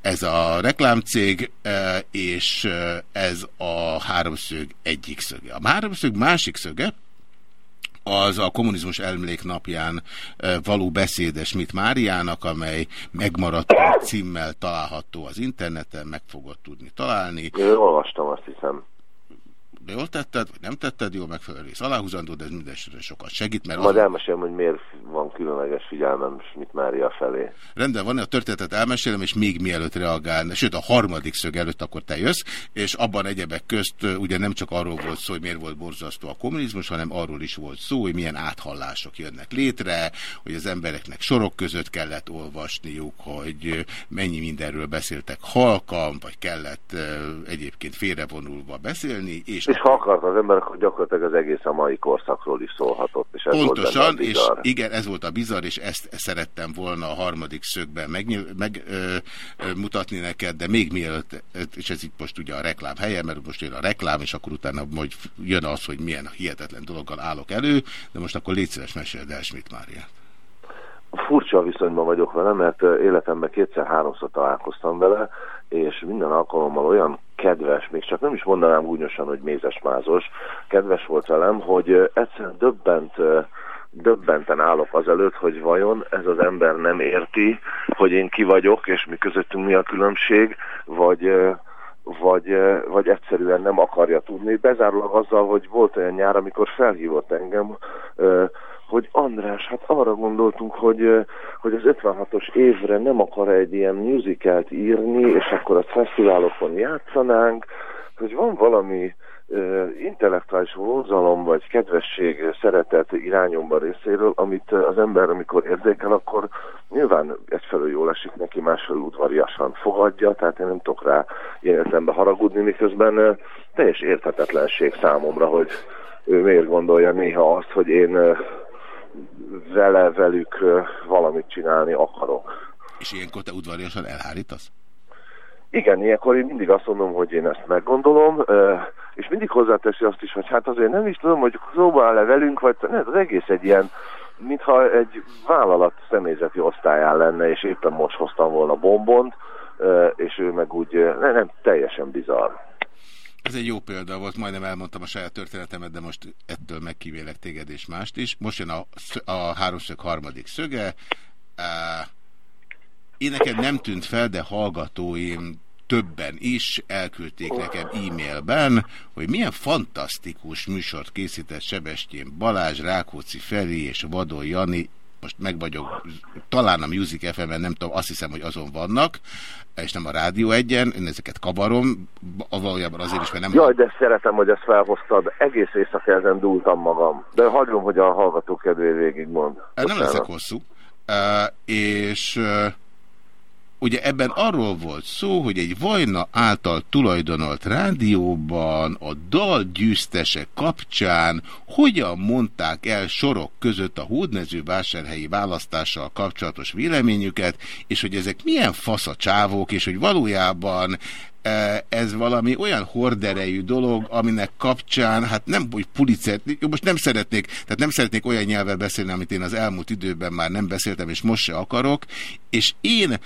ez a reklámcég, eh, és eh, ez a háromszög egyik szöge. A háromszög másik szöge, az a kommunizmus emléknapján eh, való beszéde Schmidt Máriának, amely megmaradt címmel található az interneten, meg fogod tudni találni. Én olvastam, azt hiszem. De jól tetted, vagy nem tetted, jól megfelelő rész aláhúzandó, de ez mindenesetre sokat segít, mert Majd az... elmesélem, hogy miért van különleges figyelmem Schmidt Mária felé. rendben van, a történetet elmesélem, és még mielőtt reagálna, sőt a harmadik szög előtt akkor te jössz, és abban egyebek közt ugye nem csak arról volt szó, hogy miért volt borzasztó a kommunizmus, hanem arról is volt szó, hogy milyen áthallások jönnek létre, hogy az embereknek sorok között kellett olvasniuk, hogy mennyi mindenről beszéltek halkan, vagy kellett egyébként félrevonulva beszélni, és És ha akart az ember, akkor gyakorlatilag az egész a mai korszakról is szólhatott. És ez volt Pontosan, és bizarr. igen, ez volt a bizarr, és ezt szerettem volna a harmadik szögben megmutatni meg, neked, de még mielőtt, és ez itt most ugye a reklám helye, mert most jön a reklám, és akkor utána majd jön az, hogy milyen hihetetlen dologgal állok elő, de most akkor légy szíves, meséld el Schmidt Máriát. Furcsa viszonyban vagyok vele, mert életemben kétszer-háromszor találkoztam vele, és minden alkalommal olyan kedves, még csak nem is mondanám gúnyosan, hogy mézesmázos, kedves volt velem, hogy egyszerűen döbbent, döbbenten állok azelőtt, hogy vajon ez az ember nem érti, hogy én ki vagyok, és mi közöttünk mi a különbség, vagy, vagy, vagy egyszerűen nem akarja tudni. Bezárólag azzal, hogy volt olyan nyár, amikor felhívott engem, hogy András, hát arra gondoltunk, hogy, hogy az 56-os évre nem akar egy ilyen musicalt írni, és akkor a fesztiválokon játszanánk, hogy van valami ö, intellektuális vonzalom vagy kedvesség, szeretet irányomban részéről, amit az ember, amikor érzékel, akkor nyilván egyfelől jól esik neki, másfelől udvariasan fogadja, tehát én nem tudok rá ilyen haragudni, miközben ö, teljes érthetetlenség számomra, hogy ő miért gondolja néha azt, hogy én ö, vele, velük valamit csinálni akarok. És ilyenkor te udvariasan elhárítasz? Igen, ilyenkor én mindig azt mondom, hogy én ezt meggondolom, és mindig hozzáteszi azt is, hogy hát azért nem is tudom, hogy próbál-e velünk, vagy nem, az egész egy ilyen, mintha egy vállalat személyzeti osztályán lenne, és éppen most hoztam volna bombont, és ő meg úgy, ö, nem, nem teljesen bizarr. Ez egy jó példa volt, majdnem elmondtam a saját történetemet, de most ettől megkívélek téged és mást is. Most jön a, a háromszög harmadik szöge. Én nekem nem tűnt fel, de hallgatóim többen is elküldték nekem e-mailben, hogy milyen fantasztikus műsort készített Sebestyén Balázs, Rákóczi Feri és Vadon Jani, most meg vagyok, talán a Music FM-en, nem tudom, azt hiszem, hogy azon vannak, és nem a Rádió egyen, én ezeket kabarom, valójában azért is, mert nem... Jaj, de szeretem, hogy ezt felhoztad. Egész éjszaka ezen dúltam magam. De hagyom, hogy a hallgató kedvé végigmond. Nem leszek hosszú. És uh, ugye ebben arról volt szó, hogy egy Vajna által tulajdonolt rádióban a dalgyőztesek kapcsán hogyan mondták el sorok között a hódnező vásárhelyi választással kapcsolatos véleményüket, és hogy ezek milyen faszacsávók, és hogy valójában ez valami olyan horderejű dolog, aminek kapcsán, hát nem, hogy Pulitzer, most nem szeretnék, tehát nem szeretnék olyan nyelven beszélni, amit én az elmúlt időben már nem beszéltem, és most se akarok, és én,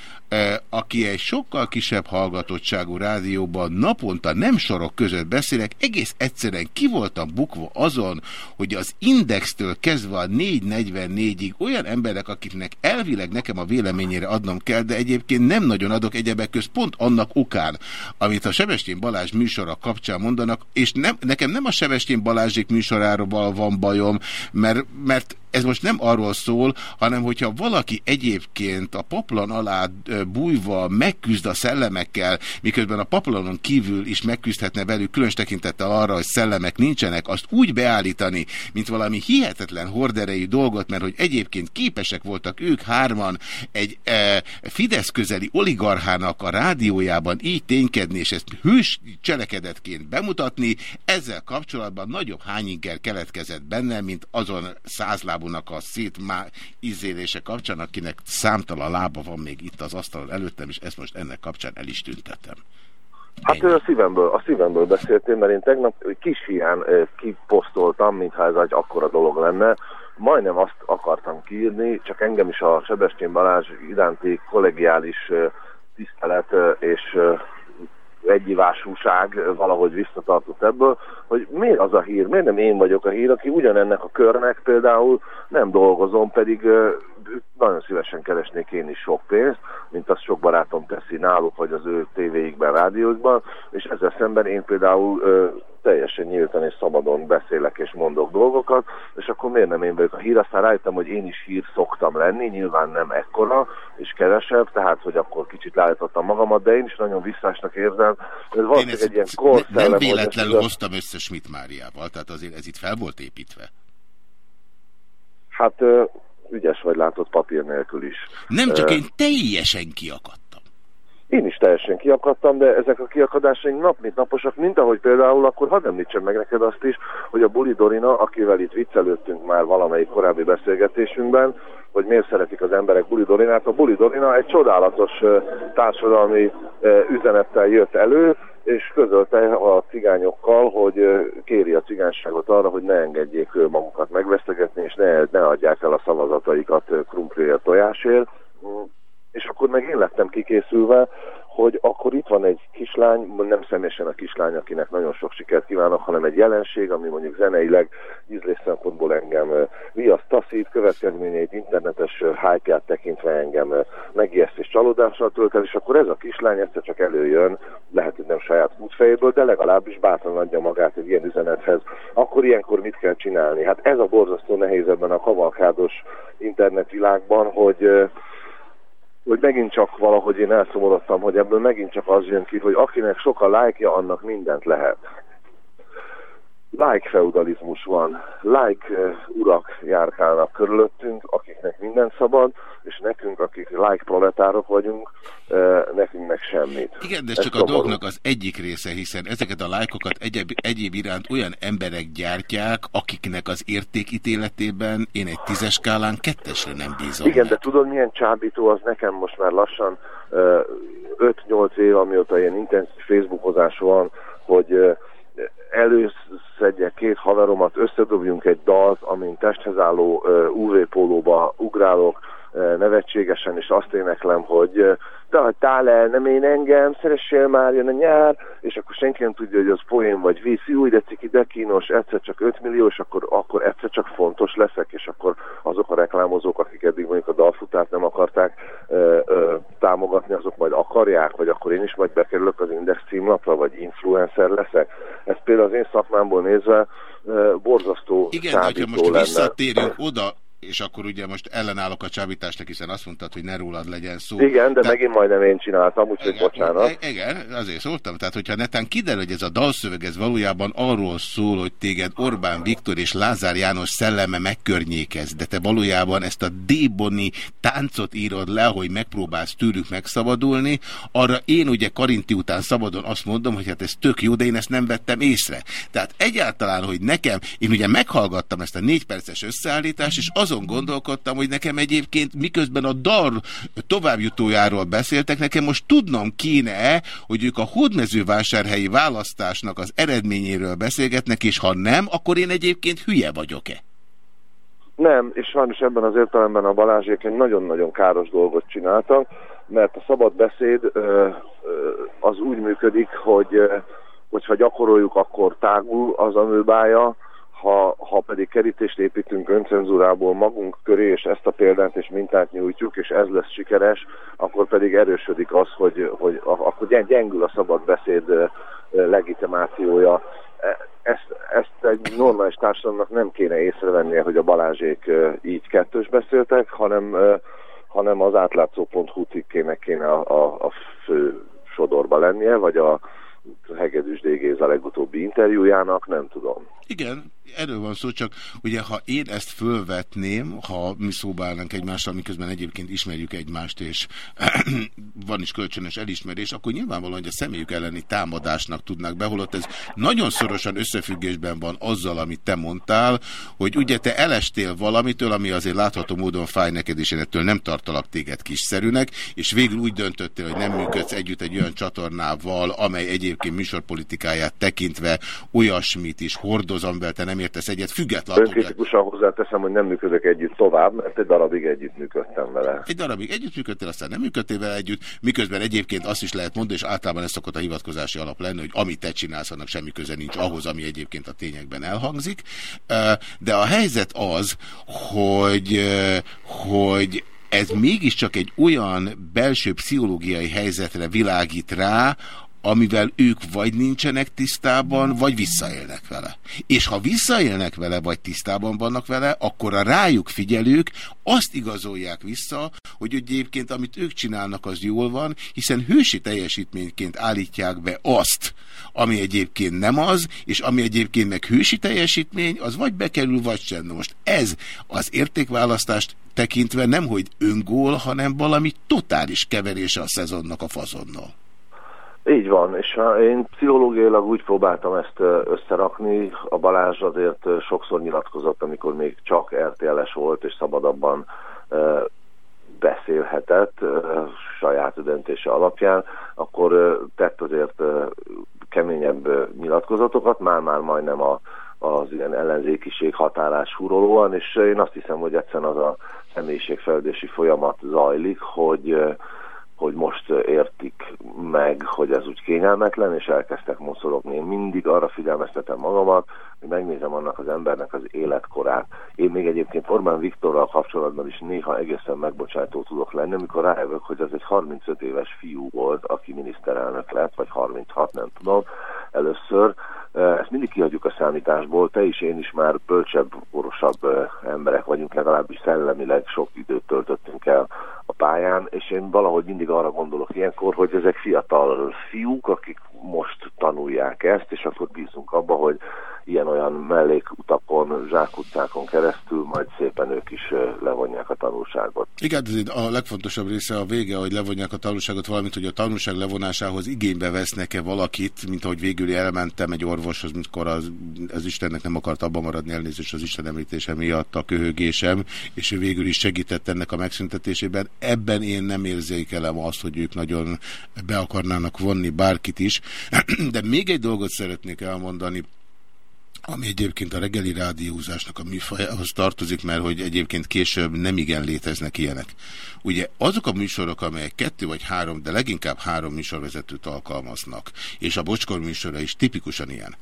aki egy sokkal kisebb hallgatottságú rádióban naponta nem sorok között beszélek, egész egyszerűen ki voltam bukva azon, hogy az Indextől kezdve a 444-ig olyan emberek, akiknek elvileg nekem a véleményére adnom kell, de egyébként nem nagyon adok egyebek közt, pont annak okán, amit a Sebestyén Balázs műsora kapcsán mondanak, és nem, nekem nem a Sebestyén Balázsék műsoráról van bajom, mert, mert ez most nem arról szól, hanem hogyha valaki egyébként a paplan alá bújva megküzd a szellemekkel, miközben a paplanon kívül is megküzdhetne velük, különös tekintettel arra, hogy szellemek nincsenek, azt úgy beállítani, mint valami hihetetlen horderejű dolgot, mert hogy egyébként képesek voltak ők hárman egy e, Fidesz közeli oligarchának a rádiójában így ténykedni, és ezt hős cselekedetként bemutatni, ezzel kapcsolatban nagyobb hányinger keletkezett benne, mint azon százlábúnak a szétmá izélése kapcsán, akinek számtalan lába van még itt az asztalon előttem, és ezt most ennek kapcsán el is tüntetem. Hát a szívemből, a szívemből beszéltél, mert én tegnap kis hián kiposztoltam, mintha ez egy akkora dolog lenne. Majdnem azt akartam kiírni, csak engem is a Sebestyén Balázs iránti kollegiális tisztelet és egyivásúság valahogy visszatartott ebből, hogy miért az a hír, miért nem én vagyok a hír, aki ugyanennek a körnek például nem dolgozom, pedig nagyon szívesen keresnék én is sok pénzt, mint azt sok barátom teszi náluk, vagy az ő tévéikben, rádiókban, és ezzel szemben én például teljesen nyíltan és szabadon beszélek és mondok dolgokat, és akkor miért nem én vagyok a hír? Aztán rájöttem, hogy én is hír szoktam lenni, nyilván nem ekkora, és kevesebb, tehát hogy akkor kicsit leállítottam magamat, de én is nagyon visszásnak érzem. Ez Én valószínűleg egy ilyen nem korszellem, hogy véletlenül hoztam össze Schmidt Máriával, tehát azért ez itt fel volt építve. Hát ügyes vagy látod papír nélkül is. Nem csak én teljesen kiakadtam. Én is teljesen kiakadtam, de ezek a kiakadásaink nap mint naposak, mint ahogy például, akkor hadd említsem meg neked azt is, hogy a Buli Dorina, akivel itt viccelődtünk már valamelyik korábbi beszélgetésünkben, hogy miért szeretik az emberek Buli Dorinát. A Buli Dorina egy csodálatos társadalmi üzenettel jött elő, és közölte a cigányokkal, hogy kéri a cigányságot arra, hogy ne engedjék magukat megvesztegetni, és ne, ne adják el a szavazataikat krumpliért, tojásért. És akkor meg én lettem kikészülve, hogy akkor itt van egy kislány, nem személyesen a kislány, akinek nagyon sok sikert kívánok, hanem egy jelenség, ami mondjuk zeneileg ízlés szempontból engem viaszt, taszít, következményeit, internetes ö, hype-ját tekintve engem megijeszt és csalódással tölt el, és akkor ez a kislány egyszer csak előjön, lehet, hogy nem saját útfejéből, de legalábbis bátran adja magát egy ilyen üzenethez. Akkor ilyenkor mit kell csinálni? Hát ez a borzasztó nehéz ebben a kavalkádos internetvilágban, hogy hogy megint csak valahogy én elszomorodtam, hogy ebből megint csak az jön ki, hogy akinek sok a lájkja, annak mindent lehet. Like feudalizmus van, like uh, urak járkálnak körülöttünk, akiknek minden szabad, és nekünk, akik like proletárok vagyunk, uh, nekünk meg semmit. Igen, de ez csak a szomorú. dolgnak az egyik része, hiszen ezeket a lájkokat egyéb, egyéb iránt olyan emberek gyártják, akiknek az értékítéletében én egy tízes skálán kettesre nem bízom. Igen, de tudod milyen csábító az nekem most már lassan ö, 5-8 év, amióta ilyen intenzív Facebookozás van, hogy ö, előszedjek két haveromat, összedobjunk egy dalt, amin testhez álló UV pólóba ugrálok, nevetségesen, és azt éneklem, hogy hagytál el, nem én engem, szeressél már, jön a nyár, és akkor senki nem tudja, hogy az poén vagy víz, új, de ciki, de kínos, egyszer csak 5 millió, és akkor, akkor egyszer csak fontos leszek, és akkor azok a reklámozók, akik eddig mondjuk a dalfutárt nem akarták ö, ö, támogatni, azok majd akarják, vagy akkor én is majd bekerülök az Index címlapra, vagy influencer leszek. Ez például az én szakmámból nézve ö, borzasztó Igen, hogyha most lenne. visszatérünk oda, és akkor ugye most ellenállok a csábításnak, hiszen azt mondtad, hogy ne rólad legyen szó. Igen, de Tehát- megint majdnem én csináltam, úgyhogy bocsánat. Igen, azért szóltam. Tehát, hogyha netán kiderül, hogy ez a dalszöveg ez valójában arról szól, hogy téged Orbán Viktor és Lázár János szelleme megkörnyékez, de te valójában ezt a déboni táncot írod le, hogy megpróbálsz tőlük megszabadulni, arra én ugye Karinti után szabadon azt mondom, hogy hát ez tök jó, de én ezt nem vettem észre. Tehát egyáltalán, hogy nekem, én ugye meghallgattam ezt a négy perces összeállítást, és azon gondolkodtam, hogy nekem egyébként miközben a dal továbbjutójáról beszéltek, nekem most tudnom kéne, hogy ők a hódmezővásárhelyi választásnak az eredményéről beszélgetnek, és ha nem, akkor én egyébként hülye vagyok-e? Nem, és sajnos ebben az értelemben a Balázsék egy nagyon-nagyon káros dolgot csináltak, mert a szabad beszéd az úgy működik, hogy hogyha gyakoroljuk, akkor tágul az a műbája, ha, ha pedig kerítést építünk öncenzúrából magunk köré, és ezt a példát és mintát nyújtjuk, és ez lesz sikeres, akkor pedig erősödik az, hogy, hogy akkor gyeng- gyengül a szabad beszéd legitimációja e- ezt, ezt egy normális társadalomnak nem kéne észrevennie, hogy a Balázsék így kettős beszéltek, hanem, hanem az átlátszó.hu cikkének kéne a, a, a fő sodorba lennie, vagy a Hegedűs Dégéz a legutóbbi interjújának, nem tudom. Igen, erről van szó, csak ugye ha én ezt fölvetném, ha mi szóba állnánk egymással, miközben egyébként ismerjük egymást, és van is kölcsönös elismerés, akkor nyilvánvalóan, hogy a személyük elleni támadásnak tudnak be, ez nagyon szorosan összefüggésben van azzal, amit te mondtál, hogy ugye te elestél valamitől, ami azért látható módon fáj neked, és én ettől nem tartalak téged kiszerűnek, és végül úgy döntöttél, hogy nem működsz együtt egy olyan csatornával, amely egyébként műsorpolitikáját tekintve olyasmit is hordoz, amivel te nem értesz egyet, függetlenül. Önkritikusan hozzáteszem, hogy nem működök együtt tovább, mert egy darabig együtt működtem vele. Egy darabig együtt működtél, aztán nem működtél vele együtt, miközben egyébként azt is lehet mondani, és általában ez szokott a hivatkozási alap lenni, hogy amit te csinálsz, annak semmi köze nincs ahhoz, ami egyébként a tényekben elhangzik. De a helyzet az, hogy, hogy ez mégiscsak egy olyan belső pszichológiai helyzetre világít rá, amivel ők vagy nincsenek tisztában, vagy visszaélnek vele. És ha visszaélnek vele, vagy tisztában vannak vele, akkor a rájuk figyelők azt igazolják vissza, hogy egyébként amit ők csinálnak, az jól van, hiszen hősi teljesítményként állítják be azt, ami egyébként nem az, és ami egyébként meg hősi teljesítmény, az vagy bekerül, vagy sem. Most ez az értékválasztást tekintve nem, hogy öngól, hanem valami totális keverése a szezonnak a fazonnal. Így van, és én pszichológiailag úgy próbáltam ezt összerakni, a Balázs azért sokszor nyilatkozott, amikor még csak RTL-es volt, és szabadabban beszélhetett saját döntése alapján, akkor tett azért keményebb nyilatkozatokat, már-már majdnem a, az ilyen ellenzékiség határás hurolóan, és én azt hiszem, hogy egyszerűen az a személyiségfejlődési folyamat zajlik, hogy hogy most értik meg, hogy ez úgy kényelmetlen, és elkezdtek mocorogni. Én mindig arra figyelmeztetem magamat, hogy megnézem annak az embernek az életkorát. Én még egyébként Orbán Viktorral kapcsolatban is néha egészen megbocsátó tudok lenni, amikor rájövök, hogy az egy 35 éves fiú volt, aki miniszterelnök lett, vagy 36, nem tudom, először. Ezt mindig kihagyjuk a számításból, te is, én is már bölcsebb, orosabb emberek vagyunk, legalábbis szellemileg sok időt töltöttünk el a pályán, és én valahogy mindig arra gondolok ilyenkor, hogy ezek fiatal fiúk, akik most tanulják ezt, és akkor bízunk abba, hogy ilyen-olyan mellékutakon, zsákutcákon keresztül majd szépen ők is levonják a tanulságot. Igen, a legfontosabb része a vége, hogy levonják a tanulságot, valamint, hogy a tanulság levonásához igénybe vesznek-e valakit, mint ahogy végül elmentem egy orvoshoz, mikor az, az Istennek nem akart abban maradni elnézést az Isten említése miatt a köhögésem, és ő végül is segített ennek a megszüntetésében. Ebben én nem érzékelem azt, hogy ők nagyon be akarnának vonni bárkit is. De még egy dolgot szeretnék elmondani, ami egyébként a reggeli rádiózásnak a műfajához tartozik, mert hogy egyébként később nem igen léteznek ilyenek. Ugye azok a műsorok, amelyek kettő vagy három, de leginkább három műsorvezetőt alkalmaznak, és a bocskor műsora is tipikusan ilyen,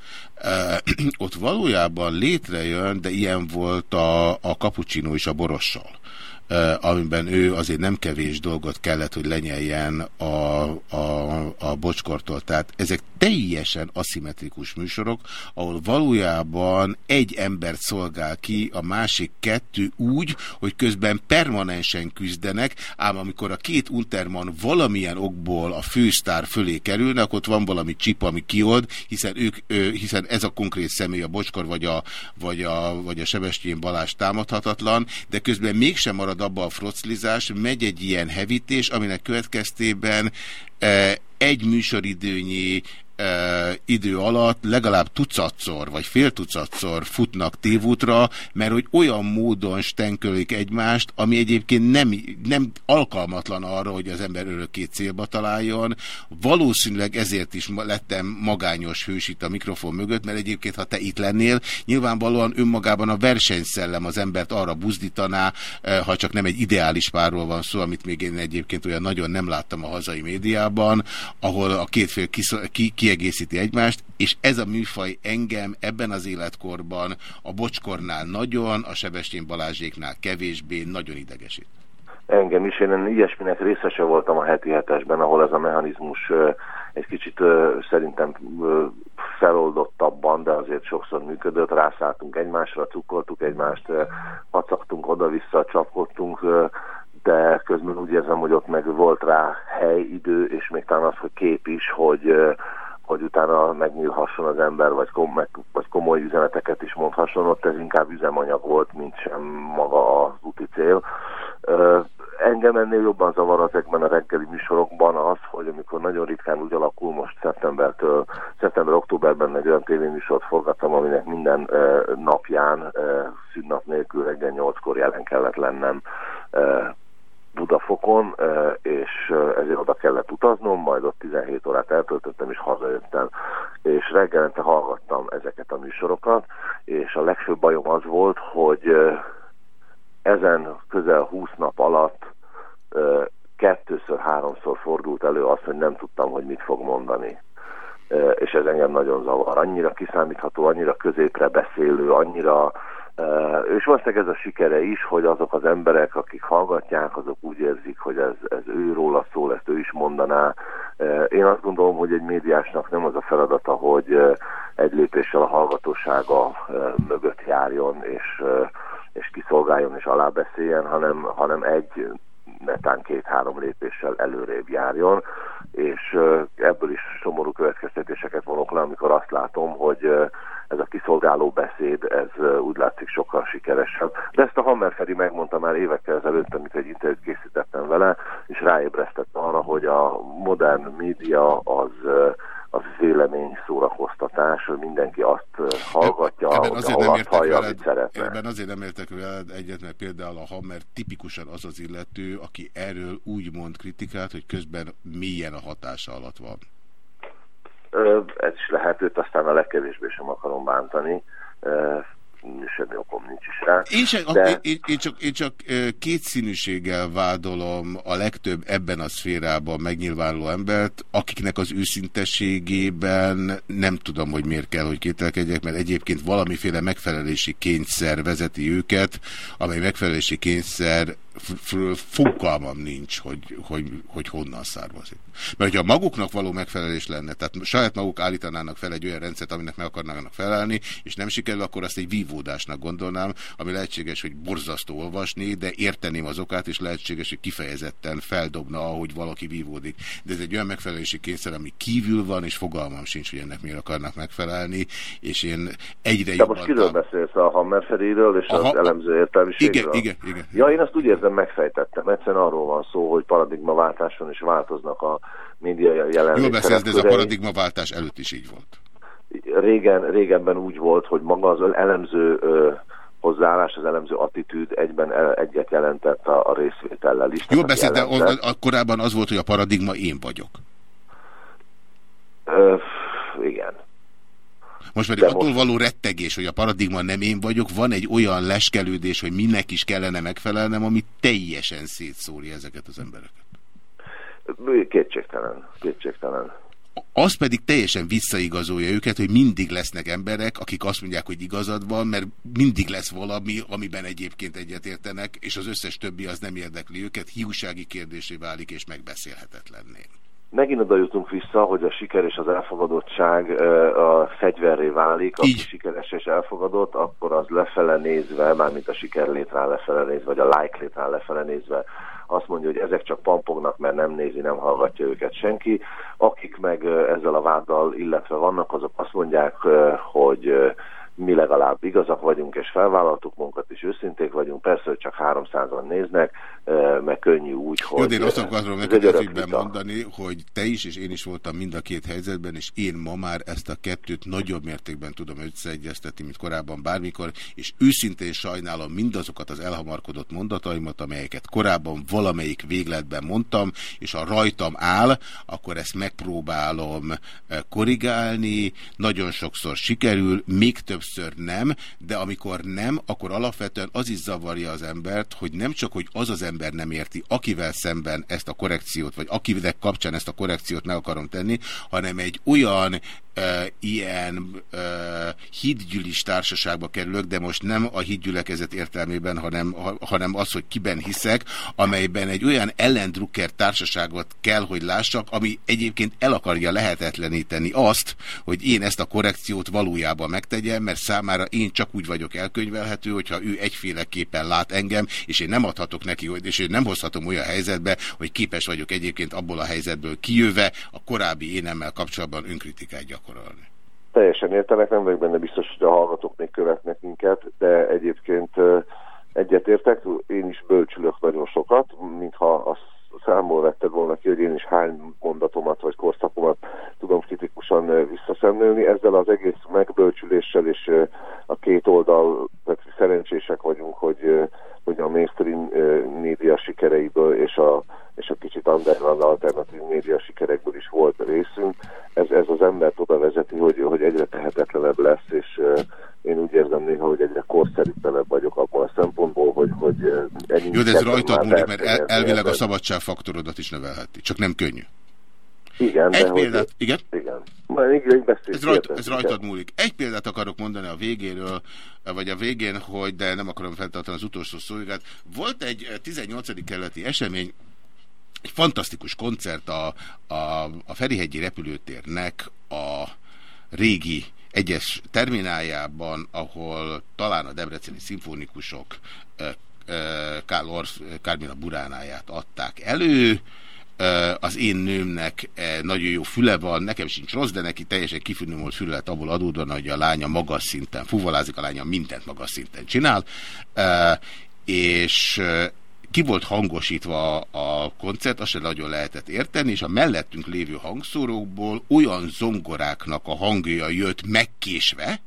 ott valójában létrejön, de ilyen volt a, a kapucsinó is a borossal amiben ő azért nem kevés dolgot kellett, hogy lenyeljen a, a, a bocskortól. Tehát ezek teljesen aszimmetrikus műsorok, ahol valójában egy embert szolgál ki, a másik kettő úgy, hogy közben permanensen küzdenek, ám amikor a két Unterman valamilyen okból a fősztár fölé kerülnek, ott van valami csip, ami kiold, hiszen, ők, hiszen ez a konkrét személy, a Bocskor vagy a, vagy a, vagy a Sebestyén Balázs támadhatatlan, de közben mégsem marad abba a froclizás, megy egy ilyen hevítés, aminek következtében e, egy műsoridőnyi idő alatt legalább tucatszor, vagy fél tucatszor futnak tévútra, mert hogy olyan módon stenkölik egymást, ami egyébként nem, nem alkalmatlan arra, hogy az ember örökké célba találjon. Valószínűleg ezért is lettem magányos hős itt a mikrofon mögött, mert egyébként, ha te itt lennél, nyilvánvalóan önmagában a versenyszellem az embert arra buzdítaná, ha csak nem egy ideális párról van szó, amit még én egyébként olyan nagyon nem láttam a hazai médiában, ahol a két fél ki, ki, ki kiegészíti egymást, és ez a műfaj engem ebben az életkorban a bocskornál nagyon, a Sebestyén Balázséknál kevésbé nagyon idegesít. Engem is, én ilyesminek részese voltam a heti hetesben, ahol ez a mechanizmus egy kicsit szerintem feloldottabban, de azért sokszor működött, rászálltunk egymásra, cukkoltuk egymást, ö, pacagtunk oda-vissza, csapkodtunk, de közben úgy érzem, hogy ott meg volt rá hely, idő, és még talán az, hogy kép is, hogy hogy utána megnyílhasson az ember, vagy, kom meg, vagy komoly üzeneteket is mondhasson, ott ez inkább üzemanyag volt, mint sem maga az úti cél. Engem ennél jobban zavar ezekben a reggeli műsorokban az, hogy amikor nagyon ritkán úgy alakul, most szeptembertől, szeptember-októberben egy olyan tévéműsort forgattam, aminek minden napján szünnap nélkül reggel 8-kor jelen kellett lennem Budafokon, és ezért oda kellett utaznom, majd ott 17 órát eltöltöttem, és hazajöttem. És reggelente hallgattam ezeket a műsorokat, és a legfőbb bajom az volt, hogy ezen közel 20 nap alatt ö, kettőször, háromszor fordult elő az, hogy nem tudtam, hogy mit fog mondani. És ez engem nagyon zavar. Annyira kiszámítható, annyira középre beszélő, annyira és valószínűleg ez a sikere is, hogy azok az emberek, akik hallgatják, azok úgy érzik, hogy ez, ez ő róla szól, ezt ő is mondaná. Én azt gondolom, hogy egy médiásnak nem az a feladata, hogy egy lépéssel a hallgatósága mögött járjon, és, és kiszolgáljon és alábeszéljen, hanem, hanem egy netán két-három lépéssel előrébb járjon, és ebből is szomorú következtetéseket vonok le, amikor azt látom, hogy ez a kiszolgáló beszéd, ez úgy látszik sokkal sikeresebb. De ezt a Hammer Feri megmondta már évekkel ezelőtt, amikor egy interjút készítettem vele, és ráébresztett arra, hogy a modern média az az vélemény szórakoztatás, mindenki azt hallgatja, ebben azért nem értek hallja, veled, amit szeretne. Ebben azért nem értek veled egyet, mert például a Hammer tipikusan az az illető, aki erről úgy mond kritikát, hogy közben milyen a hatása alatt van. Ö, ez is lehet, őt aztán a legkevésbé sem akarom bántani. Ö, semmi okom nincs is rá. Én, sem, de... én, én csak, én csak kétszínűséggel vádolom a legtöbb ebben a szférában megnyilvánuló embert, akiknek az őszintességében nem tudom, hogy miért kell, hogy kételkedjek, mert egyébként valamiféle megfelelési kényszer vezeti őket, amely megfelelési kényszer fogalmam nincs, hogy, hogy, hogy honnan származik. Mert hogyha maguknak való megfelelés lenne, tehát saját maguk állítanának fel egy olyan rendszert, aminek meg akarnának felelni, és nem sikerül, akkor azt egy vívódásnak gondolnám, ami lehetséges, hogy borzasztó olvasni, de érteném az okát, és lehetséges, hogy kifejezetten feldobna, ahogy valaki vívódik. De ez egy olyan megfelelési kényszer, ami kívül van, és fogalmam sincs, hogy ennek miért akarnak megfelelni, és én egyre De jobban... most kiről beszélsz? A Hammerferéről és Aha. az elemző értelmiségről? Igen, igen, igen. Ja, én azt úgy érzem, megfejtettem. Egyszerűen arról van szó, hogy paradigmaváltáson is változnak a média jelenlét. Jól beszélsz, de ez a paradigmaváltás előtt is így volt. Régen, régebben úgy volt, hogy maga az elemző ö, hozzáállás, az elemző attitűd egyben el, egyet jelentett a, a részvétellel is. Jól beszélt, de jelentett. a- a- korábban az volt, hogy a paradigma én vagyok. Ö, igen. Most pedig attól most- való rettegés, hogy a paradigma nem én vagyok, van egy olyan leskelődés, hogy minek is kellene megfelelnem, ami teljesen szétszórja ezeket az embereket. Kétségtelen, kétségtelen. Az pedig teljesen visszaigazolja őket, hogy mindig lesznek emberek, akik azt mondják, hogy igazad van, mert mindig lesz valami, amiben egyébként egyetértenek, és az összes többi az nem érdekli őket, hiúsági kérdésé válik, és megbeszélhetetlenné. Megint oda jutunk vissza, hogy a siker és az elfogadottság a fegyverré válik. Aki Így. sikeres és elfogadott, akkor az lefele nézve, mármint a siker létrán lefele nézve, vagy a like létrán lefele nézve, azt mondja, hogy ezek csak pampognak, mert nem nézi, nem hallgatja őket senki. Akik meg ezzel a váddal illetve vannak, azok azt mondják, hogy mi legalább igazak vagyunk, és felvállaltuk munkat, és őszinték vagyunk. Persze, hogy csak 300-an néznek, meg könnyű úgy, hogy... Jó, de én azt akarom neked ezügyben mondani, hogy te is és én is voltam mind a két helyzetben, és én ma már ezt a kettőt nagyobb mértékben tudom összeegyeztetni, mint korábban bármikor, és őszintén sajnálom mindazokat az elhamarkodott mondataimat, amelyeket korábban valamelyik végletben mondtam, és ha rajtam áll, akkor ezt megpróbálom korrigálni, nagyon sokszor sikerül, még többször nem, de amikor nem, akkor alapvetően az is zavarja az embert, hogy nem csak, hogy az az ember nem érti, akivel szemben ezt a korrekciót, vagy akinek kapcsán ezt a korrekciót meg akarom tenni, hanem egy olyan e, ilyen e, hídgyűlis társaságba kerülök, de most nem a hídgyülekezet értelmében, hanem, ha, hanem az, hogy kiben hiszek, amelyben egy olyan ellendrucker társaságot kell, hogy lássak, ami egyébként el akarja lehetetleníteni azt, hogy én ezt a korrekciót valójában megtegyem, mert számára én csak úgy vagyok elkönyvelhető, hogyha ő egyféleképpen lát engem, és én nem adhatok neki, és én nem hozhatom olyan helyzetbe, hogy képes vagyok egyébként abból a helyzetből kijöve a korábbi énemmel kapcsolatban önkritikát gyakorolni. Teljesen értelek, nem vagyok benne biztos, hogy a hallgatók még követnek minket, de egyébként egyetértek, én is bölcsülök nagyon sokat, mintha azt számból vetted volna ki, hogy én is hány mondatomat vagy korszakomat tudom kritikusan visszaszemlélni. Ezzel az egész megbölcsüléssel és a két oldal, tehát szerencsések vagyunk, hogy, hogy a mainstream média sikereiből és a, és a kicsit underground alternatív média sikerekből is volt részünk. Ez, ez az embert oda vezeti, hogy, hogy egyre tehetetlenebb lesz, és én úgy érzem néha, hogy egyre korszerűtlenebb vagyok abban a szempontból, hogy, hogy Jó, de ez rajtad múlik, mert el, elvileg a szabadságfaktorodat is növelheti. Csak nem könnyű. Igen, Egy de hogy- példát, igen? Igen. Majd beszélj, Ez, rajt, ez rajtad múlik. Egy példát akarok mondani a végéről, vagy a végén, hogy de nem akarom feltartani az utolsó szóigát. Volt egy eh, 18. kerületi esemény, egy fantasztikus koncert a, a, a Ferihegyi repülőtérnek a régi egyes termináljában, ahol talán a debreceni szimfonikusok eh, eh, Kál Orsz, Kármina Buránáját adták elő, az én nőmnek nagyon jó füle van, nekem sincs rossz, de neki teljesen kifinomult füle lett abból adódóan, hogy a lánya magas szinten fuvolázik, a lánya mindent magas szinten csinál, és ki volt hangosítva a koncert, azt sem nagyon lehetett érteni, és a mellettünk lévő hangszórókból olyan zongoráknak a hangja jött megkésve,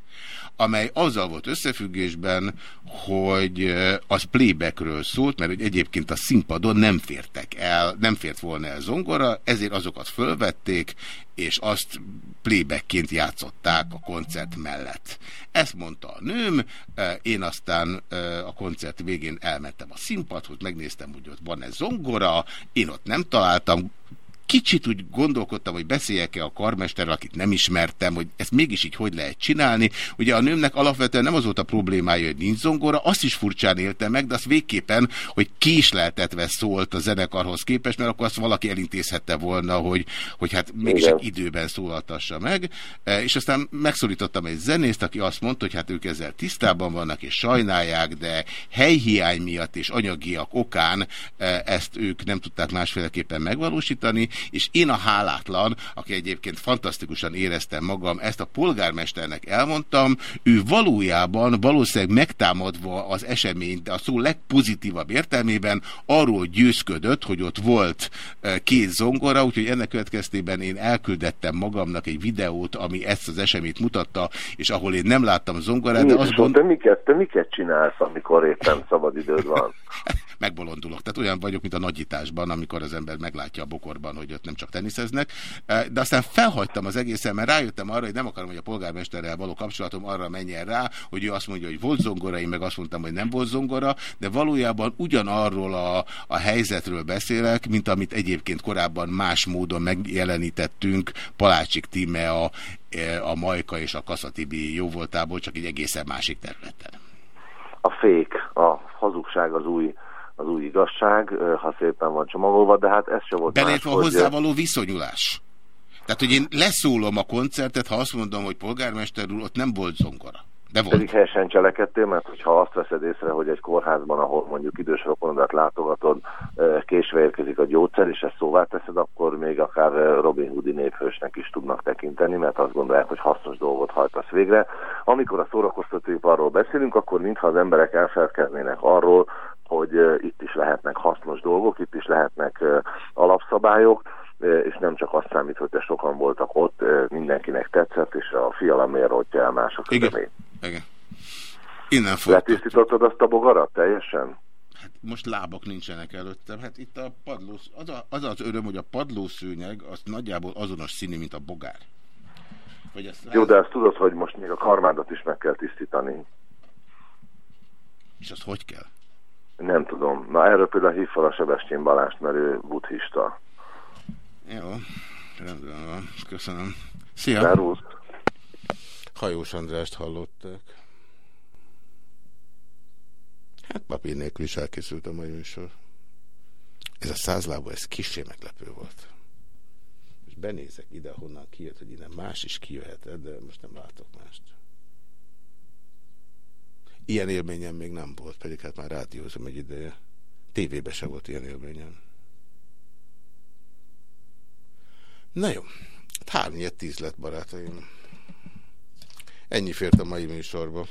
amely azzal volt összefüggésben, hogy az playbackről szólt, mert egyébként a színpadon nem fértek el, nem fért volna el zongora, ezért azokat fölvették, és azt playbackként játszották a koncert mellett. Ezt mondta a nőm, én aztán a koncert végén elmentem a színpadhoz, megnéztem, hogy ott van-e zongora, én ott nem találtam, kicsit úgy gondolkodtam, hogy beszéljek-e a karmesterrel, akit nem ismertem, hogy ezt mégis így hogy lehet csinálni. Ugye a nőmnek alapvetően nem az volt a problémája, hogy nincs zongora, azt is furcsán élte meg, de azt végképpen, hogy késleltetve szólt a zenekarhoz képest, mert akkor azt valaki elintézhette volna, hogy, hogy hát mégis egy időben szólaltassa meg. E, És aztán megszólítottam egy zenészt, aki azt mondta, hogy hát ők ezzel tisztában vannak és sajnálják, de helyhiány miatt és anyagiak okán e, ezt ők nem tudták másféleképpen megvalósítani, és én a hálátlan, aki egyébként fantasztikusan éreztem magam, ezt a polgármesternek elmondtam, ő valójában valószínűleg megtámadva az eseményt, de a szó legpozitívabb értelmében arról győzködött, hogy ott volt eh, két zongora, úgyhogy ennek következtében én elküldettem magamnak egy videót, ami ezt az eseményt mutatta, és ahol én nem láttam zongorát, de azt gond... te miket, te miket csinálsz, amikor éppen szabad időd van? megbolondulok. Tehát olyan vagyok, mint a nagyításban, amikor az ember meglátja a bokorban, hogy ott nem csak teniszeznek. De aztán felhagytam az egészen, mert rájöttem arra, hogy nem akarom, hogy a polgármesterrel való kapcsolatom arra menjen rá, hogy ő azt mondja, hogy volt zongora, én meg azt mondtam, hogy nem volt zongora, de valójában ugyanarról a, a helyzetről beszélek, mint amit egyébként korábban más módon megjelenítettünk Palácsik Tíme a, eh, a Majka és a Kaszatibi jóvoltából, csak egy egészen másik területen. A fék, a hazugság az új, az új igazság, ha szépen van csomagolva, de hát ez se volt Beleértve a hogy- hozzávaló viszonyulás. Tehát, hogy én leszólom a koncertet, ha azt mondom, hogy polgármester úr, ott nem volt zongora. De volt. Pedig helyesen cselekedtél, mert hogyha azt veszed észre, hogy egy kórházban, ahol mondjuk idős rokonodat látogatod, késve érkezik a gyógyszer, és ezt szóvá teszed, akkor még akár Robin Hoodi néphősnek is tudnak tekinteni, mert azt gondolják, hogy hasznos dolgot hajtasz végre. Amikor a szórakoztatóiparról beszélünk, akkor mintha az emberek elfelkeznének arról, hogy itt is lehetnek hasznos dolgok, itt is lehetnek alapszabályok, és nem csak azt számít, hogy te sokan voltak ott, mindenkinek tetszett, és a fiala miért rontja el mások Igen. közömét. Igen. Innen fog. Letisztítottad azt a bogarat teljesen? Most lábak nincsenek előttem. Hát itt a padló, az, a, az az öröm, hogy a padlószőnyeg az nagyjából azonos színű, mint a bogár. Vagy ezt Jó, de azt tudod, hogy most még a karmádat is meg kell tisztítani. És azt hogy kell? Nem tudom. Na erről például hív fel a Sebestyén Balást, mert ő buddhista. Jó, rendben van. Köszönöm. Szia! Szervusz! Hajós Andrást hallották. Hát papír nélkül is elkészült a mai műsor. Ez a százlába, ez kisé meglepő volt. És benézek ide, honnan kijött, hogy innen más is kijöhet, de most nem látok mást. Ilyen élményem még nem volt, pedig hát már rádiózom egy ideje. Tévébe se volt ilyen élményem. Na jó, hát 3 10 lett barátaim. Ennyi fért a mai műsorba.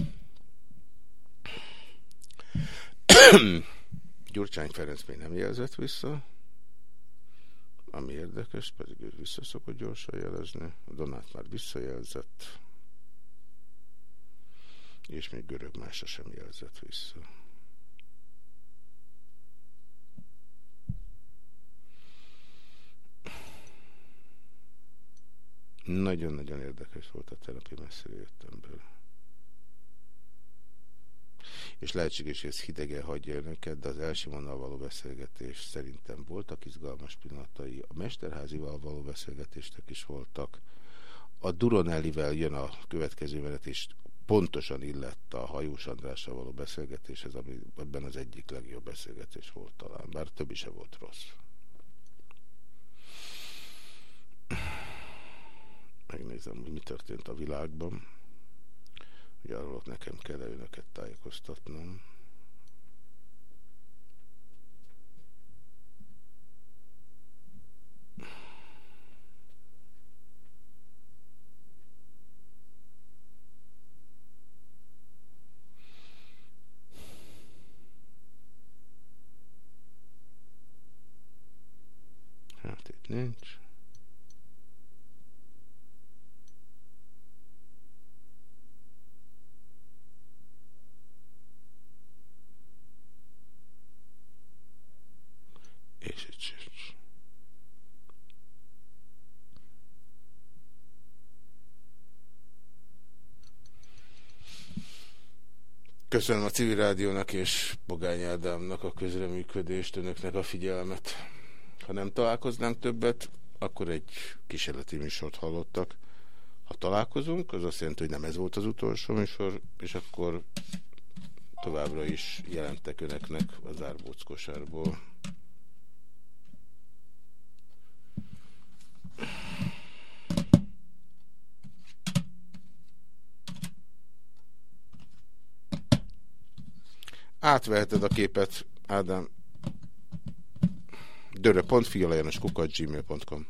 Gyurcsány Ferenc még nem jelzett vissza, ami érdekes, pedig ő visszaszokott gyorsan jelezni. A Donát már visszajelzett, és még görög másra sem jelzett vissza. Nagyon-nagyon érdekes volt a terapi messzire jöttemből. És lehetséges, hogy ez hidegen hagyja önöket, de az első vonal való beszélgetés szerintem voltak izgalmas pillanatai. A Mesterházival való beszélgetéstek is voltak. A Duronellivel jön a következő menet, és pontosan illett a Hajós Andrással való beszélgetéshez, ami ebben az egyik legjobb beszélgetés volt talán, bár többi se volt rossz. megnézem, hogy mi történt a világban, hogy arról nekem kell -e önöket tájékoztatnom. Hát itt nincs. és itt sincs. Köszönöm a civil rádiónak és Bogány Ádámnak a közreműködést, önöknek a figyelmet. Ha nem találkoznánk többet, akkor egy kísérleti műsort hallottak. Ha találkozunk, az azt jelenti, hogy nem ez volt az utolsó műsor, és akkor továbbra is jelentek önöknek az árbóc. Átveheted a képet, Ádám. Dörö.fi, alajanos kukat, gmail.com